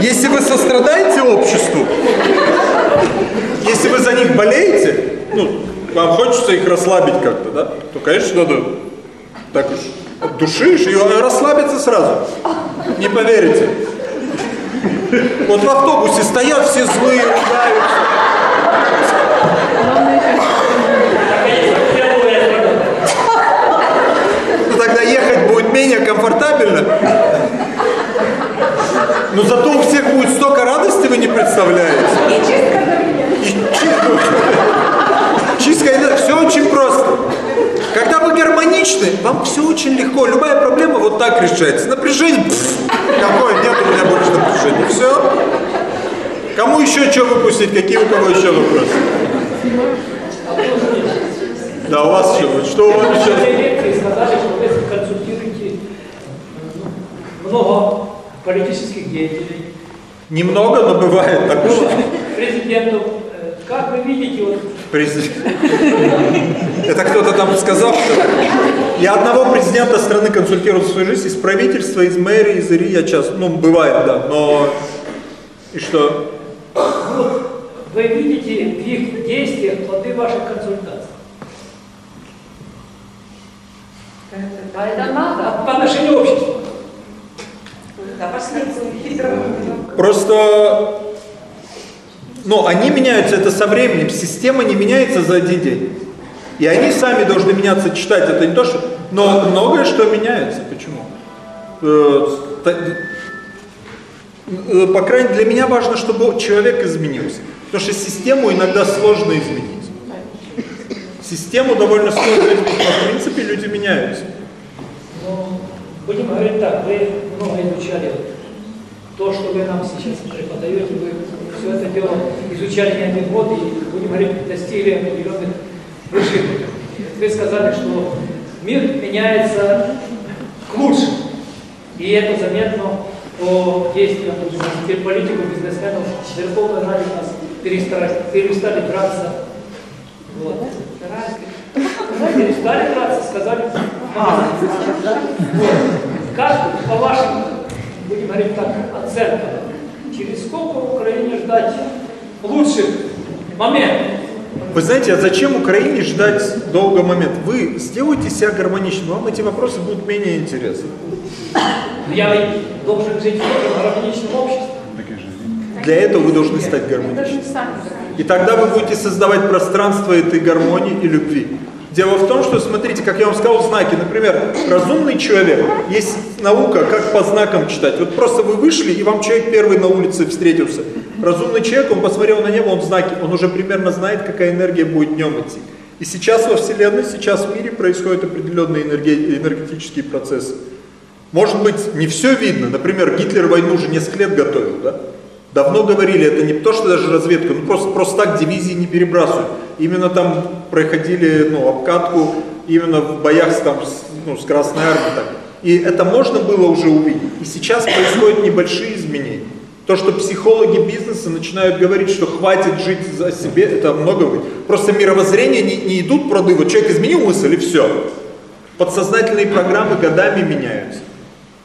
Если вы сострадаете обществу, если вы за них болеете, ну, вам хочется их расслабить как-то, да, то, конечно, надо так уж от души и расслабиться сразу. Не поверите. Вот в автобусе стоят все злые, ругаются. Ну тогда ехать будет менее комфортабельно. Но зато у всех будет столько радости, вы не представляете. И чистка за меня. Чистка, это все очень просто. Когда вы гармоничны, вам все очень легко. Любая проблема вот так решается. Напряжение, пф, какое, нет у меня больше напряжения. Все. Кому еще что выпустить? Какие у кого еще вопросы? Да, у вас вот Что у вас еще? сказали, что вы консультируете много политических деятелей, Немного, но бывает такое. президентов. Э, Как вы видите, вот Президент. Это кто-то там сказал, что я одного президента страны консультировал в свою жизнь, из правительства, из мэрии, из ИРИ, я часто, ну, бывает, да, но... И что? вот, вы видите в их действиях плоды ваших консультаций. А это надо. По отношению к обществу. Хитро. Просто, ну, они меняются, это со временем, система не меняется за один день. И они сами должны меняться, читать, это не то, что... Но многое что меняется, почему? Э, э, По крайней мере, для меня важно, чтобы человек изменился. Потому что систему иногда сложно изменить. Систему довольно сложно изменить, но в принципе люди меняются. Но будем говорить так, вы много изучали то, что вы нам сейчас преподаете, вы все это дело изучали не один год и, будем говорить, достигли определенных вершин. Вы сказали, что мир меняется к лучшему. И это заметно по действиям теперь политиков, бизнесменов, Верховной Ради нас перестали, перестали драться. Вот. Перестали драться, сказали, «А, вот. Как, по вашим, будем говорить так, оценкам, через сколько в Украине ждать лучших моментов? Вы знаете, а зачем Украине ждать долго момент? Вы сделайте себя гармоничным, вам эти вопросы будут менее интересны. Я должен жить в гармоничном обществе. Для этого вы должны стать гармоничным. И тогда вы будете создавать пространство этой гармонии и любви. Дело в том, что, смотрите, как я вам сказал, знаки. Например, разумный человек, есть наука, как по знакам читать. Вот просто вы вышли, и вам человек первый на улице встретился. Разумный человек, он посмотрел на небо, он знаки, он уже примерно знает, какая энергия будет днем идти. И сейчас во Вселенной, сейчас в мире происходят определенные энерге- энергетические процессы. Может быть, не все видно. Например, Гитлер войну уже несколько лет готовил, да? Давно говорили, это не то, что даже разведка, ну просто, просто так дивизии не перебрасывают. Именно там проходили ну, обкатку, именно в боях с, там, с, ну, с Красной Армией. Так. И это можно было уже увидеть. И сейчас происходят небольшие изменения. То, что психологи бизнеса начинают говорить, что хватит жить за себе, это много говорит. Просто мировоззрение не, не идут проды. Вот человек изменил мысль и все. Подсознательные программы годами меняются.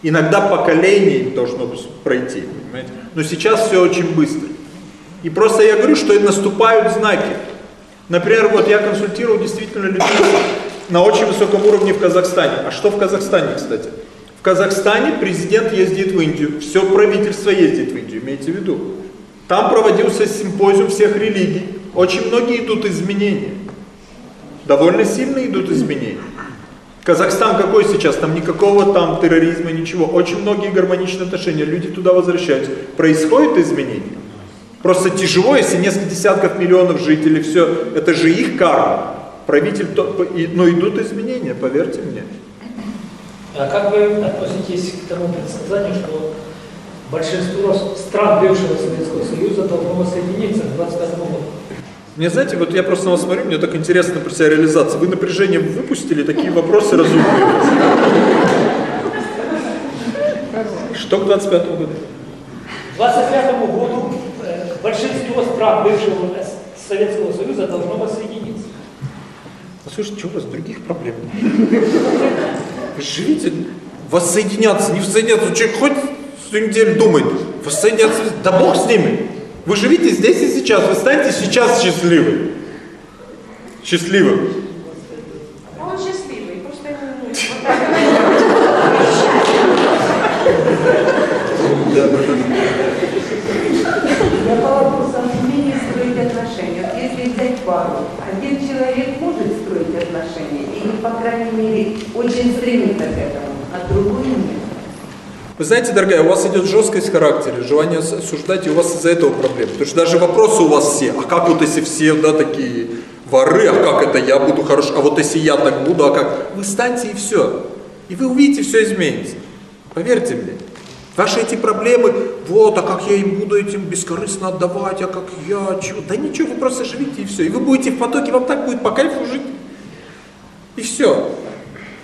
Иногда поколение должно пройти, понимаете? Но сейчас все очень быстро. И просто я говорю, что наступают знаки. Например, вот я консультировал действительно людей на очень высоком уровне в Казахстане. А что в Казахстане, кстати? В Казахстане президент ездит в Индию, все правительство ездит в Индию, имейте в виду. Там проводился симпозиум всех религий. Очень многие идут изменения. Довольно сильно идут изменения. Казахстан какой сейчас? Там никакого там терроризма, ничего. Очень многие гармоничные отношения, люди туда возвращаются. Происходит изменение. Просто тяжело, если несколько десятков миллионов жителей, все, это же их карма. Правитель, то, но идут изменения, поверьте мне. А как вы относитесь к тому предсказанию, что большинство стран бывшего Советского Союза должно соединиться к 25 году? Мне, знаете, вот я просто на вас смотрю, мне так интересно про себя реализация. Вы напряжение выпустили, такие вопросы разумные. Что к 25 году? К 25 году э, большинство стран бывшего Советского Союза должно воссоединиться. Слушайте, что у вас других проблем? Вы живите, воссоединяться, не воссоединяться. Человек хоть всю неделю думает, воссоединяться, да Бог с ними. Вы живите здесь и сейчас, вы станете сейчас счастливы. Счастливым. А он счастливый, просто ему Я по вопросам умения строить отношения. Вот если взять пару, один человек может строить отношения, или, по крайней мере, очень стремится к этому, а другой нет. Вы знаете, дорогая, у вас идет жесткость характера, желание осуждать, и у вас из-за этого проблемы. Потому что даже вопросы у вас все, а как вот если все, да, такие воры, а как это я буду хорош, а вот если я так буду, а как? Вы станьте и все. И вы увидите, все изменится. Поверьте мне. Ваши эти проблемы, вот, а как я им буду этим бескорыстно отдавать, а как я, чего? Да ничего, вы просто живите и все. И вы будете в потоке, вам так будет по кайфу жить. И все.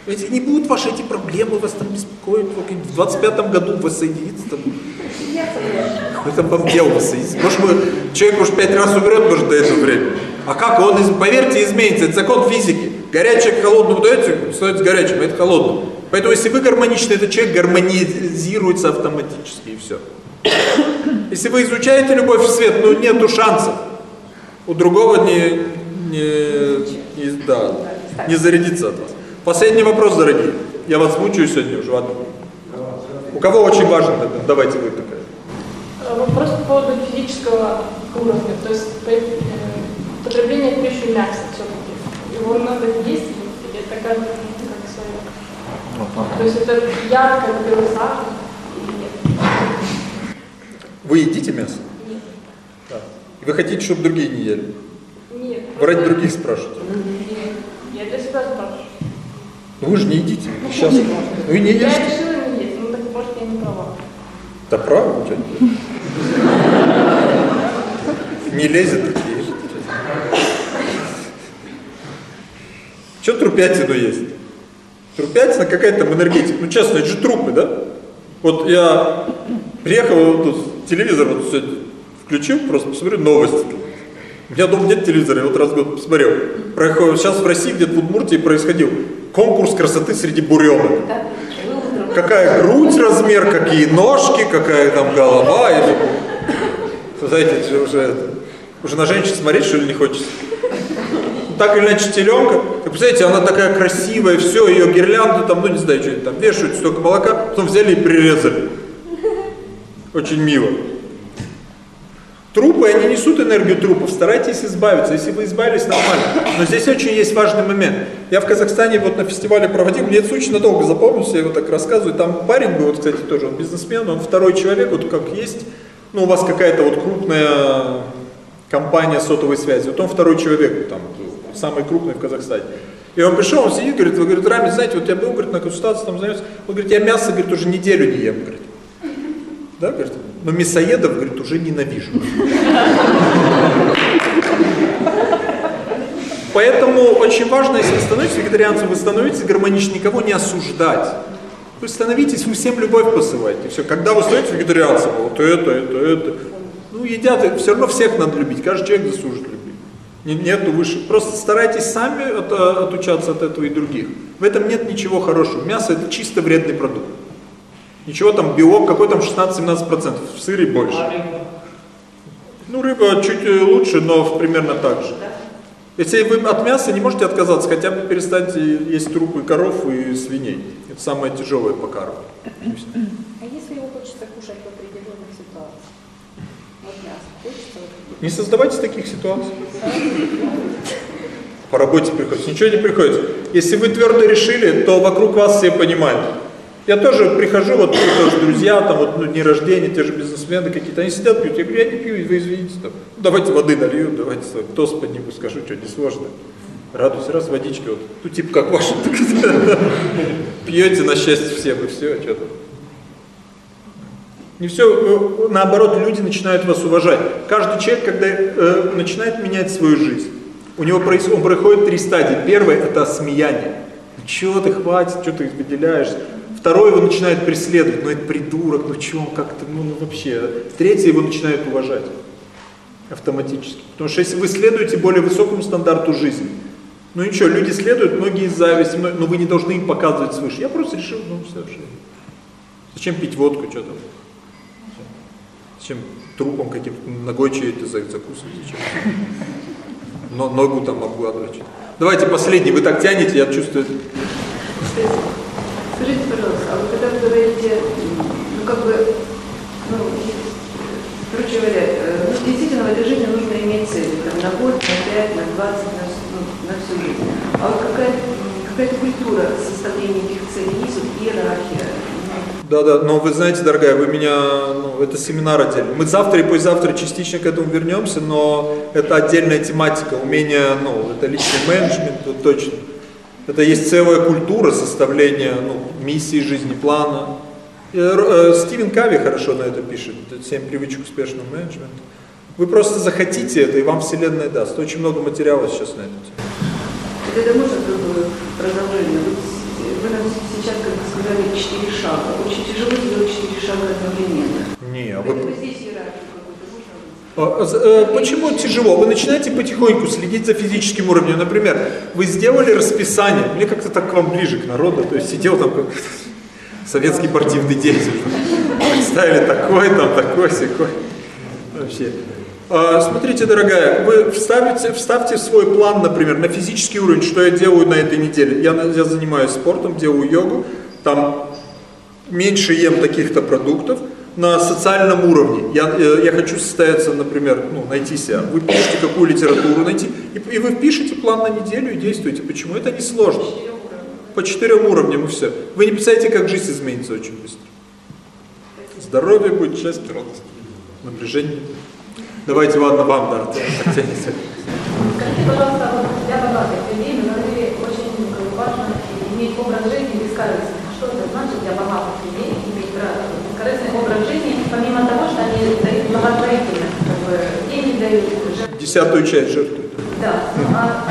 Ведь не будут ваши эти проблемы вас там беспокоить. В 25-м году воссоединиться там. Вам дело воссоединиться? Может, мы, человек уж пять раз умрет, может, до этого времени. А как он, поверьте, изменится. Это закон физики. Горячее к холодному даете, становится горячим, а это холодным. Поэтому, если вы гармоничны, этот человек гармонизируется автоматически, и все. Если вы изучаете любовь в свет, ну, нету шансов. У другого не, не, не, да, не зарядится от вас. Последний вопрос, дорогие. Я вас мучаю сегодня уже, ладно? У кого очень важно это? Давайте вы такая. Вопрос по поводу физического уровня, то есть э, потребление пищи мяса все-таки. Его надо есть, или это как, как свое? То есть это ярко, белый сахар или нет? Вы едите мясо? Нет. Да. Вы хотите, чтобы другие не ели? Нет. Вы ради других спрашиваете? Нет. Я для себя спрашиваю. Вы же не едите. Сейчас. Вы не Я ешьте. решила не есть, ну так может я не права. Да право, что Не лезет такие. Что трупятину есть? Трупятина какая-то там энергетика. Ну честно, это же трупы, да? Вот я приехал, вот тут телевизор вот сегодня включил, просто посмотрю новости. У меня дома нет телевизора, я вот раз в год посмотрел. Проехал- Сейчас в России, где-то в Удмуртии происходил конкурс красоты среди буренок. Какая грудь размер, какие ножки, какая там голова. Знаете, уже, уже на женщин смотреть, что ли, не хочется. Так или иначе, теленка, вы представляете, она такая красивая, все, ее гирлянду там, ну не знаю, что они там вешают, столько молока, потом взяли и прирезали. Очень мило. Трупы, они несут энергию трупов, старайтесь избавиться, если вы избавились, нормально. Но здесь очень есть важный момент. Я в Казахстане вот на фестивале проводил, мне это очень надолго запомнился, я его так рассказываю. Там парень был, вот, кстати, тоже, он бизнесмен, он второй человек, вот как есть, ну у вас какая-то вот крупная компания сотовой связи, вот он второй человек, там, самый крупный в Казахстане. И он пришел, он сидит, говорит, вы, говорит, Рами, знаете, вот я был, говорит, на консультации там занимаюсь, он говорит, я мясо, говорит, уже неделю не ем, говорит. Да, говорит, Но мясоедов, говорит, уже ненавижу. Поэтому очень важно, если вы становитесь вегетарианцем, вы становитесь гармонично, никого не осуждать. Вы становитесь, вы всем любовь посылаете. Все, когда вы становитесь вегетарианцем, вот это, это, это. Ну, едят, все равно всех надо любить, каждый человек заслужит любить. Нету выше. Просто старайтесь сами от, отучаться от этого и других. В этом нет ничего хорошего. Мясо это чисто вредный продукт. Ничего там, белок, какой там 16-17%, в сыре больше. Ну, рыба чуть э, лучше, но примерно так же. Если вы от мяса не можете отказаться, хотя бы перестаньте есть трупы коров и свиней. Это самое тяжелое по карму. А если его хочется кушать в определенных ситуациях? Вот мясо хочется Не создавайте таких ситуаций. По работе приходится. Ничего не приходится. Если вы твердо решили, то вокруг вас все понимают. Я тоже прихожу, вот тоже друзья, там вот ну, дни рождения, те же бизнесмены какие-то, они сидят, пьют. Я говорю, я не пью, вы извините, там, «Ну, давайте воды налью, давайте тост подниму, скажу, что не сложно. Радуюсь, раз водички, вот, ну типа как ваши, пьете на счастье всем и все, что-то. Не все, э, наоборот, люди начинают вас уважать. Каждый человек, когда э, начинает менять свою жизнь, у него происходит, он проходит три стадии. Первое это смеяние. Ну чего ты хватит, что ты выделяешься? Второй его начинает преследовать, ну это придурок, ну что он как-то, ну, ну вообще. Третий его начинает уважать автоматически. Потому что если вы следуете более высокому стандарту жизни, ну ничего, люди следуют, многие из зависти, но вы не должны им показывать свыше. Я просто решил, ну все, все. Зачем пить водку, что там? Зачем трупом каким-то, ногой чьей-то закусывать, зачем? Но ногу там обгладывать. Давайте последний, вы так тянете, я чувствую. Скажите, пожалуйста, а вы когда вы говорите, ну как бы, ну, короче говоря, э, ну, действительно в этой жизни нужно иметь цели, там, на год, на пять, на двадцать, на, ну, на всю жизнь. А вот какая, какая-то культура составления этих целей есть, вот иерархия, да, да, но вы знаете, дорогая, вы меня, ну, это семинар отдельный. Мы завтра и послезавтра частично к этому вернемся, но это отдельная тематика, умение, ну, это личный менеджмент, точно. Это есть целая культура составления ну, миссии жизни, плана. И, э, Стивен Кави хорошо на это пишет, «Семь привычек успешного менеджмента». Вы просто захотите это, и вам Вселенная даст. Очень много материала сейчас на эту тему. Это можно продолжение? Вы нам сейчас, как вы сказали, четыре шага. Очень тяжело сделать четыре шага одновременно. Не, а вот... Здесь а, э, почему тяжело? Вы начинаете потихоньку следить за физическим уровнем. Например, вы сделали расписание, мне как-то так к вам ближе, к народу, то есть сидел там как советский спортивный деятель. Представили такой, там такой, секой. Вообще. А, смотрите, дорогая, вы вставите, вставьте свой план, например, на физический уровень, что я делаю на этой неделе. Я, я занимаюсь спортом, делаю йогу, там меньше ем таких-то продуктов, на социальном уровне. Я, э, я хочу состояться, например, ну, найти себя. Вы пишете, какую литературу найти, и, и вы пишете план на неделю и действуете. Почему? Это не сложно. По четырем уровням и все. Вы не представляете, как жизнь изменится очень быстро. Здоровье будет, счастье, радость. Напряжение. Давайте, ладно, вам, да, так тянете. Скажите, пожалуйста, для богатых людей мы говорили, очень важно иметь образ жизни без. Что это значит для богатых людей корыстный образ жизни, помимо того, что они дают благотворительно, как бы деньги дают. Десятую часть жертвуют. Да, ну, а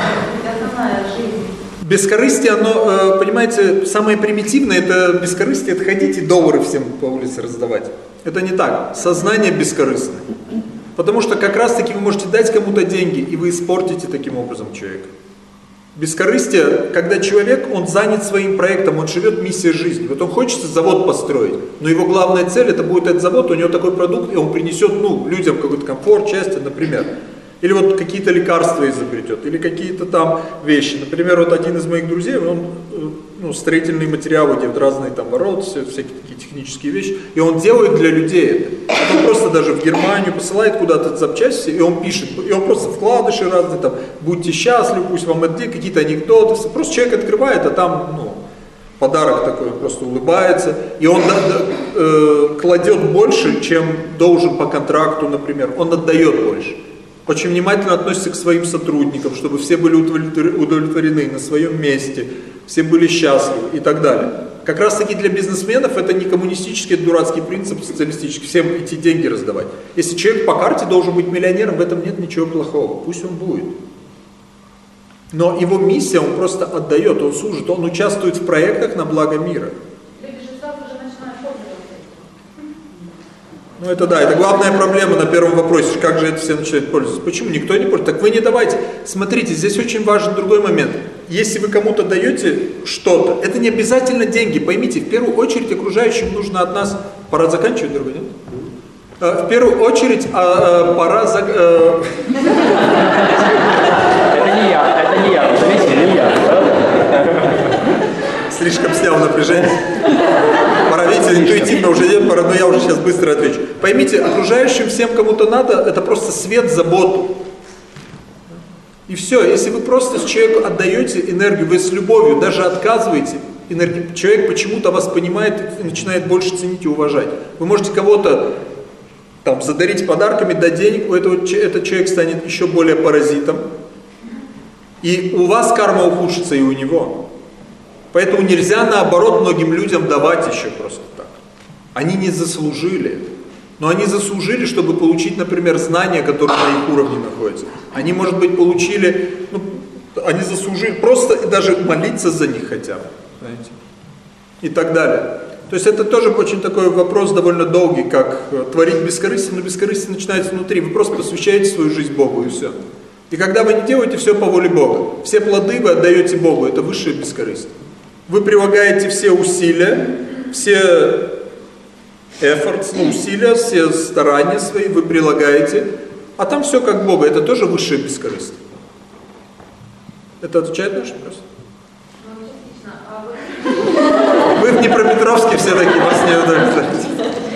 основная жизнь. Бескорыстие, оно, э, понимаете, самое примитивное, это бескорыстие, это ходить и доллары всем по улице раздавать. Это не так. Сознание бескорыстное. Потому что как раз таки вы можете дать кому-то деньги, и вы испортите таким образом человека. Бескорыстие, когда человек, он занят своим проектом, он живет миссией жизни. Вот он хочет завод построить, но его главная цель, это будет этот завод, у него такой продукт, и он принесет ну, людям какой-то комфорт, счастье, например. Или вот какие-то лекарства изобретет, или какие-то там вещи. Например, вот один из моих друзей, он э, ну, строительные материалы делает, разные там ворота, все, всякие такие технические вещи. И он делает для людей это. Он просто даже в Германию посылает куда-то запчасти, и он пишет, и он просто вкладыши разные, там, будьте счастливы, пусть вам это какие-то анекдоты. Просто человек открывает, а там, ну, подарок такой, просто улыбается, и он э, кладет больше, чем должен по контракту, например, он отдает больше очень внимательно относится к своим сотрудникам, чтобы все были удовлетворены на своем месте, все были счастливы и так далее. Как раз таки для бизнесменов это не коммунистический дурацкий принцип социалистический, всем эти деньги раздавать. Если человек по карте должен быть миллионером, в этом нет ничего плохого, пусть он будет. Но его миссия, он просто отдает, он служит, он участвует в проектах на благо мира. Ну это да, это главная проблема на первом вопросе, как же это все начинают пользоваться. Почему никто не пользуется? Так вы не давайте. Смотрите, здесь очень важен другой момент. Если вы кому-то даете что-то, это не обязательно деньги. Поймите, в первую очередь окружающим нужно от нас... Пора заканчивать, дорогой, нет? А, в первую очередь а, а, пора... За, а... Это не я, это не я, заметьте, не я. Слишком снял напряжение. Видите, интуитивно уже пора, но я уже сейчас быстро отвечу. Поймите, окружающим всем кому-то надо, это просто свет, заботу. И все, если вы просто человеку отдаете энергию, вы с любовью даже отказываете, энергию, человек почему-то вас понимает и начинает больше ценить и уважать. Вы можете кого-то там задарить подарками, дать денег, у этого этот человек станет еще более паразитом. И у вас карма ухудшится, и у него. Поэтому нельзя наоборот многим людям давать еще просто так. Они не заслужили. Но они заслужили, чтобы получить, например, знания, которые на их уровне находятся. Они, может быть, получили, ну, они заслужили просто даже молиться за них хотя бы. Знаете? И так далее. То есть это тоже очень такой вопрос довольно долгий, как э, творить бескорыстие, но бескорыстие начинается внутри. Вы просто посвящаете свою жизнь Богу и все. И когда вы не делаете все по воле Бога, все плоды вы отдаете Богу, это высшее бескорыстие. Вы прилагаете все усилия, все efforts, ну, усилия, все старания свои вы прилагаете, а там все как Бога, это тоже высшее бескорыстие. Это отвечает на наш вопрос? Вы в Днепропетровске все такие, вас не удовлетворите.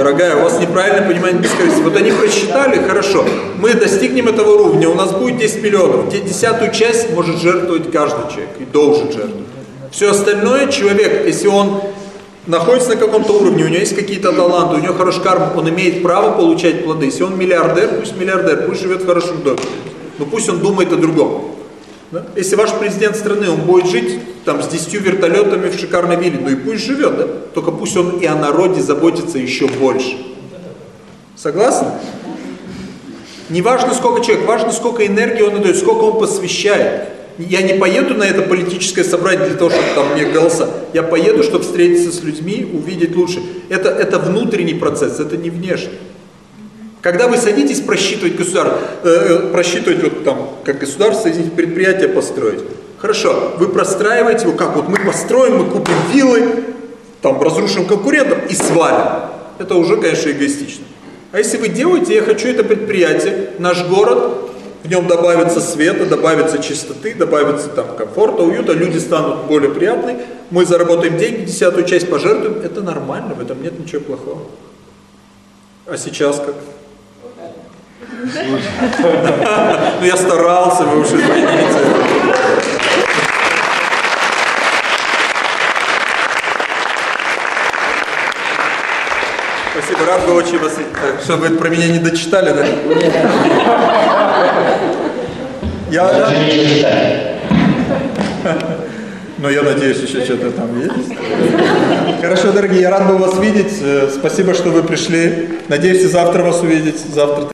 Дорогая, у вас неправильное понимание бескорыстия. Вот они просчитали, хорошо, мы достигнем этого уровня, у нас будет 10 миллионов. Десятую часть может жертвовать каждый человек и должен жертвовать. Все остальное человек, если он находится на каком-то уровне, у него есть какие-то таланты, у него хороший карма, он имеет право получать плоды. Если он миллиардер, пусть миллиардер, пусть живет в хорошем доме. Но пусть он думает о другом. Да? Если ваш президент страны, он будет жить там с 10 вертолетами в шикарной вилле, ну и пусть живет, да? Только пусть он и о народе заботится еще больше. Согласны? Не важно, сколько человек, важно, сколько энергии он отдает, сколько он посвящает. Я не поеду на это политическое собрание для того, чтобы там мне голоса. Я поеду, чтобы встретиться с людьми, увидеть лучше. Это, это внутренний процесс, это не внешний. Когда вы садитесь просчитывать государство, э, э, просчитывать вот там, как государство, извините, предприятие построить. Хорошо, вы простраиваете его, как вот мы построим, мы купим виллы, там разрушим конкурентов и свалим. Это уже, конечно, эгоистично. А если вы делаете, я хочу это предприятие, наш город, в нем добавится света, добавится чистоты, добавится там комфорта, уюта, люди станут более приятны, мы заработаем деньги, десятую часть пожертвуем, это нормально, в этом нет ничего плохого. А сейчас как? Ну я старался, вы уже поймите. Спасибо, рад бы очень вас, чтобы вы про меня не дочитали, да? Я... Но я надеюсь, еще что-то там есть. Хорошо, дорогие, я рад был вас видеть. Спасибо, что вы пришли. Надеюсь, и завтра вас увидеть. Завтра